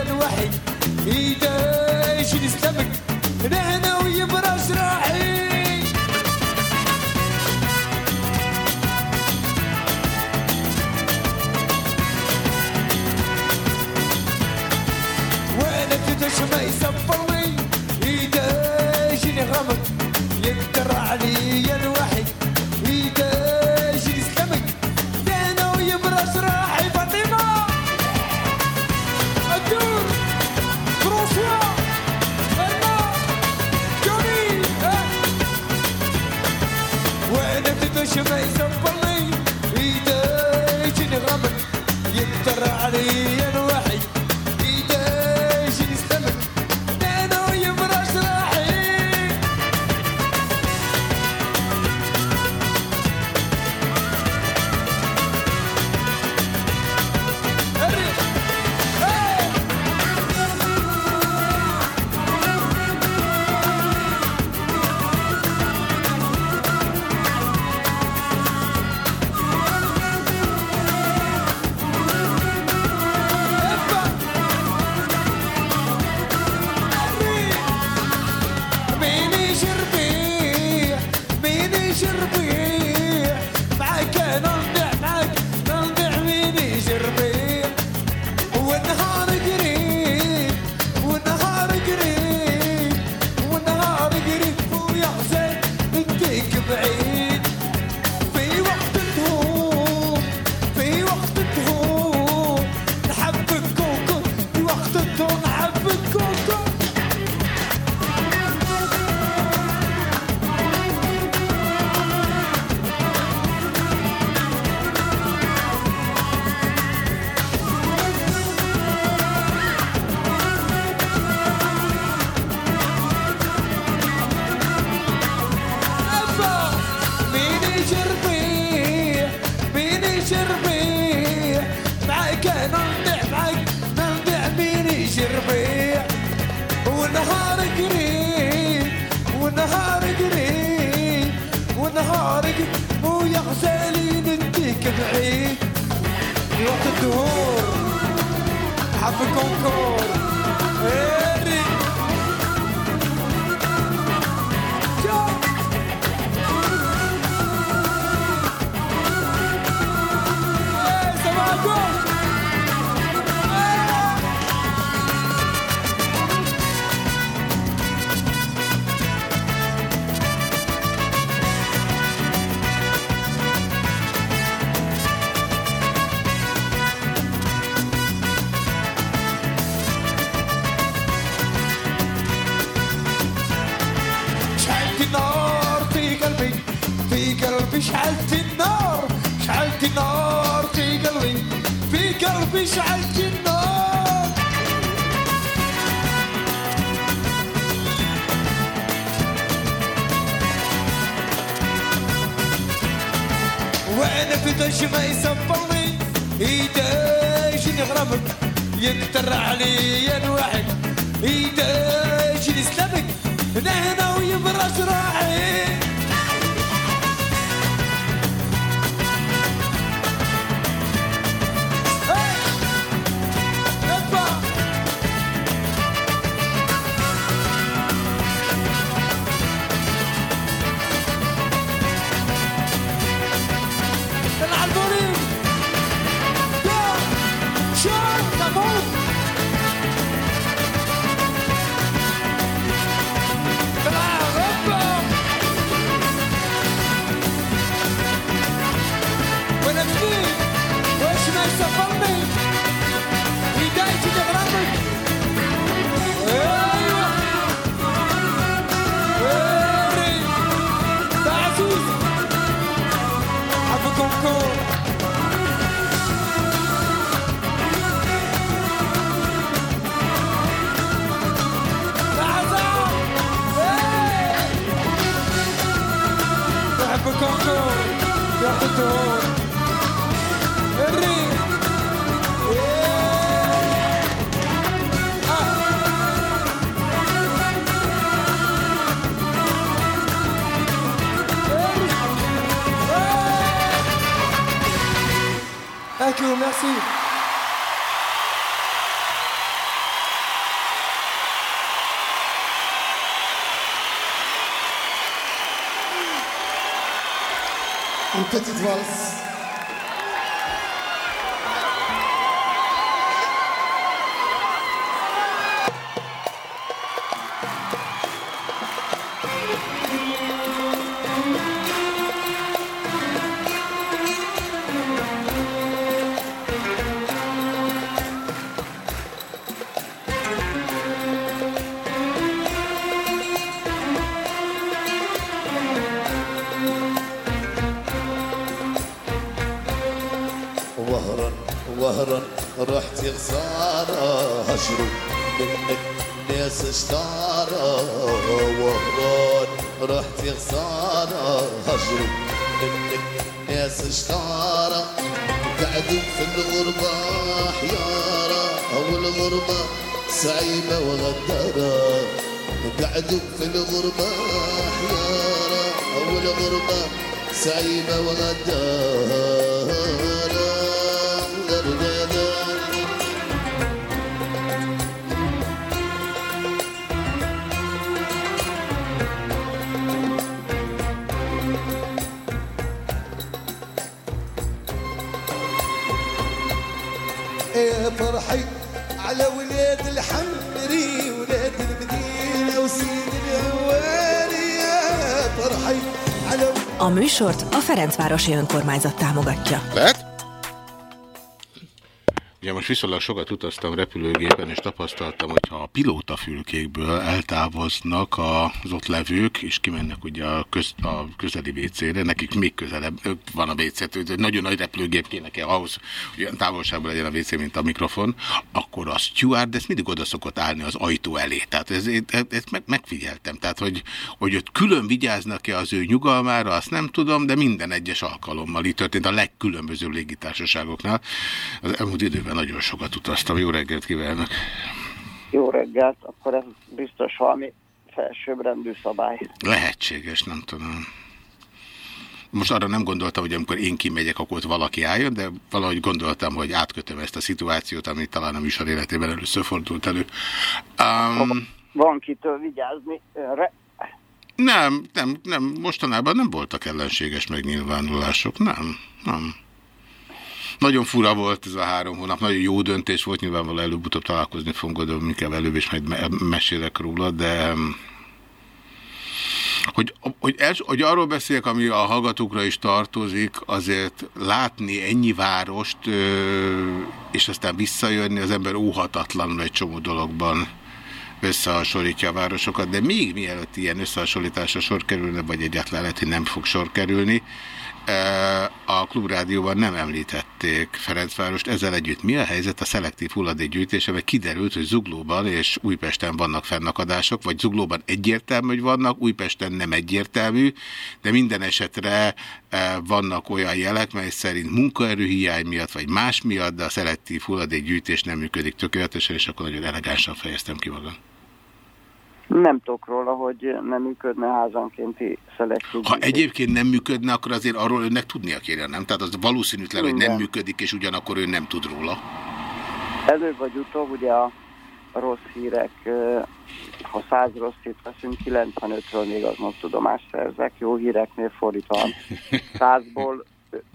صعيبة وغدارة قعدوا في الغربة حيارة. والغربة صعيبة وغدارة. Műsort a Ferencvárosi Önkormányzat támogatja. Lehet? Ugye most viszonylag sokat utaztam repülőgépen, és tapasztaltam, hogy pilótafülkékből eltávoznak az ott levők, és kimennek ugye a, köz, a közeli WC-re, nekik még közelebb van a WC, nagyon nagy repülőgép kéne kell ahhoz, hogy olyan távolságban legyen a WC, mint a mikrofon, akkor a steward ezt mindig oda szokott állni az ajtó elé. Tehát ez, ezt meg, megfigyeltem. Tehát, hogy, hogy ott külön vigyáznak-e az ő nyugalmára, azt nem tudom, de minden egyes alkalommal itt történt a legkülönbözőbb légitársaságoknál. Az elmúlt időben nagyon sokat utaztam. Jó reggelt kívánok! Jó reggelt, akkor ez biztos valami felsőbbrendű szabály. Lehetséges, nem tudom. Most arra nem gondoltam, hogy amikor én kimegyek, akkor ott valaki álljon, de valahogy gondoltam, hogy átkötöm ezt a szituációt, ami talán a műsor életében először fordult elő. Um, Van kitől vigyázni önre? nem, nem, nem, mostanában nem voltak ellenséges megnyilvánulások, nem, nem. Nagyon fura volt ez a három hónap, nagyon jó döntés volt, nyilvánvalóan előbb-utóbb találkozni fogunk, gondolom, inkább előbb is majd me mesélek róla, de hogy, hogy, els, hogy arról beszéljek, ami a hallgatókra is tartozik, azért látni ennyi várost, és aztán visszajönni, az ember óhatatlanul egy csomó dologban összehasonlítja a városokat, de még mielőtt ilyen összehasonlításra sor kerülne, vagy egyáltalán lehet, hogy nem fog sor kerülni, a klubrádióban nem említették Ferencvárost. Ezzel együtt mi a helyzet a szelektív hulladékgyűjtése, mert kiderült, hogy Zuglóban és Újpesten vannak fennakadások, vagy Zuglóban egyértelmű, hogy vannak, Újpesten nem egyértelmű, de minden esetre vannak olyan jelek, mely szerint munkaerőhiány miatt, vagy más miatt, de a szelektív hulladékgyűjtés nem működik tökéletesen, és akkor nagyon elegánsan fejeztem ki magam. Nem tudok róla, hogy nem működne házankénti szelektív. Ha egyébként nem működne, akkor azért arról önnek tudnia kéne, nem? Tehát az valószínűtlen, hogy nem működik, és ugyanakkor ön nem tud róla. Előbb vagy utóbb, ugye a rossz hírek, ha száz rossz hírt veszünk, 95-ről még azon tudomást szerzek, jó híreknél fordítva százból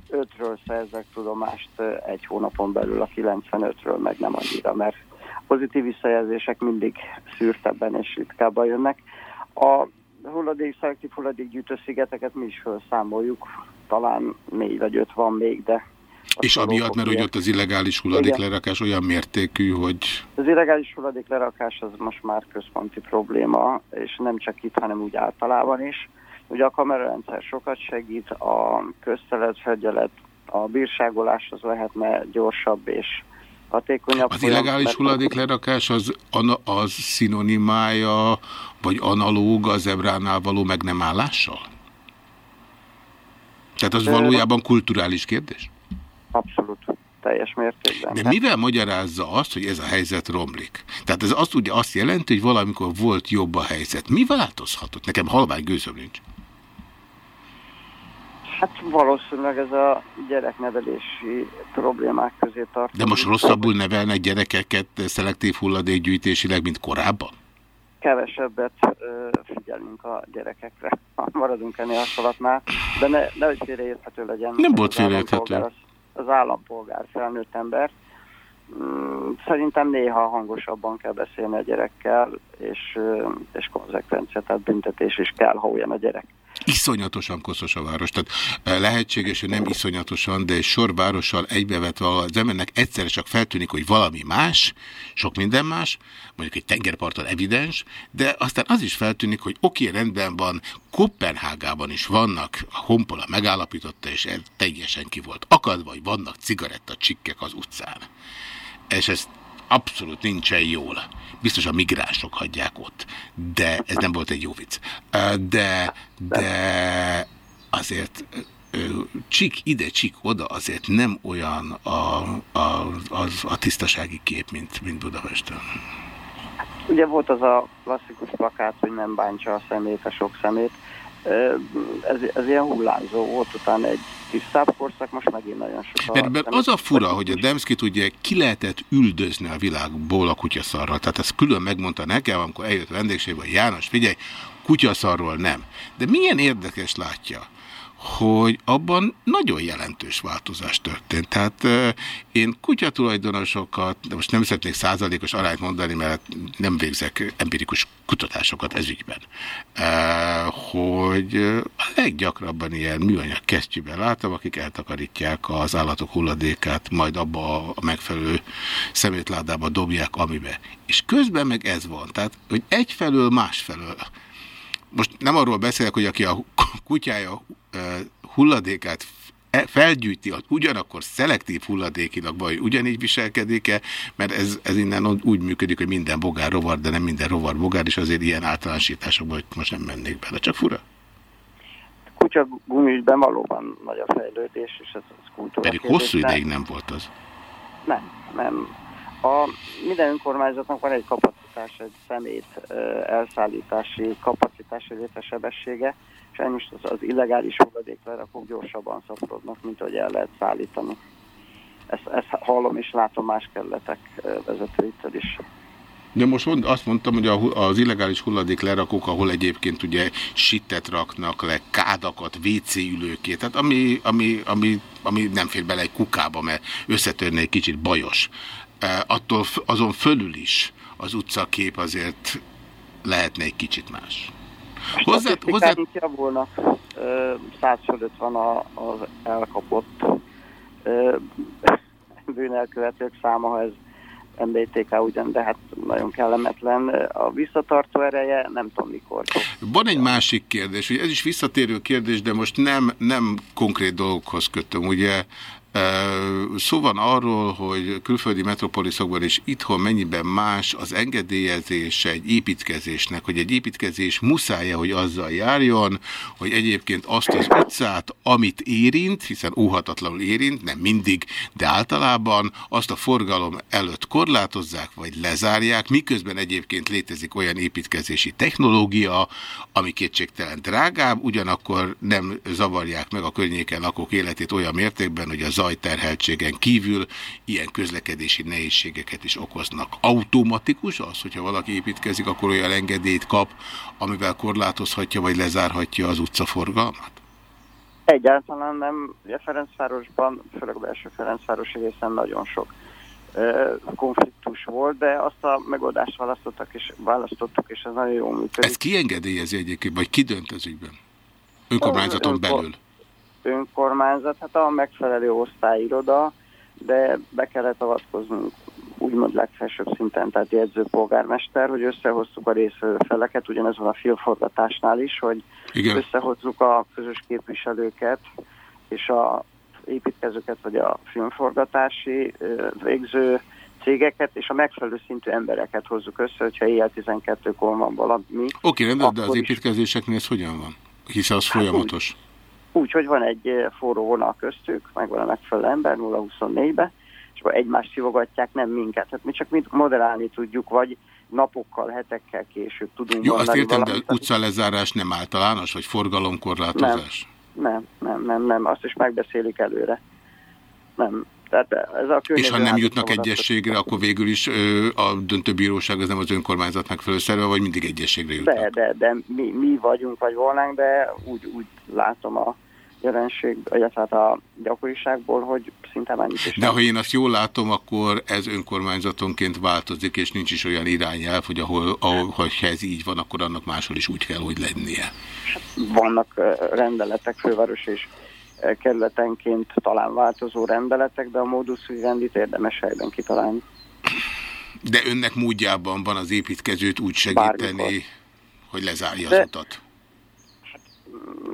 ötről szerzek tudomást egy hónapon belül, a 95-ről meg nem annyira, mert pozitív visszajelzések mindig szűrtebben és ritkábban jönnek. A hulladék, szelektív hulladékgyűjtő szigeteket mi is felszámoljuk, talán négy vagy öt van még, de... És amiatt, mert hogy ott az illegális hulladéklerakás olyan mértékű, hogy... Az illegális hulladéklerakás az most már központi probléma, és nem csak itt, hanem úgy általában is. Ugye a kamerarendszer sokat segít, a közteletfegyelet, a bírságolás az lehetne gyorsabb és hatékonyabb. Az illegális hulladéklerakás az, az szinonimája, vagy analóg az ebránál való meg nem állással? Tehát az valójában kulturális kérdés? Abszolút teljes mértékben. De mivel magyarázza azt, hogy ez a helyzet romlik? Tehát ez azt ugye azt jelenti, hogy valamikor volt jobb a helyzet. Mi változhatott? Nekem halvány gőzöm nincs. Hát valószínűleg ez a gyereknevelési problémák közé tart. De most rosszabbul nevelnek gyerekeket szelektív hulladékgyűjtésileg, mint korábban? Kevesebbet ö, figyelünk a gyerekekre, maradunk ennél hasonlatnál, de ne, nehogy félreérthető legyen. Nem volt félreérthető. Az, az állampolgár felnőtt ember. Mm, szerintem néha hangosabban kell beszélni a gyerekkel, és, és konzekvencia, tehát büntetés is kell, ha olyan a gyerek. Iszonyatosan koszos a város. Tehát lehetséges, hogy nem iszonyatosan, de egy sor várossal egybevetve az embernek egyszerre csak feltűnik, hogy valami más, sok minden más, mondjuk egy tengerparton evidens, de aztán az is feltűnik, hogy oké, okay, rendben van, Kopenhágában is vannak, a Honpola megállapította, és teljesen ki volt akadva, hogy vannak cigarettacsikkek az utcán. És ez abszolút nincsen jól. Biztos a migránsok hagyják ott. De ez nem volt egy jó vicc. De, de azért csik ide, csik oda azért nem olyan a, a, az, a tisztasági kép, mint, mint Budapesten. Ugye volt az a klasszikus plakát, hogy nem bántsa a szemét, a sok szemét. Ez, ez ilyen hullámzó volt, utána egy tisztább korszak, most megint nagyon sok. Mert, mert az a fura, hogy a Demszkit ugye ki lehetett üldözni a világból a kutyaszarral. Tehát ezt külön megmondta nekem, amikor eljött vendégségbe, hogy János, figyelj, kutyaszarról nem. De milyen érdekes látja, hogy abban nagyon jelentős változás történt. Tehát én kutyatulajdonosokat, de most nem szeretnék százalékos arányt mondani, mert nem végzek empirikus kutatásokat ezügyben, hogy a leggyakrabban ilyen műanyag kesztyűben látom, akik eltakarítják az állatok hulladékát, majd abba a megfelelő szemétládába dobják, amibe. És közben meg ez van. Tehát, hogy egyfelől, másfelől most nem arról beszélek, hogy aki a kutyája hulladékát e, felgyűjti, ugyanakkor szelektív hulladékilag vagy ugyanígy viselkedik-e, mert ez, ez innen úgy működik, hogy minden bogár rovar, de nem minden rovar bogár, és azért ilyen általánosításokban hogy most nem mennék bele, csak fura. Kutya gumisben valóban nagy a fejlődés, és ez, ez kultúra. Pedig hosszú ideig nem volt az. Nem, nem. A minden önkormányzatnak van egy kapacitás, egy szemét elszállítási kapacitási létesebessége, sajnos az, az illegális hulladéklerakók gyorsabban szaporodnak, mint hogy el lehet szállítani. Ezt, ezt hallom és látom más kerületek vezetőitől is. De most azt mondtam, hogy az illegális hulladék lerakók, ahol egyébként ugye sittet raknak le, kádakat, WC ülőkét, tehát ami, ami, ami, ami nem fér bele egy kukába, mert összetörne egy kicsit bajos. Attól azon fölül is az utcakép azért lehetne egy kicsit más. Hozzá, hozzá... javulnak, száz fölött van az elkapott bűnelkövetők száma, ha ez MBTK ugyan, de hát nagyon kellemetlen. A visszatartó ereje nem tudom mikor. Van egy másik kérdés, hogy ez is visszatérő kérdés, de most nem, nem konkrét dolgokhoz kötöm. Ugye Szó van arról, hogy külföldi metropoliszokban és itthon mennyiben más az engedélyezése egy építkezésnek, hogy egy építkezés muszáj -e, hogy azzal járjon, hogy egyébként azt az utcát, amit érint, hiszen óhatatlanul érint, nem mindig, de általában azt a forgalom előtt korlátozzák, vagy lezárják, miközben egyébként létezik olyan építkezési technológia, ami kétségtelen drágább, ugyanakkor nem zavarják meg a környéken lakók életét olyan mértékben, hogy az zajterheltségen kívül ilyen közlekedési nehézségeket is okoznak. Automatikus az, hogyha valaki építkezik, akkor olyan engedélyt kap, amivel korlátozhatja vagy lezárhatja az utcaforgalmat? Egyáltalán nem. A Ferencvárosban, főleg a belső Ferencváros részen nagyon sok konfliktus volt, de azt a megoldást választottak és választottuk, és ez nagyon jól működik. Ez ki engedélyezi egyébként, vagy ki dönt ez ügyben? Önkormányzaton belül? Önkormányzat, hát a megfelelő osztályiroda, de be kellett avatkoznunk úgymond legfelsőbb szinten, tehát jegyzőpolgármester, hogy összehoztuk a részfeleket, ugyanez van a filmforgatásnál is, hogy Igen. összehozzuk a közös képviselőket és a építkezőket, vagy a filmforgatási végző cégeket, és a megfelelő szintű embereket hozzuk össze, hogyha éjjel 12-kor van valami. Oké, rendben, de az építkezéseknél ez hogyan van? Hiszen az hát folyamatos. Úgy úgy, hogy van egy eh, forró vonal köztük, meg van a megfelelő ember 0-24-be, és akkor egymást szivogatják, nem minket. Hát mi csak mit moderálni tudjuk, vagy napokkal, hetekkel később tudunk Jó, azt értem, de utcalezárás nem általános, vagy forgalomkorlátozás? Nem, nem, nem, nem, nem, azt is megbeszélik előre. Nem, tehát ez a És ha nem jutnak egyességre, akkor végül is ö, a döntőbíróság az nem az önkormányzat megfelelő szerve, vagy mindig egyességre jutnak? De, de, de mi, mi vagyunk, vagy volnánk, de úgy, úgy látom a jelenség, illetve hát a gyakoriságból, hogy szinte mennyit is. De ha én azt jól látom, akkor ez önkormányzatonként változik, és nincs is olyan irányelv, hogy ahol, ahol ha ez így van, akkor annak máshol is úgy kell, hogy lennie. Vannak rendeletek, főváros és kerületenként talán változó rendeletek, de a módusz rendit érdemes helyben kitalálni. De önnek módjában van az építkezőt úgy segíteni, Bármikor. hogy lezárja de, az utat? Hát,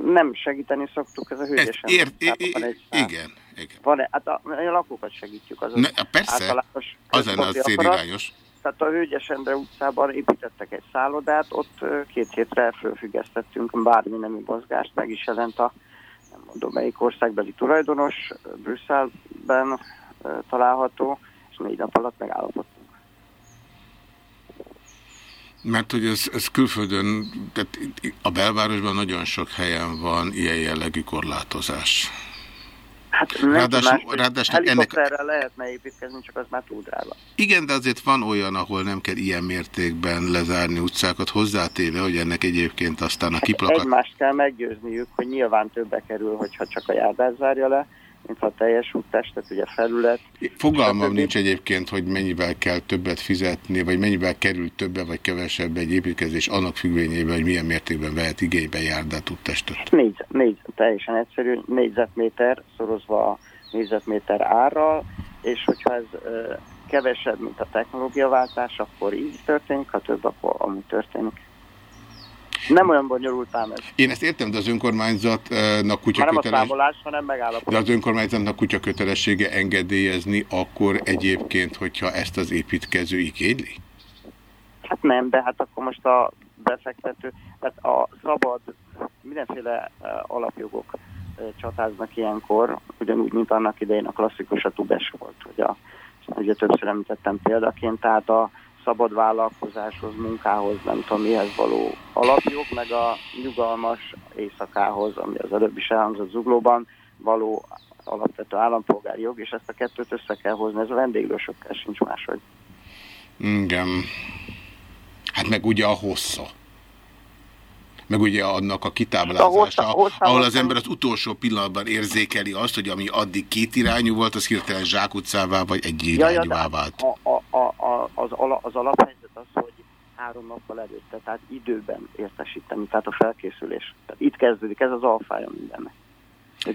nem segíteni szoktuk, ez a hülyesen. Ér, ér, ér, igen, igen. Van -e, hát a, a lakókat segítjük. Az ne, persze, az lenne az célirányos. Tehát a Hölgyes Endre utcában építettek egy szállodát, ott két hétre fölfüggesztettünk bármi nemű mozgást, meg is jelent a mondom melyik országbeli tulajdonos, Brüsszelben található, és négy nap alatt megállapodtunk. Mert hogy ez, ez külföldön, tehát a belvárosban nagyon sok helyen van ilyen jellegű korlátozás. Hát ráadásul, ráadásul helikopterrel ennek... lehetne építkezni, csak az már túl drága. Igen, de azért van olyan, ahol nem kell ilyen mértékben lezárni utcákat, hozzátéve, hogy ennek egyébként aztán a kiplakat... Egymást kell meggyőzniük, hogy nyilván többe kerül, hogyha csak a járdát zárja le, mint a teljes úttestet, ugye felület. Fogalmam nincs egyébként, hogy mennyivel kell többet fizetni, vagy mennyivel kerül többe vagy kevesebb egy építkezés annak függvényében, hogy milyen mértékben vehet igénybe járdát úttestet. Négy, négy, teljesen egyszerű, négyzetméter szorozva a négyzetméter árral, és hogyha ez kevesebb, mint a technológiaváltás, akkor így történik, ha több, akkor amúgy történik. Nem olyan bonyolult ám ez. Én ezt értem, de az önkormányzatnak kutya Már nem köteles... a számolás, hanem megállapodás. De az önkormányzatnak kutya kötelessége engedélyezni, akkor egyébként, hogyha ezt az építkező igényli? Hát nem, de hát akkor most a befektető, tehát a szabad, mindenféle alapjogok csatáznak ilyenkor, ugyanúgy, mint annak idején a klasszikus a tubes volt, hogy a, ugye többször említettem példaként, tehát a szabad vállalkozáshoz, munkához, nem tudom mihez való alapjog, meg a nyugalmas éjszakához, ami az előbb is elhangzott zuglóban, való alapvető állampolgári jog, és ezt a kettőt össze kell hozni, ez a vendéglősökkel sincs máshogy. Igen. Hát meg ugye a hossza. Meg ugye annak a kitáblázása, a hossza, ahol az ember az utolsó pillanatban érzékeli azt, hogy ami addig két irányú volt, az hirtelen zsákutcává vagy egy irányúvá ja, vált. A, a, a, az, ala, az alaphelyzet az, hogy három nappal előtte, tehát időben értesíteni, tehát a felkészülés. Tehát itt kezdődik, ez az alfája mindennek.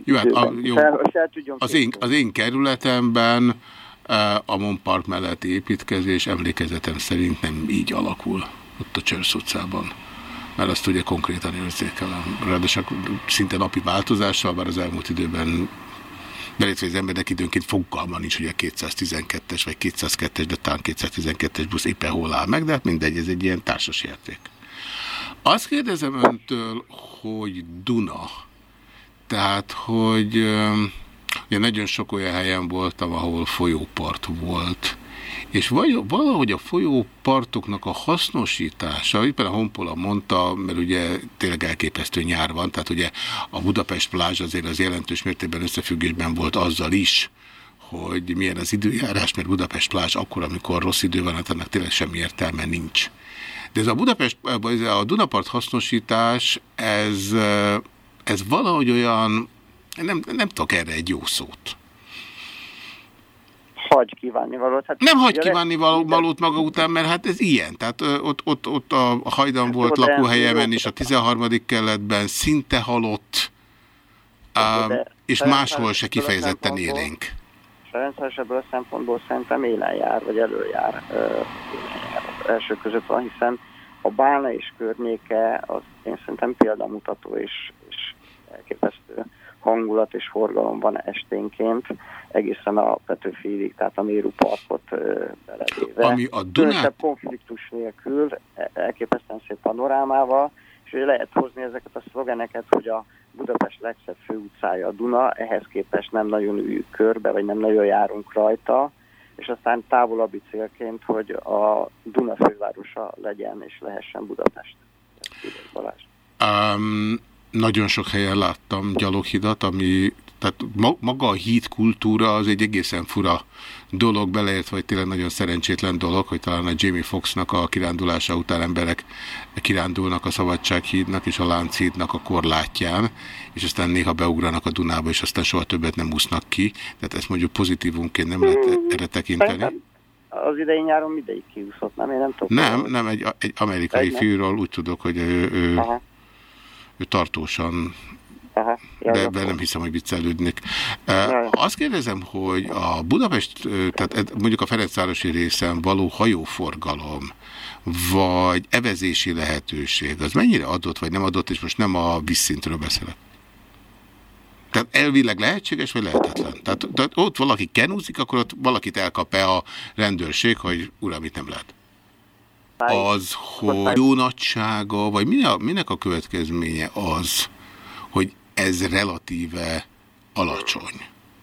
Jó, hát a, jó. Fel, fel az, én, az én kerületemben A Mon Park melletti építkezés emlékezetem szerint nem így alakul ott a Csörsz utcában mert azt ugye konkrétan érzékelem. Ráadásul szinte napi változással, bár az elmúlt időben belétve az embernek időnként fogalma nincs, hogy a 212-es vagy 202-es, de talán 212-es busz éppen hol áll meg, de hát mindegy, ez egy ilyen társas játék. Azt kérdezem öntől, hogy Duna, tehát, hogy ugye nagyon sok olyan helyen voltam, ahol folyópart volt, és valahogy a folyópartoknak a hasznosítása, éppen a Honpola mondta, mert ugye tényleg elképesztő nyár van, tehát ugye a Budapest plázs azért az jelentős mértékben összefüggésben volt azzal is, hogy milyen az időjárás, mert Budapest plázs akkor, amikor rossz idő van, hát ennek tényleg semmi értelme nincs. De ez a Budapest, a Dunapart hasznosítás, ez, ez valahogy olyan, nem, nem tudok erre egy jó szót hagy kívánni valót. Hát nem hagy kívánni való, valót maga után, mert hát ez ilyen. Tehát ott, ott, ott a hajdan hát volt lakóhelyemen is, a 13. keletben szinte halott, uh, és máshol se kifejezetten élénk. Rendszeres ebből a szempontból szerintem élen jár, vagy előjár az első között van, hiszen a Bálna és környéke az én szerintem példamutató és, és elképesztő hangulat és forgalom van esténként, egészen a Petőfiig, tehát a Méru Parkot belevéve. Ami a Dunát... konfliktus nélkül, e, elképesztően szép panorámával, és lehet hozni ezeket a szlogeneket, hogy a Budapest legszebb főutcája a Duna, ehhez képest nem nagyon üljük körbe, vagy nem nagyon járunk rajta, és aztán távolabbi célként, hogy a Duna fővárosa legyen és lehessen Budapest. Um, nagyon sok helyen láttam gyaloghidat, ami tehát maga a híd kultúra az egy egészen fura dolog, beleértve, hogy tényleg nagyon szerencsétlen dolog, hogy talán a Jamie Foxnak a kirándulása után emberek kirándulnak a Szabadsághídnak és a Lánchídnak a korlátján, és aztán néha beugranak a Dunába, és aztán soha többet nem úsznak ki. Tehát ezt mondjuk pozitívunként nem lehet erre tekinteni. Az idei nyáron mindegy kiúszott, nem? Én nem tudom. Nem, nem, egy, egy amerikai egy fiúról úgy tudok, hogy ő, ő, ő tartósan Aha, de ebben nem hiszem, hogy viccelődnék. Azt kérdezem, hogy a Budapest, tehát mondjuk a Ferencvárosi részen való hajóforgalom, vagy evezési lehetőség, az mennyire adott, vagy nem adott, és most nem a vízszintről beszélek. Tehát elvileg lehetséges, vagy lehetetlen? Tehát, tehát ott valaki kenúzik, akkor ott valakit elkap-e a rendőrség, hogy uram, itt nem lehet? Az, hogy jó nagysága, vagy minek a következménye az, hogy ez relatíve alacsony.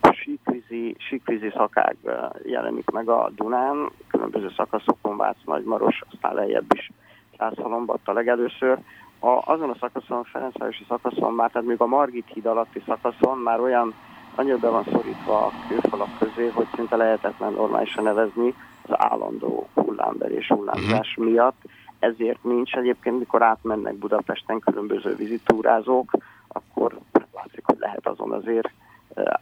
A síkvízi, síkvízi szakág jelenik meg a Dunán, különböző szakaszokon, Vác, Nagymaros, aztán lejjebb is Szászhalombatta legelőször. A, azon a szakaszon, a Ferencvárosi szakaszon már, tehát még a Margit híd alatti szakaszon már olyan annyira be van szorítva a kőfalak közé, hogy szinte lehetetlen normálisan nevezni állandó hullámverés hullámzás uh-huh. miatt. Ezért nincs egyébként, mikor átmennek Budapesten különböző vizitúrázók, akkor látszik, hogy lehet azon azért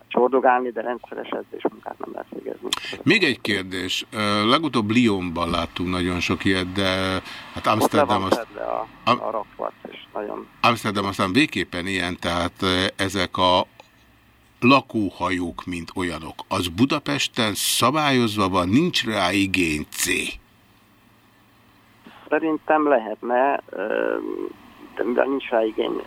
csordogálni, de rendszeres edzésmunkát nem lehet végezni. Még egy kérdés. Legutóbb Lyonban láttunk nagyon sok ilyet, de hát Amsterdam... Ott le a, a rakvat, és nagyon... Amsterdam aztán végképpen ilyen, tehát ezek a lakóhajók, mint olyanok. Az Budapesten szabályozva van, nincs rá igény C. Szerintem lehetne, de mivel nincs rá igény,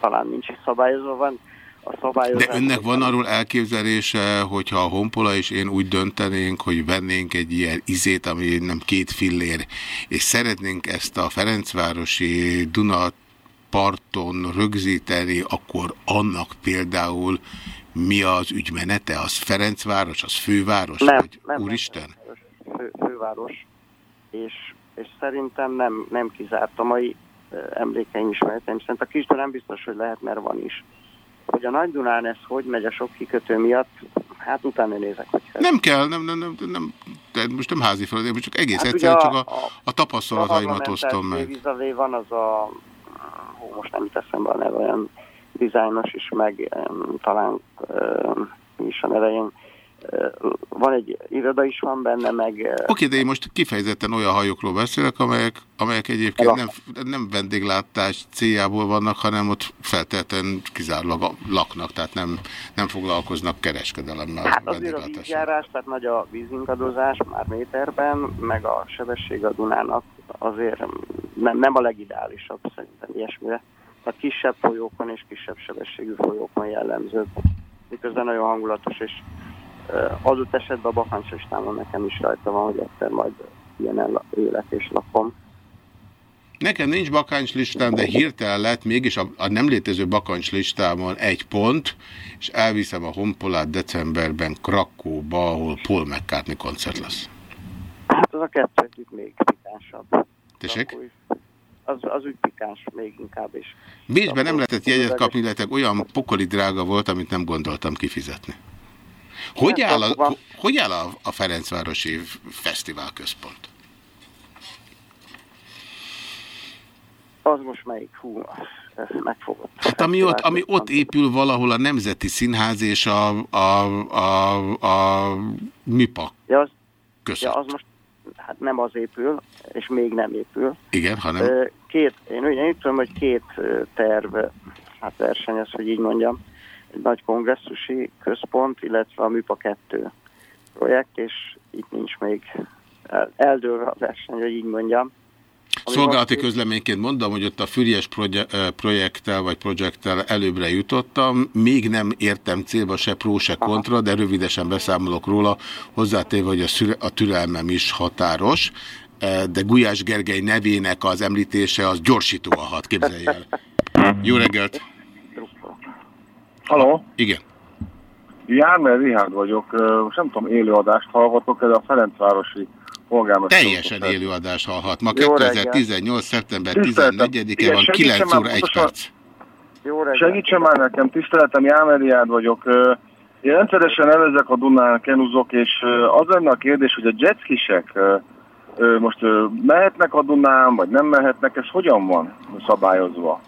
talán nincs is szabályozva van. A szabályozás de önnek van arról elképzelése, hogyha a Honpola és én úgy döntenénk, hogy vennénk egy ilyen izét, ami nem két fillér, és szeretnénk ezt a Ferencvárosi Duna parton rögzíteni, akkor annak például mi az ügymenete? Az Ferencváros, az főváros? Nem, vagy nem, Úristen? Nem, fő, főváros. És, és szerintem nem, nem kizárt a mai emlékeim ismereteim szerint. A Kisdó nem biztos, hogy lehet, mert van is. Hogy a Nagy Dunán ez hogy megy a sok kikötő miatt, hát utána nézek, hogy... Nem kell, nem, nem, nem, nem de most nem házi feladat, most csak egész hát egyszerűen csak a, a, a tapasztalataimat osztom meg. van az a, hó, most nem teszem be a neve, olyan dizájnos is, meg talán is a elején van egy iroda is van benne, meg... Oké, de én most kifejezetten olyan hajókról beszélek, amelyek, amelyek egyébként nem, nem vendéglátás céljából vannak, hanem ott feltétlenül kizárólag laknak, tehát nem, nem foglalkoznak kereskedelemmel. Hát azért a vízjárás, tehát nagy a vízingadozás már méterben, meg a sebesség a Dunának azért nem, nem a legideálisabb szerintem ilyesmire. A kisebb folyókon és kisebb sebességű folyókon jellemző, miközben nagyon hangulatos és adott esetben a bakancslistámon nekem is rajta van, hogy egyszer majd ilyen élek és lakom. Nekem nincs bakancslistám, de hirtelen lett mégis a, a nem létező bakancslistámon egy pont, és elviszem a Honpolát decemberben Krakóba, ahol Paul McCartney koncert lesz. Hát az a kettő itt még pikánsabb. Tessék? Az, az úgy pikáns még inkább is. Bécsben nem lehetett jegyet kapni, illetve olyan pokoli drága volt, amit nem gondoltam kifizetni. Hogy áll a, hogy áll a, a Ferencvárosi Fesztivál Központ? Az most melyik? Hú, megfogott. Hát ami ott, ami ott épül valahol a Nemzeti Színház és a, a, a, a MIPA ja, az, között. Ja, az most hát nem az épül, és még nem épül. Igen, hanem... Két, én úgy tudom, hogy két terv, hát versenyez, hogy így mondjam egy nagy kongresszusi központ, illetve a MIPA 2 projekt, és itt nincs még el, eldőlve a verseny, hogy így mondjam. Szolgálati most... közleményként mondom, hogy ott a Füriás projekttel vagy projekttel előbbre jutottam. Még nem értem célba se pró, se kontra, de rövidesen beszámolok róla, hozzátéve, hogy a, szüre, a türelmem is határos, de Gulyás Gergely nevének az említése az gyorsítóan hat, képzelj el. Jó reggelt! Haló? Igen. Jármer Rihárd vagyok. Most nem tudom, élőadást hallgatok, ez a Ferencvárosi polgármester. Teljesen élőadást hallhat. Ma 2018. szeptember 14-e van, 9 óra 1 perc. Segítsen már nekem, tiszteletem, Jámer Rihárd vagyok. Én rendszeresen elvezek a Dunán, kenuzok, és az lenne a kérdés, hogy a jetskisek most mehetnek a Dunán, vagy nem mehetnek, ez hogyan van szabályozva?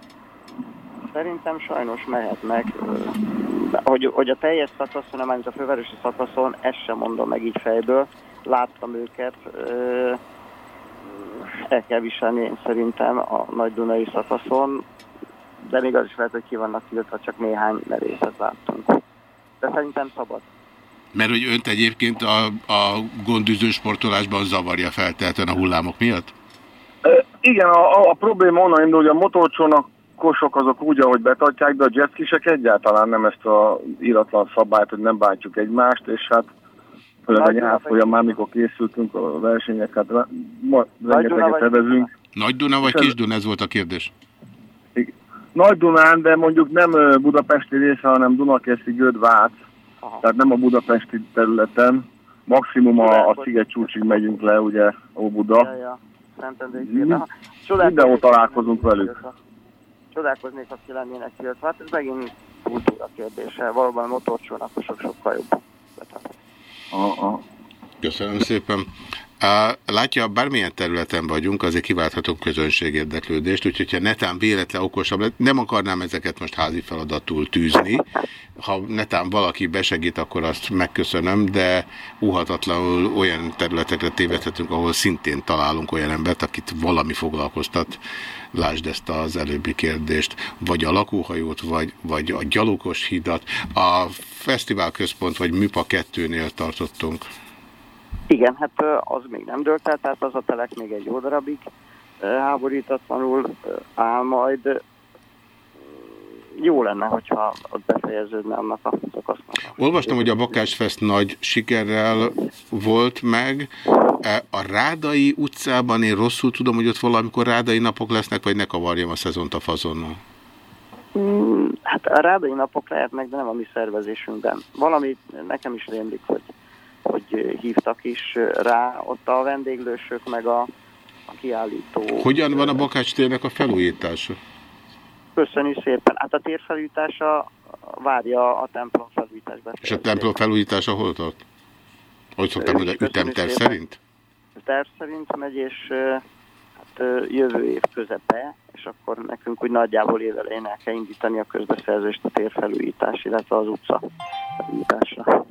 Szerintem sajnos mehetnek. Hogy, hogy a teljes szakaszon, nem a fővárosi szakaszon, ezt sem mondom meg így fejből. Láttam őket, el kell viselni én szerintem a Nagy-Dunai szakaszon, de még az is lehet, hogy ki vannak tiltva, csak néhány merészet láttunk. De szerintem szabad. Mert hogy önt egyébként a, a gondüző sportolásban zavarja feltehetően a hullámok miatt? E, igen, a, a, a probléma onnan indul, hogy a motorcsónak kosok azok úgy, ahogy betartják, de a jetskisek egyáltalán nem ezt a íratlan szabályt, hogy nem bántjuk egymást, és hát főleg a nyár folyamán, mikor készültünk a versenyek, hát ma rengeteget evezünk. Nagy Duna vagy Kis Duna, ez volt a kérdés? Nagy Dunán, de mondjuk nem budapesti része, hanem Dunakeszi, Göd, Vác. Tehát nem a budapesti területen. Maximum a, a Sziget csúcsig megyünk le, ugye, Óbuda. Ja, ja. Mindenhol találkozunk velük csodálkoznék, ha ki lennének tiltva. Hát ez megint kultúra kérdése. Valóban a motorcsónakosok sokkal jobb. Köszönöm szépen. Látja, bármilyen területen vagyunk, azért kiválthatunk közönségérdeklődést, úgyhogy ha netán véletlen okosabb lett, nem akarnám ezeket most házi feladatul tűzni. Ha netán valaki besegít, akkor azt megköszönöm, de uhatatlanul olyan területekre tévedhetünk, ahol szintén találunk olyan embert, akit valami foglalkoztat. Lásd ezt az előbbi kérdést, vagy a lakóhajót, vagy, vagy a gyalogos hidat. A fesztivál központ, vagy MIPA 2-nél tartottunk. Igen, hát az még nem dölt el, tehát az a telek még egy jó darabig háborítatlanul áll majd. Jó lenne, hogyha ott befejeződne annak a szakasznak. Olvastam, hogy a Bakásfest nagy sikerrel volt meg. E, a Rádai utcában én rosszul tudom, hogy ott valamikor Rádai napok lesznek, vagy ne kavarjam a szezont a fazonnal? Mm, hát a Rádai napok lehetnek, de nem a mi szervezésünkben. Valami nekem is rémlik, hogy hogy hívtak is rá ott a vendéglősök, meg a, a kiállító. Hogyan van a Bakács térnek a felújítása? Köszönjük szépen. Hát a tér felújítása várja a templom felújításba. És a templom felújítása hol tart? Hogy szoktam mondani, ütemterv szerint? Terv szerint megy, és hát, jövő év közepe, és akkor nekünk úgy nagyjából évelején el kell indítani a közbeszerzést a térfelújítás, illetve az utca felújításra.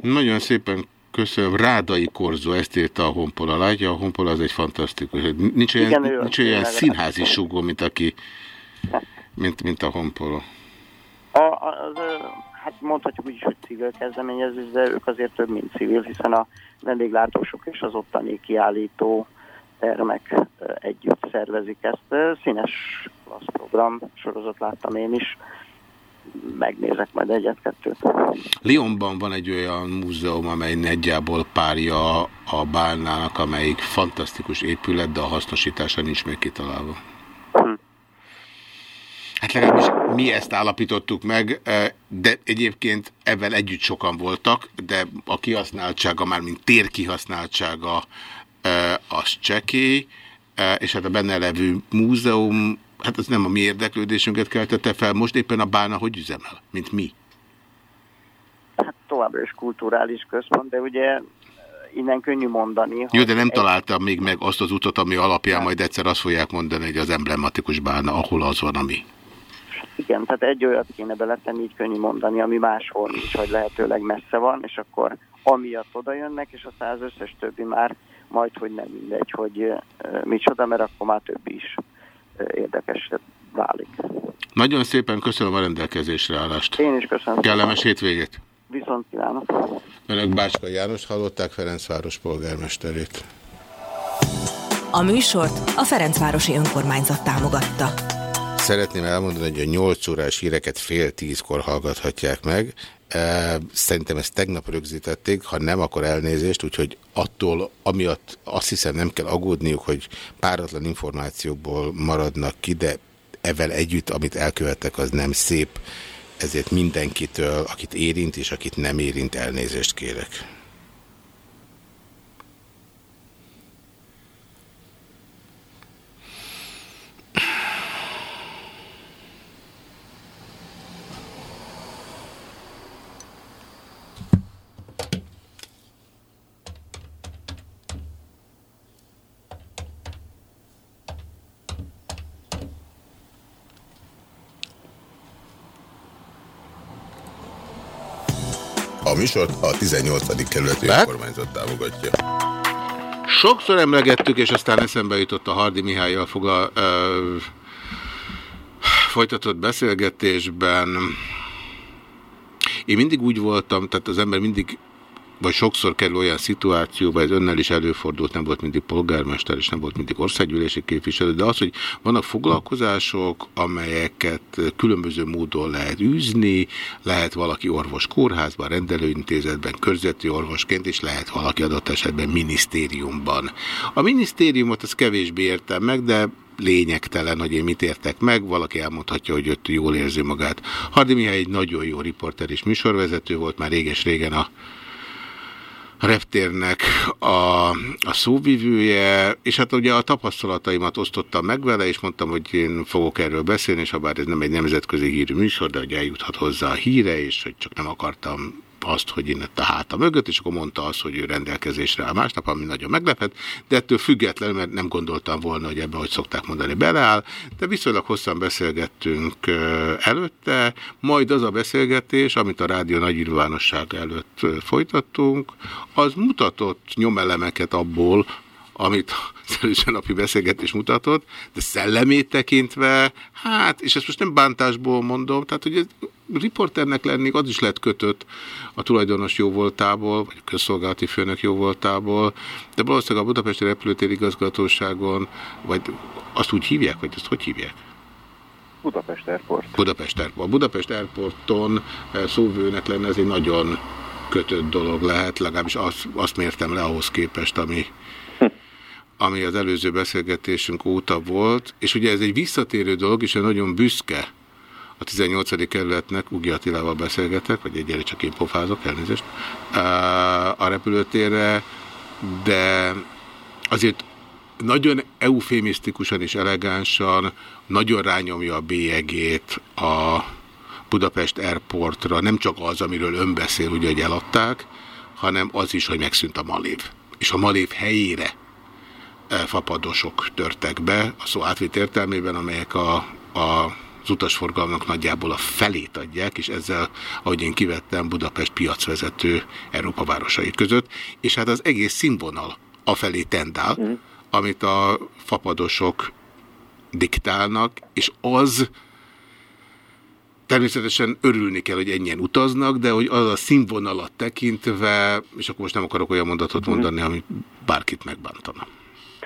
Nagyon szépen köszönöm. Rádai Korzó, ezt írta a Honpola. Látja, a Honpola az egy fantasztikus. Nincs olyan, Igen, nincs az olyan színházi sugó, mint aki, mint, mint a Honpola. A, az, hát mondhatjuk úgy is, hogy civil kezdeményezés, de ők azért több, mint civil, hiszen a vendéglátósok és az ottani kiállító termek együtt szervezik ezt. Színes klassz program, sorozat láttam én is, megnézek majd egyet-kettőt. Lyonban van egy olyan múzeum, amely nagyjából párja a Bálnának, amelyik fantasztikus épület, de a hasznosítása nincs még kitalálva. Hát legalábbis mi ezt állapítottuk meg, eh, de egyébként ebben együtt sokan voltak, de a kihasználtsága, már mint térkihasználtsága, eh, az csekély, eh, és hát a benne levő múzeum, hát ez nem a mi érdeklődésünket keltette fel, most éppen a Bána hogy üzemel, mint mi? Hát továbbra is kulturális központ, de ugye ö, innen könnyű mondani. Jó, hogy de nem egy- találtam még meg azt az utat, ami alapján majd egyszer azt fogják mondani, hogy az emblematikus Bána, ahol az van, ami. Igen, tehát egy olyat kéne beletenni, így könnyű mondani, ami máshol nincs, vagy lehetőleg messze van, és akkor amiatt oda jönnek, és aztán az összes többi már majd, hogy nem mindegy, hogy ö, micsoda, mert akkor már többi is érdekes válik. Nagyon szépen köszönöm a rendelkezésre állást. Én is köszönöm. Kellemes hétvégét. Viszont kívánok. Önök Bácska János hallották Ferencváros polgármesterét. A műsort a Ferencvárosi Önkormányzat támogatta. Szeretném elmondani, hogy a 8 órás híreket fél tízkor hallgathatják meg. Szerintem ezt tegnap rögzítették, ha nem, akkor elnézést, úgyhogy attól, amiatt azt hiszem nem kell aggódniuk, hogy páratlan információkból maradnak ki, de evel együtt, amit elkövettek, az nem szép, ezért mindenkitől, akit érint és akit nem érint, elnézést kérek. Műsort a 18. kerületi önkormányzat támogatja. Sokszor emlegettük, és aztán eszembe jutott a Hardi Mihályjal foglal, ö, folytatott beszélgetésben. Én mindig úgy voltam, tehát az ember mindig, vagy sokszor kerül olyan szituációba, ez önnel is előfordult, nem volt mindig polgármester, és nem volt mindig országgyűlési képviselő, de az, hogy vannak foglalkozások, amelyeket különböző módon lehet űzni, lehet valaki orvos kórházban, rendelőintézetben, körzeti orvosként, és lehet valaki adott esetben minisztériumban. A minisztériumot az kevésbé értem meg, de lényegtelen, hogy én mit értek meg, valaki elmondhatja, hogy ott jól érzi magát. Hardi Mihály egy nagyon jó riporter és műsorvezető volt, már réges-régen a reptérnek a, a szóvivője, és hát ugye a tapasztalataimat osztottam meg vele, és mondtam, hogy én fogok erről beszélni, és ha bár ez nem egy nemzetközi hírű műsor, de hogy eljuthat hozzá a híre, és hogy csak nem akartam azt, hogy én a háta mögött, és akkor mondta azt, hogy ő rendelkezésre áll másnap, ami nagyon meglepett, de ettől függetlenül, mert nem gondoltam volna, hogy ebbe, hogy szokták mondani, beleáll, de viszonylag hosszan beszélgettünk előtte, majd az a beszélgetés, amit a rádió nagy előtt folytattunk, az mutatott nyomelemeket abból, amit az előző napi beszélgetés mutatott, de szellemét tekintve, hát, és ezt most nem bántásból mondom, tehát, hogy riporternek lenni, az is lett kötött a tulajdonos jóvoltából, vagy a közszolgálati főnök jóvoltából, de valószínűleg a Budapesti Repülőtér igazgatóságon, vagy azt úgy hívják, vagy azt hogy hívják? Budapest Airport. Budapest Airport. A Budapest Airporton eh, szóvőnek lenne, ez egy nagyon kötött dolog lehet, legalábbis azt, azt mértem le ahhoz képest, ami, ami az előző beszélgetésünk óta volt, és ugye ez egy visszatérő dolog, és nagyon büszke a 18. kerületnek, Ugi Attilával beszélgetek, vagy egyre csak én pofázok, elnézést, a repülőtérre, de azért nagyon eufémisztikusan és elegánsan nagyon rányomja a bélyegét a Budapest Airportra, nem csak az, amiről ön beszél, ugye, hogy eladták, hanem az is, hogy megszűnt a Malév. És a Malév helyére fapadosok törtek be, a szó átvitt értelmében, amelyek a, a az utasforgalmak nagyjából a felét adják, és ezzel, ahogy én kivettem, Budapest piacvezető Európa városai között, és hát az egész színvonal afelé tendál, mm. amit a fapadosok diktálnak, és az természetesen örülni kell, hogy ennyien utaznak, de hogy az a színvonalat tekintve, és akkor most nem akarok olyan mondatot mhm. mondani, ami bárkit megbántana.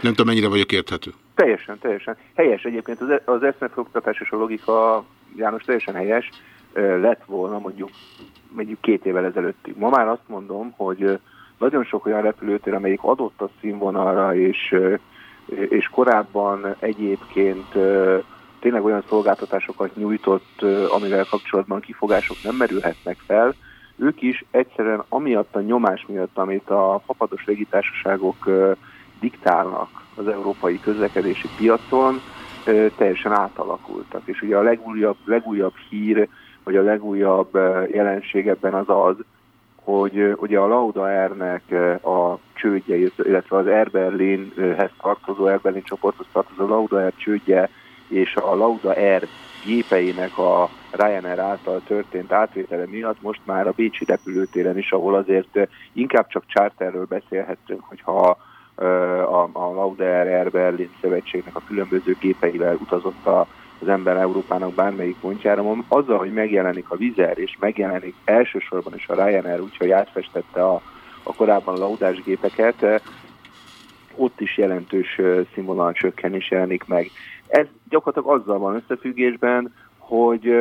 Nem tudom, mennyire vagyok érthető. Teljesen, teljesen. Helyes egyébként az, e- az eszmefogtatás és a logika, János, teljesen helyes lett volna mondjuk, mondjuk két évvel ezelőttig. Ma már azt mondom, hogy nagyon sok olyan repülőtér, amelyik adott a színvonalra, és, és korábban egyébként tényleg olyan szolgáltatásokat nyújtott, amivel kapcsolatban kifogások nem merülhetnek fel, ők is egyszerűen amiatt a nyomás miatt, amit a fapados légitársaságok diktálnak az európai közlekedési piacon, teljesen átalakultak. És ugye a legújabb, legújabb hír, vagy a legújabb jelenség ebben az az, hogy ugye a Lauda Air-nek a csődje, illetve az Air Berlinhez tartozó, Air Berlin csoporthoz tartozó Lauda Air csődje és a Lauda Air gépeinek a Ryanair által történt átvétele miatt most már a Bécsi repülőtéren is, ahol azért inkább csak charterről beszélhetünk, hogyha a, a Lauda Air, Berlin szövetségnek a különböző gépeivel utazott a, az ember Európának bármelyik pontjára. Azzal, hogy megjelenik a Vizer, és megjelenik elsősorban is a Ryanair, úgyhogy átfestette a, a korábban laudás gépeket, ott is jelentős színvonal csökkenés jelenik meg. Ez gyakorlatilag azzal van összefüggésben, hogy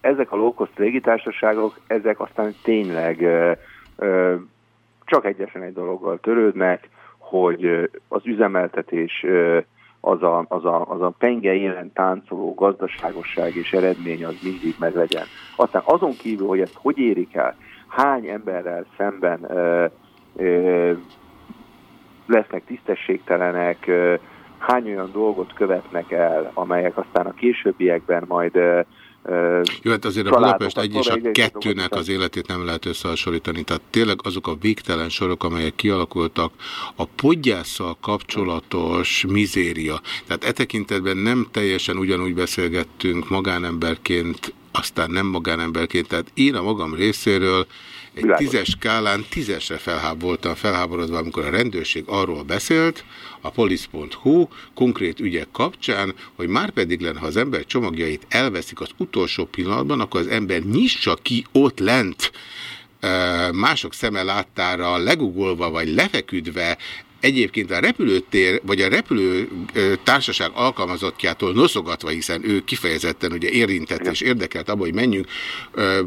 ezek a low-cost légitársaságok, ezek aztán tényleg csak egyesen egy dologgal törődnek, hogy az üzemeltetés az a, az a, az a penge élen táncoló gazdaságosság és eredmény az mindig meglegyen. Aztán azon kívül, hogy ezt hogy érik el, hány emberrel szemben ö, ö, lesznek tisztességtelenek, ö, hány olyan dolgot követnek el, amelyek aztán a későbbiekben majd jó, hát azért a Budapest egy és a kettőnek az életét nem lehet összehasonlítani. Tehát tényleg azok a végtelen sorok, amelyek kialakultak, a podgyásszal kapcsolatos mizéria. Tehát e tekintetben nem teljesen ugyanúgy beszélgettünk magánemberként, aztán nem magánemberként. Tehát én a magam részéről egy Világos. tízes skálán tízesre felháboroltam, felháborodva, amikor a rendőrség arról beszélt, a police.hu konkrét ügyek kapcsán, hogy már pedig lenne, ha az ember csomagjait elveszik az utolsó pillanatban, akkor az ember nyissa ki ott lent, mások szeme láttára legugolva vagy lefeküdve egyébként a repülőtér, vagy a repülő társaság alkalmazottjától noszogatva, hiszen ő kifejezetten ugye érintett és érdekelt abban, hogy menjünk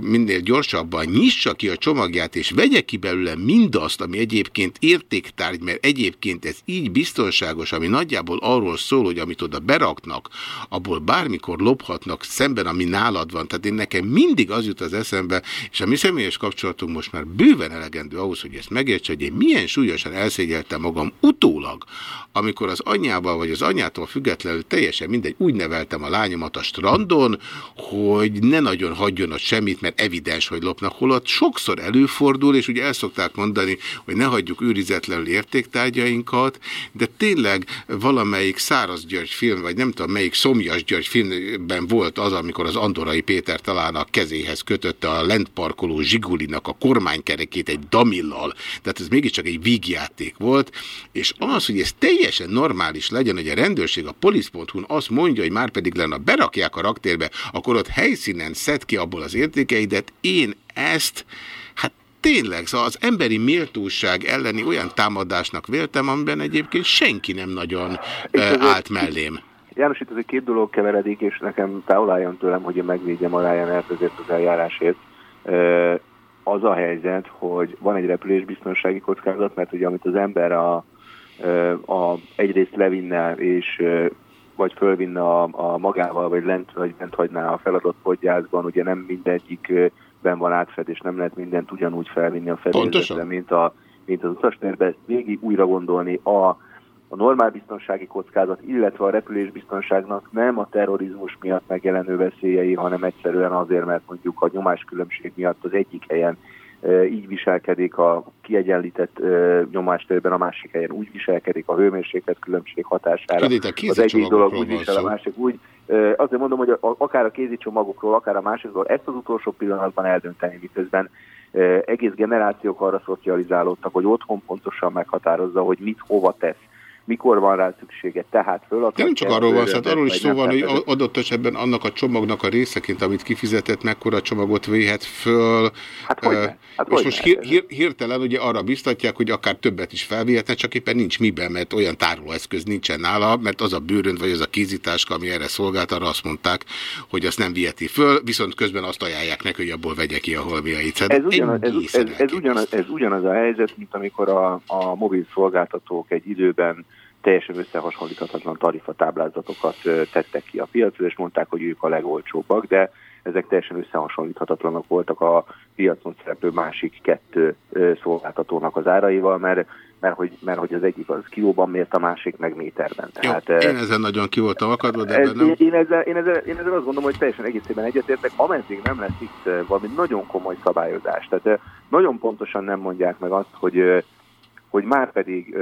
minél gyorsabban, nyissa ki a csomagját, és vegye ki belőle mindazt, ami egyébként értéktárgy, mert egyébként ez így biztonságos, ami nagyjából arról szól, hogy amit oda beraknak, abból bármikor lophatnak szemben, ami nálad van. Tehát én nekem mindig az jut az eszembe, és a mi személyes kapcsolatunk most már bőven elegendő ahhoz, hogy ezt megértse, hogy én milyen súlyosan elszégyeltem magam magam utólag, amikor az anyjával vagy az anyától függetlenül teljesen mindegy, úgy neveltem a lányomat a strandon, hogy ne nagyon hagyjon ott semmit, mert evidens, hogy lopnak, holott sokszor előfordul, és ugye el szokták mondani, hogy ne hagyjuk őrizetlenül értéktárgyainkat, de tényleg valamelyik Száraz György film, vagy nem tudom melyik Szomjas György filmben volt az, amikor az Andorai Péter talán a kezéhez kötötte a lentparkoló Zsigulinak a kormánykerekét egy damillal, tehát ez mégiscsak egy vígjáték volt, és az, hogy ez teljesen normális legyen, hogy a rendőrség a polisz.hu-n azt mondja, hogy már pedig lenne berakják a raktérbe, akkor ott helyszínen szed ki abból az értékeidet, én ezt, hát tényleg, szóval az emberi méltóság elleni olyan támadásnak véltem, amiben egyébként senki nem nagyon uh, állt mellém. János, itt azért két dolog keveredik, és nekem távol tőlem, hogy én megvédjem a Ryanair ezért az eljárásért az a helyzet, hogy van egy repülésbiztonsági kockázat, mert ugye amit az ember a, a egyrészt levinne és vagy fölvinne a, a magával, vagy lent, vagy lent hagyná a feladott podgyászban, ugye nem mindegyikben van átfedés, nem lehet mindent ugyanúgy felvinni a fedélzetre, mint, a, mint az utastérbe. Ezt végig újra gondolni a a normál biztonsági kockázat, illetve a repülésbiztonságnak nem a terrorizmus miatt megjelenő veszélyei, hanem egyszerűen azért, mert mondjuk a nyomáskülönbség miatt az egyik helyen így viselkedik a kiegyenlített nyomástérben, a másik helyen úgy viselkedik a hőmérséklet különbség hatására. A Az egyik dolog úgy visel, a másik úgy. Azért mondom, hogy akár a kézicsomagokról, akár a másikról ezt az utolsó pillanatban eldönteni, miközben egész generációk arra szocializálódtak, hogy otthon pontosan meghatározza, hogy mit hova tesz, mikor van rá szüksége, tehát föl De nem csak arról van hát arról is szó van, hogy hogy adott esetben annak a csomagnak a részeként, amit kifizetett, mekkora csomagot véhet föl. Hát hogyne? Hát most hogyne? most hír, hír, hirtelen ugye arra biztatják, hogy akár többet is felvihetne, csak éppen nincs miben, mert olyan tárolóeszköz nincsen nála, mert az a bőrönd vagy az a kézitáska, ami erre szolgált, arra azt mondták, hogy azt nem viheti föl, viszont közben azt ajánlják neki, hogy abból vegye ki a holmiait. Hát Ez ugyanaz, ez, ez, ez, ugyanaz, ez ugyanaz a helyzet, mint amikor a, a mobil szolgáltatók egy időben teljesen összehasonlíthatatlan tarifatáblázatokat tettek ki a piacra, és mondták, hogy ők a legolcsóbbak, de ezek teljesen összehasonlíthatatlanok voltak a piacon szereplő másik kettő szolgáltatónak az áraival, mert, mert, hogy, mert hogy az egyik az kilóban mért, a másik meg méterben. Tehát, ö, Én ezen nagyon ki voltam akadva, de ez, nem. én, én, ezzel, én, ezzel, én ezzel azt gondolom, hogy teljesen egészében egyetértek, ameddig nem lesz itt valami nagyon komoly szabályozás. Tehát eh, nagyon pontosan nem mondják meg azt, hogy, hogy már pedig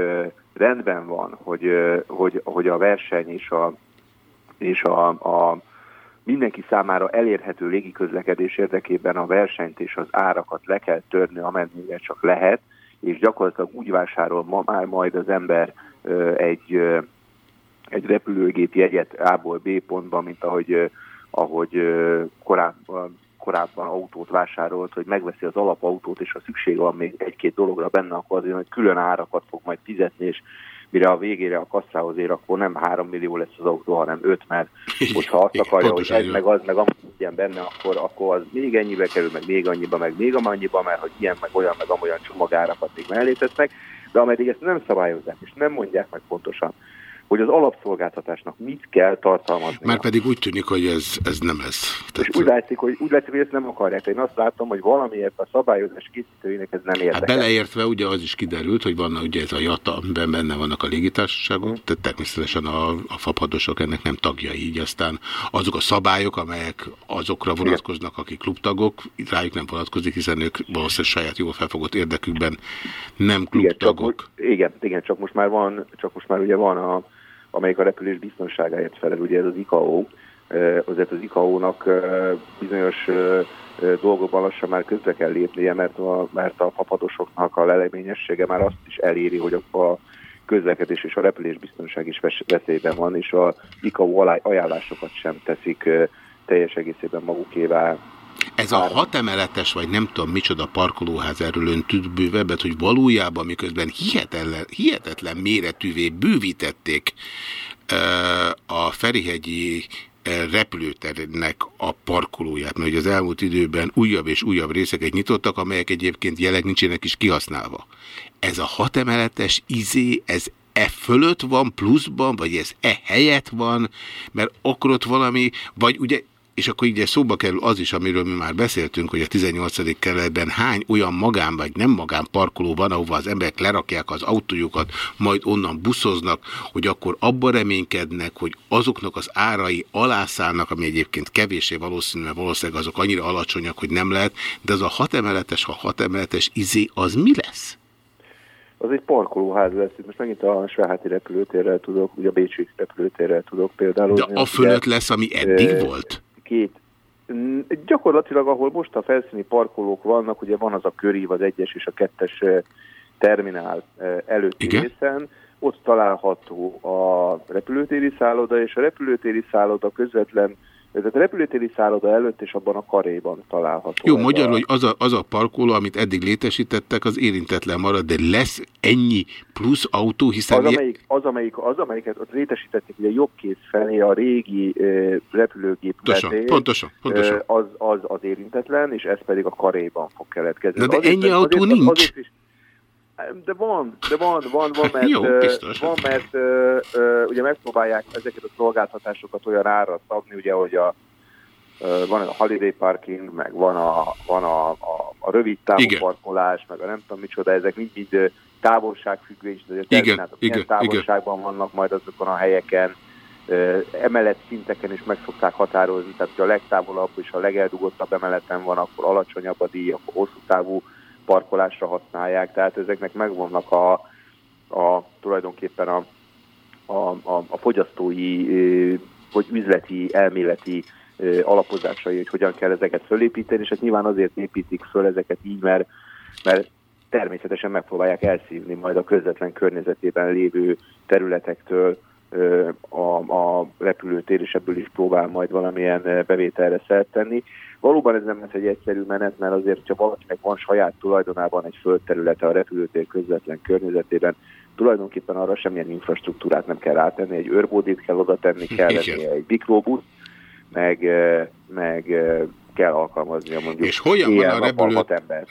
rendben van, hogy, hogy, hogy a verseny és a, és a, a mindenki számára elérhető légiközlekedés érdekében a versenyt és az árakat le kell törni, amennyire csak lehet, és gyakorlatilag úgy vásárol ma már majd az ember egy, egy repülőgép jegyet A-ból B pontba, mint ahogy, ahogy korábban, korábban autót vásárolt, hogy megveszi az alapautót, és ha szükség van még egy-két dologra benne, akkor azért hogy külön árakat fog majd fizetni, és mire a végére a kasszához ér, akkor nem 3 millió lesz az autó, hanem 5, mert hogyha azt igen, akarja, hogy ez így meg az, meg ilyen benne, akkor, akkor az még ennyibe kerül, meg még annyiba, meg még amannyiba, mert hogy ilyen, meg olyan, meg amolyan csomagárakat még mellé tesznek, de ameddig ezt nem szabályozzák, és nem mondják meg pontosan, hogy az alapszolgáltatásnak mit kell tartalmazni. Már pedig úgy tűnik, hogy ez, ez nem ez. És úgy látszik, hogy, úgy látszik, hogy ezt nem akarják. Én azt látom, hogy valamiért a szabályozás készítőinek ez nem Hát érdekel. beleértve ugye az is kiderült, hogy van ugye ez a JATA, amiben benne vannak a légitársaságok, tehát természetesen a, a fapadosok ennek nem tagjai, így aztán azok a szabályok, amelyek azokra vonatkoznak, akik klubtagok, rájuk nem vonatkozik, hiszen ők valószínűleg saját jól felfogott érdekükben nem Igen, csak, klubtagok. igen, igen, csak most már van, csak most már ugye van a, amelyik a repülés biztonságáért felel, ugye ez az ICAO, azért az ICAO-nak bizonyos dolgokban lassan már közbe kell lépnie, mert a, mert a papadosoknak a leleményessége már azt is eléri, hogy a, közlekedés és a repülés biztonság is ves- veszélyben van, és a ICAO ajánlásokat sem teszik teljes egészében magukévá Ez a hat emeletes, vagy nem tudom micsoda parkolóház erről ön tud bővebbet, hogy valójában miközben hihetetlen, hihetetlen méretűvé bővítették a Ferihegyi repülőternek a parkolóját, mert az elmúlt időben újabb és újabb részeket nyitottak, amelyek egyébként jelenleg nincsenek is kihasználva. Ez a hat emeletes izé, ez e fölött van pluszban, vagy ez e helyett van, mert akkor ott valami, vagy ugye és akkor így szóba kerül az is, amiről mi már beszéltünk, hogy a 18. kerületben hány olyan magán vagy nem magán parkoló van, ahova az emberek lerakják az autójukat, majd onnan buszoznak, hogy akkor abban reménykednek, hogy azoknak az árai alászállnak, ami egyébként kevésé valószínű, mert valószínűleg azok annyira alacsonyak, hogy nem lehet, de az a hat emeletes, ha hat emeletes izé, az mi lesz? Az egy parkolóház lesz, most megint a Sváháti repülőtérrel tudok, ugye a Bécsi repülőtérrel tudok például. De a fölött lesz, ami eddig volt? Két. Mm, Gyakorlatilag, ahol most a felszíni parkolók vannak, ugye van az a körív, az egyes és a kettes terminál előtti Igen. részen, ott található a repülőtéri szálloda, és a repülőtéri szálloda közvetlen, tehát a repülőtéri szálloda előtt és abban a karéban található. Jó, magyarul, a- hogy az a, az a parkoló, amit eddig létesítettek, az érintetlen marad, de lesz ennyi plusz autó, hiszen... Az, amelyik, az, amelyik, az, amelyiket ott létesítették, ugye jobb kéz felé a régi ö, repülőgép Pontosan, mellé, pontosan, pontosan. ö, az, az, az érintetlen, és ez pedig a karéban fog keletkezni. Na de Azért- ennyi autó azért- nincs. Azért is, de van, de van, van, van, mert, Jó, biztos. van, mert ugye megpróbálják ezeket a szolgáltatásokat olyan ára szabni, ugye, hogy a, van a holiday parking, meg van a, van a, a, a rövid távú Igen. parkolás, meg a nem tudom micsoda, ezek mind-mind ö, távolságfüggvényes, de Igen, terminálok, igen, távolságban vannak majd azokon a helyeken, emelet szinteken is meg szokták határozni, tehát hogy a legtávolabb és a legeldugottabb emeleten van, akkor alacsonyabb a díj, akkor hosszú távú parkolásra használják, tehát ezeknek megvannak a, a tulajdonképpen a, a, a, a fogyasztói vagy üzleti, elméleti alapozásai, hogy hogyan kell ezeket fölépíteni, és hát nyilván azért építik föl ezeket így, mert, mert természetesen megpróbálják elszívni majd a közvetlen környezetében lévő területektől a, a repülőtér, és ebből is próbál majd valamilyen bevételre szert tenni. Valóban ez nem lesz egy egyszerű menet, mert azért, ha valakinek van saját tulajdonában egy földterülete a repülőtér közvetlen környezetében, tulajdonképpen arra semmilyen infrastruktúrát nem kell rátenni, egy őrbódit kell oda tenni, kell egy mikróbusz, meg, meg kell alkalmazni a mondjuk És hogyan van a repülő,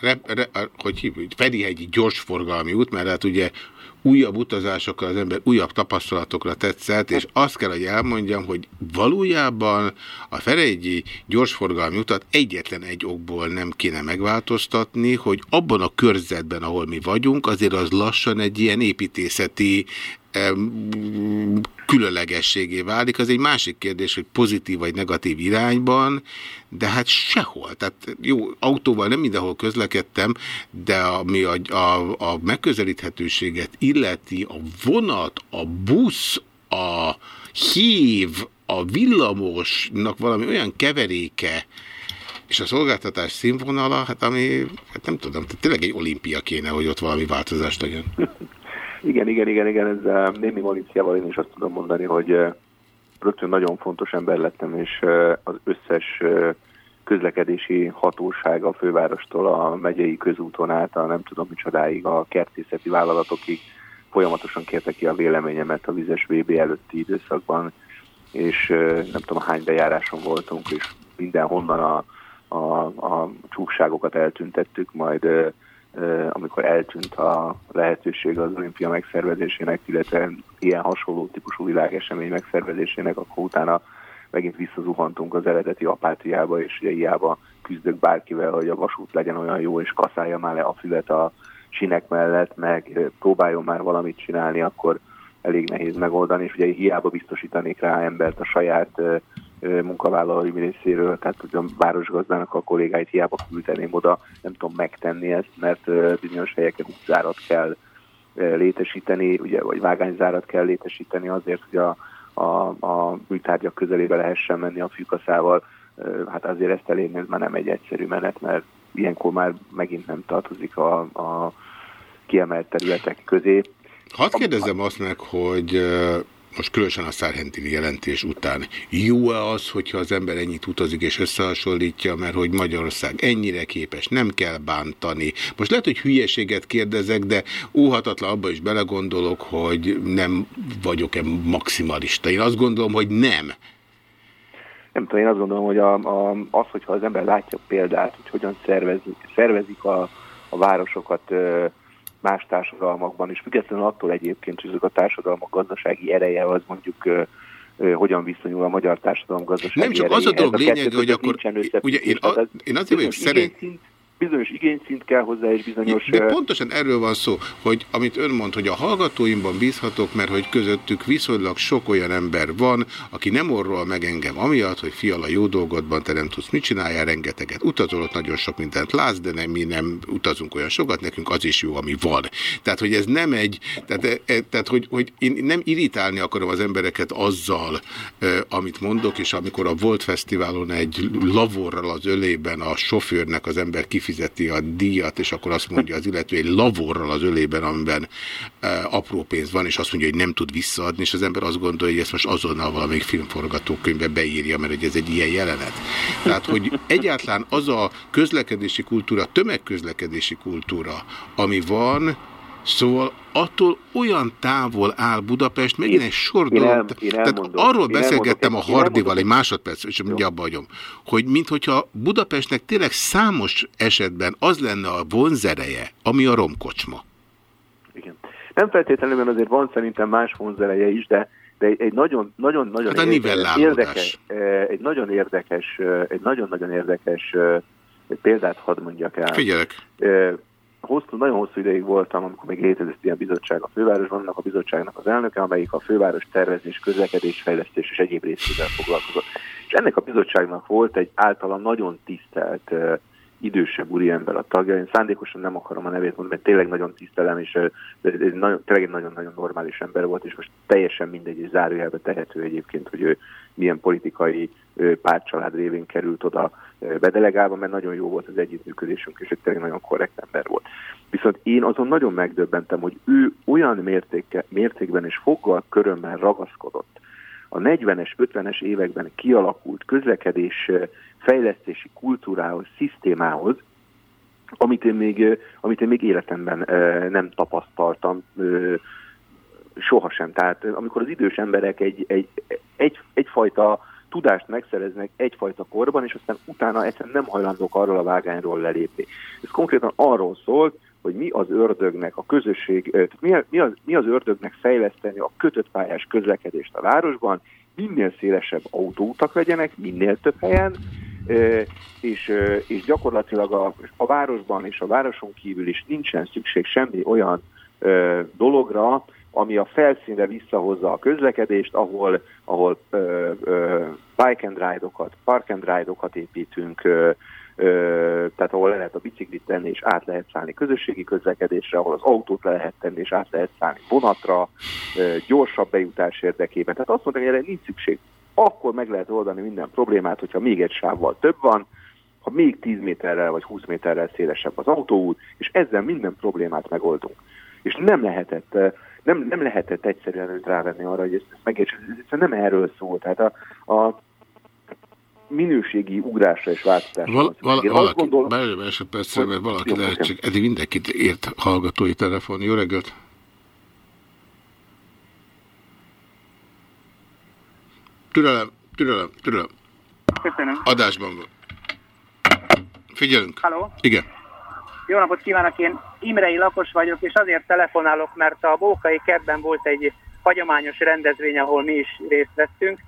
rep, rep, hogy hívjuk, Ferihegyi gyorsforgalmi út, mert hát ugye újabb utazásokkal az ember újabb tapasztalatokra tetszett, és azt kell, hogy elmondjam, hogy valójában a Ferejgyi gyorsforgalmi utat egyetlen egy okból nem kéne megváltoztatni, hogy abban a körzetben, ahol mi vagyunk, azért az lassan egy ilyen építészeti különlegességé válik. Az egy másik kérdés, hogy pozitív vagy negatív irányban, de hát sehol. Tehát jó, autóval nem mindenhol közlekedtem, de ami a, a, a megközelíthetőséget illeti, a vonat, a busz, a hív, a villamosnak valami olyan keveréke, és a szolgáltatás színvonala, hát ami, hát nem tudom, tehát tényleg egy olimpia kéne, hogy ott valami változást legyen. Igen, igen, igen, igen, ez némi malíciával én is azt tudom mondani, hogy rögtön nagyon fontos ember lettem, és az összes közlekedési hatóság a fővárostól a megyei közúton át, a nem tudom micsodáig, a kertészeti vállalatokig folyamatosan kérte ki a véleményemet a vizes VB előtti időszakban, és nem tudom hány bejáráson voltunk, és mindenhonnan a, a, a csúkságokat eltüntettük, majd amikor eltűnt a lehetőség az olimpia megszervezésének, illetve ilyen hasonló típusú világesemény megszervezésének, akkor utána megint visszazuhantunk az eredeti apátriába, és ugye hiába küzdök bárkivel, hogy a vasút legyen olyan jó, és kaszálja már le a fület a sinek mellett, meg próbáljon már valamit csinálni, akkor elég nehéz megoldani, és ugye hiába biztosítanék rá embert a saját munkavállalói részéről, tehát hogy a városgazdának a kollégáit hiába küldeném oda, nem tudom megtenni ezt, mert bizonyos helyeken útzárat kell létesíteni, ugye, vagy vágányzárat kell létesíteni azért, hogy a, a, a műtárgyak közelébe lehessen menni a fűkaszával. Hát azért ezt elérni, ez már nem egy egyszerű menet, mert ilyenkor már megint nem tartozik a, a kiemelt területek közé. Hadd kérdezem azt meg, hogy most különösen a Szárhentini jelentés után jó-e az, hogyha az ember ennyit utazik és összehasonlítja, mert hogy Magyarország ennyire képes, nem kell bántani. Most lehet, hogy hülyeséget kérdezek, de óhatatlan abba is belegondolok, hogy nem vagyok-e maximalista. Én azt gondolom, hogy nem. Nem tudom, én azt gondolom, hogy a, a, az, hogyha az ember látja példát, hogy hogyan szervezik, szervezik a, a városokat más társadalmakban, és függetlenül attól egyébként, hogy ezek a társadalmak gazdasági ereje az mondjuk hogyan viszonyul a magyar társadalom gazdasági Nem csak az a dolog lényeg, hogy akkor... Ugye én, a, én azért vagyok szerint bizonyos igényszint kell hozzá, és bizonyos... De pontosan erről van szó, hogy amit ön mond, hogy a hallgatóimban bízhatok, mert hogy közöttük viszonylag sok olyan ember van, aki nem orról meg engem amiatt, hogy fiala jó dolgodban te nem tudsz mit csináljál, rengeteget utazol, ott nagyon sok mindent látsz, de nem, mi nem utazunk olyan sokat, nekünk az is jó, ami van. Tehát, hogy ez nem egy, tehát, e, e, tehát hogy, hogy én nem irritálni akarom az embereket azzal, amit mondok, és amikor a Volt Fesztiválon egy lavorral az ölében a sofőrnek az ember kifizet megfizeti a díjat, és akkor azt mondja az illető egy lavorral az ölében, amiben e, apró pénz van, és azt mondja, hogy nem tud visszaadni, és az ember azt gondolja, hogy ezt most azonnal valamelyik filmforgatókönyvbe beírja, mert hogy ez egy ilyen jelenet. Tehát, hogy egyáltalán az a közlekedési kultúra, tömegközlekedési kultúra, ami van, Szóval attól olyan távol áll Budapest, megint egy sor dolog. Tehát arról beszélgettem a Hardival egy másodperc, és mondja abba hagyom, hogy minthogyha Budapestnek tényleg számos esetben az lenne a vonzereje, ami a romkocsma. Igen. Nem feltétlenül, mert azért van szerintem más vonzereje is, de de egy nagyon, nagyon, nagyon hát érdekes, érdekes, egy nagyon érdekes, egy nagyon-nagyon érdekes példát hadd mondjak el. Figyelek hosszú, nagyon hosszú ideig voltam, amikor még létezett ilyen bizottság a fővárosban, annak a bizottságnak az elnöke, amelyik a főváros tervezés, közlekedés, fejlesztés és egyéb részével foglalkozott. És ennek a bizottságnak volt egy általán nagyon tisztelt idősebb úriember a tagja. Én szándékosan nem akarom a nevét mondani, mert tényleg nagyon tisztelem, és nagyon, tényleg egy nagyon-nagyon normális ember volt, és most teljesen mindegy, és zárójelbe tehető egyébként, hogy ő milyen politikai pártcsalád révén került oda bedelegálva, mert nagyon jó volt az együttműködésünk, és egy tényleg nagyon korrekt ember volt. Viszont én azon nagyon megdöbbentem, hogy ő olyan mértéke, mértékben és foggal körömmel ragaszkodott a 40-es, 50-es években kialakult közlekedés fejlesztési kultúrához, szisztémához, amit én még, amit én még életemben nem tapasztaltam sohasem. Tehát amikor az idős emberek egy, egy, egy, egyfajta tudást megszereznek egyfajta korban, és aztán utána egyszerűen nem hajlandók arról a vágányról lelépni. Ez konkrétan arról szólt, hogy mi az ördögnek a közösség, mi, mi, az, mi az ördögnek fejleszteni a kötött pályás közlekedést a városban, minél szélesebb autóutak legyenek, minél több helyen, és, és gyakorlatilag a, a városban és a városon kívül is nincsen szükség semmi olyan dologra, ami a felszínre visszahozza a közlekedést, ahol, ahol ö, ö, bike and ride-okat, park and ride-okat építünk, ö, ö, tehát ahol le lehet a biciklit tenni és át lehet szállni közösségi közlekedésre, ahol az autót le lehet tenni és át lehet szállni vonatra, ö, gyorsabb bejutás érdekében. Tehát azt mondták, hogy erre nincs szükség. Akkor meg lehet oldani minden problémát, hogyha még egy sávval több van, ha még 10 méterrel vagy 20 méterrel szélesebb az autóút, és ezzel minden problémát megoldunk. És nem lehetett, eh, nem, nem lehetett egyszerűen őt rávenni arra, hogy ezt, ezt megértsen. Ez egyszerűen nem erről szól. Tehát a, a minőségi ugrásra és változásra. Val val valaki, gondolom, bárjában másodpercre, mert valaki Jó, lehet oké. csak, eddig mindenkit ért hallgatói telefon. Jó reggelt! Türelem, türelem, türelem. Köszönöm. Adásban van. Figyelünk. Halló? Igen. Jó napot kívánok, én Imrei lakos vagyok, és azért telefonálok, mert a Bókai kertben volt egy hagyományos rendezvény, ahol mi is részt vettünk,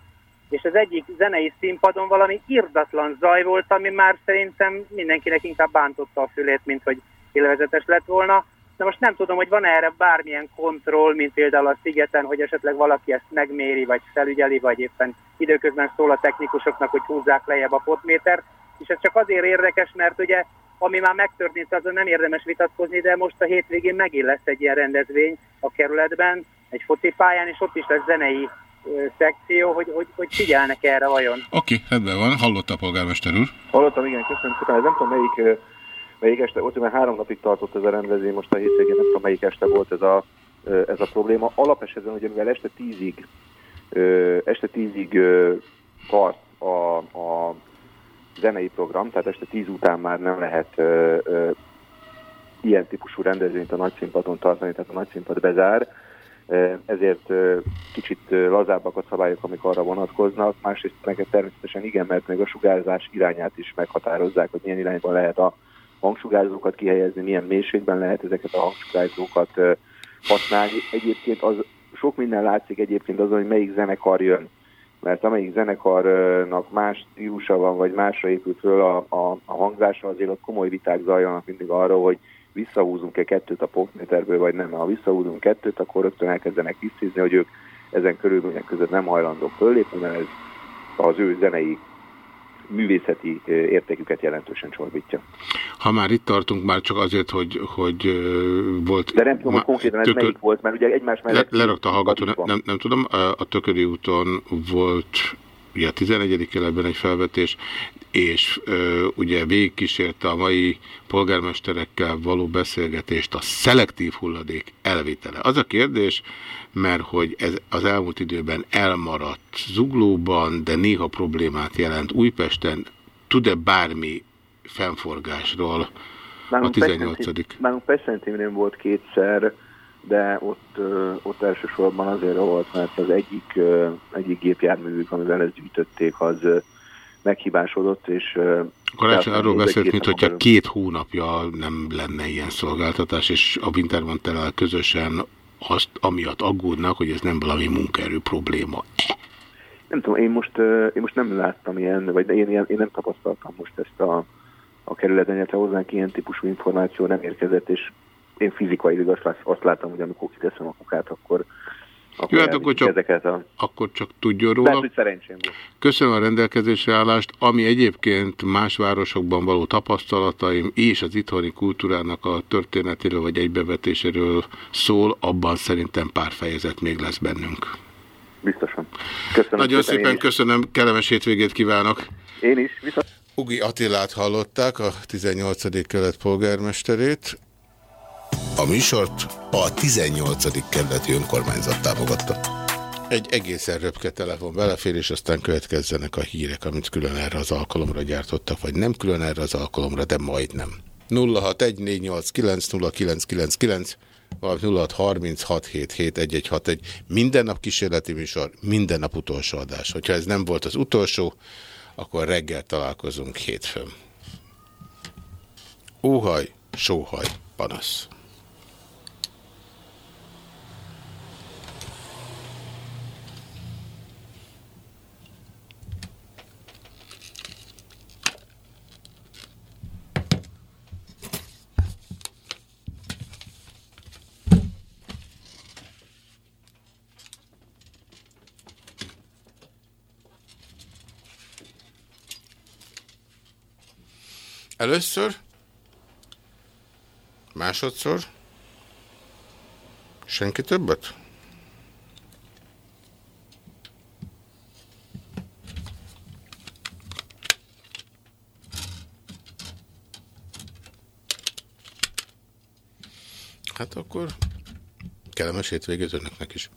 és az egyik zenei színpadon valami irdatlan zaj volt, ami már szerintem mindenkinek inkább bántotta a fülét, mint hogy élvezetes lett volna. De most nem tudom, hogy van erre bármilyen kontroll, mint például a szigeten, hogy esetleg valaki ezt megméri, vagy felügyeli, vagy éppen időközben szól a technikusoknak, hogy húzzák lejjebb a potmétert. És ez csak azért érdekes, mert ugye ami már megtörtént, azon nem érdemes vitatkozni, de most a hétvégén megint lesz egy ilyen rendezvény a kerületben, egy focipályán, és ott is lesz zenei ö, szekció, hogy, hogy, hogy figyelnek erre vajon. Oké, rendben van. Hallotta a polgármester úr. Hallottam, igen, köszönöm szépen. Ez nem tudom melyik, melyik este volt, mert három napig tartott ez a rendezvény, most a hétvégén nem tudom melyik este volt ez a, ez a probléma. Alapesetben ugye mivel este tízig, ö, este tízig ö, tart a, a zenei program, tehát este tíz után már nem lehet ö, ö, ilyen típusú rendezvényt a nagyszínpadon tartani, tehát a nagyszínpad bezár, ezért kicsit lazábbak a szabályok, amik arra vonatkoznak, másrészt meg természetesen igen, mert még a sugárzás irányát is meghatározzák, hogy milyen irányban lehet a hangsugárzókat kihelyezni, milyen mélységben lehet ezeket a hangsugárzókat használni. Egyébként az sok minden látszik egyébként azon, hogy melyik zenekar jön mert amelyik zenekarnak más stílusa van, vagy másra épül föl a, a, a hangzása, azért ott komoly viták zajlanak mindig arról, hogy visszahúzunk-e kettőt a popméterből, vagy nem. Ha visszahúzunk kettőt, akkor rögtön elkezdenek tisztízni, hogy ők ezen körülmények között nem hajlandók föllépni, mert ez az ő zenei művészeti értéküket jelentősen csorbítja. Ha már itt tartunk, már csak azért, hogy, hogy volt... De nem tudom, hogy konkrétan ez tökö- melyik volt, mert ugye egymás Le, mellett... lerakta a hallgató, nem, nem, nem tudom, a Tököri úton volt ugye a 11. kerületben egy felvetés, és ö, ugye végigkísérte a mai polgármesterekkel való beszélgetést a szelektív hulladék elvitele. Az a kérdés, mert hogy ez az elmúlt időben elmaradt zuglóban, de néha problémát jelent Újpesten, tud-e bármi fennforgásról a Nálunk 18 Pest-Szentén- Nálunk Pest-Szentén volt kétszer, de ott, ott elsősorban azért volt, mert az egyik, egyik gépjárművük, amivel ezt gyűjtötték, az meghibásodott, és... Karácsony arról beszélt, mint hogyha két hónapja nem lenne ilyen szolgáltatás, és a Wintermantel közösen azt, amiatt aggódnak, hogy ez nem valami munkaerő probléma. Nem tudom, én most, én most nem láttam ilyen, vagy én, én, én nem tapasztaltam most ezt a, a kerületben, illetve hozzánk ilyen típusú információ nem érkezett, és én fizikailag azt, azt látom, hogy amikor kiteszem a kukát, akkor Jó, hát akkor csak, ezeket a... akkor csak tudjon róla. Lehet, hogy szerencsém volt. Köszönöm a rendelkezésre állást, ami egyébként más városokban való tapasztalataim és az itthoni kultúrának a történetéről vagy egybevetéséről szól, abban szerintem pár fejezet még lesz bennünk. Biztosan. Köszönöm Nagyon szépen, szépen köszönöm, kellemes hétvégét kívánok. Én is. Viszont... Ugi Attilát hallották, a 18. kelet polgármesterét. A műsort a 18. kerületi önkormányzat támogatta. Egy egészen röpke telefon belefér, és aztán következzenek a hírek, amit külön erre az alkalomra gyártottak, vagy nem külön erre az alkalomra, de majdnem. 0614890999 vagy 0636771161. Minden nap kísérleti műsor, minden nap utolsó adás. Hogyha ez nem volt az utolsó, akkor reggel találkozunk hétfőn. Óhaj, sóhaj, panasz. Először, másodszor, senki többet? Hát akkor kellemes hétvégét önöknek is.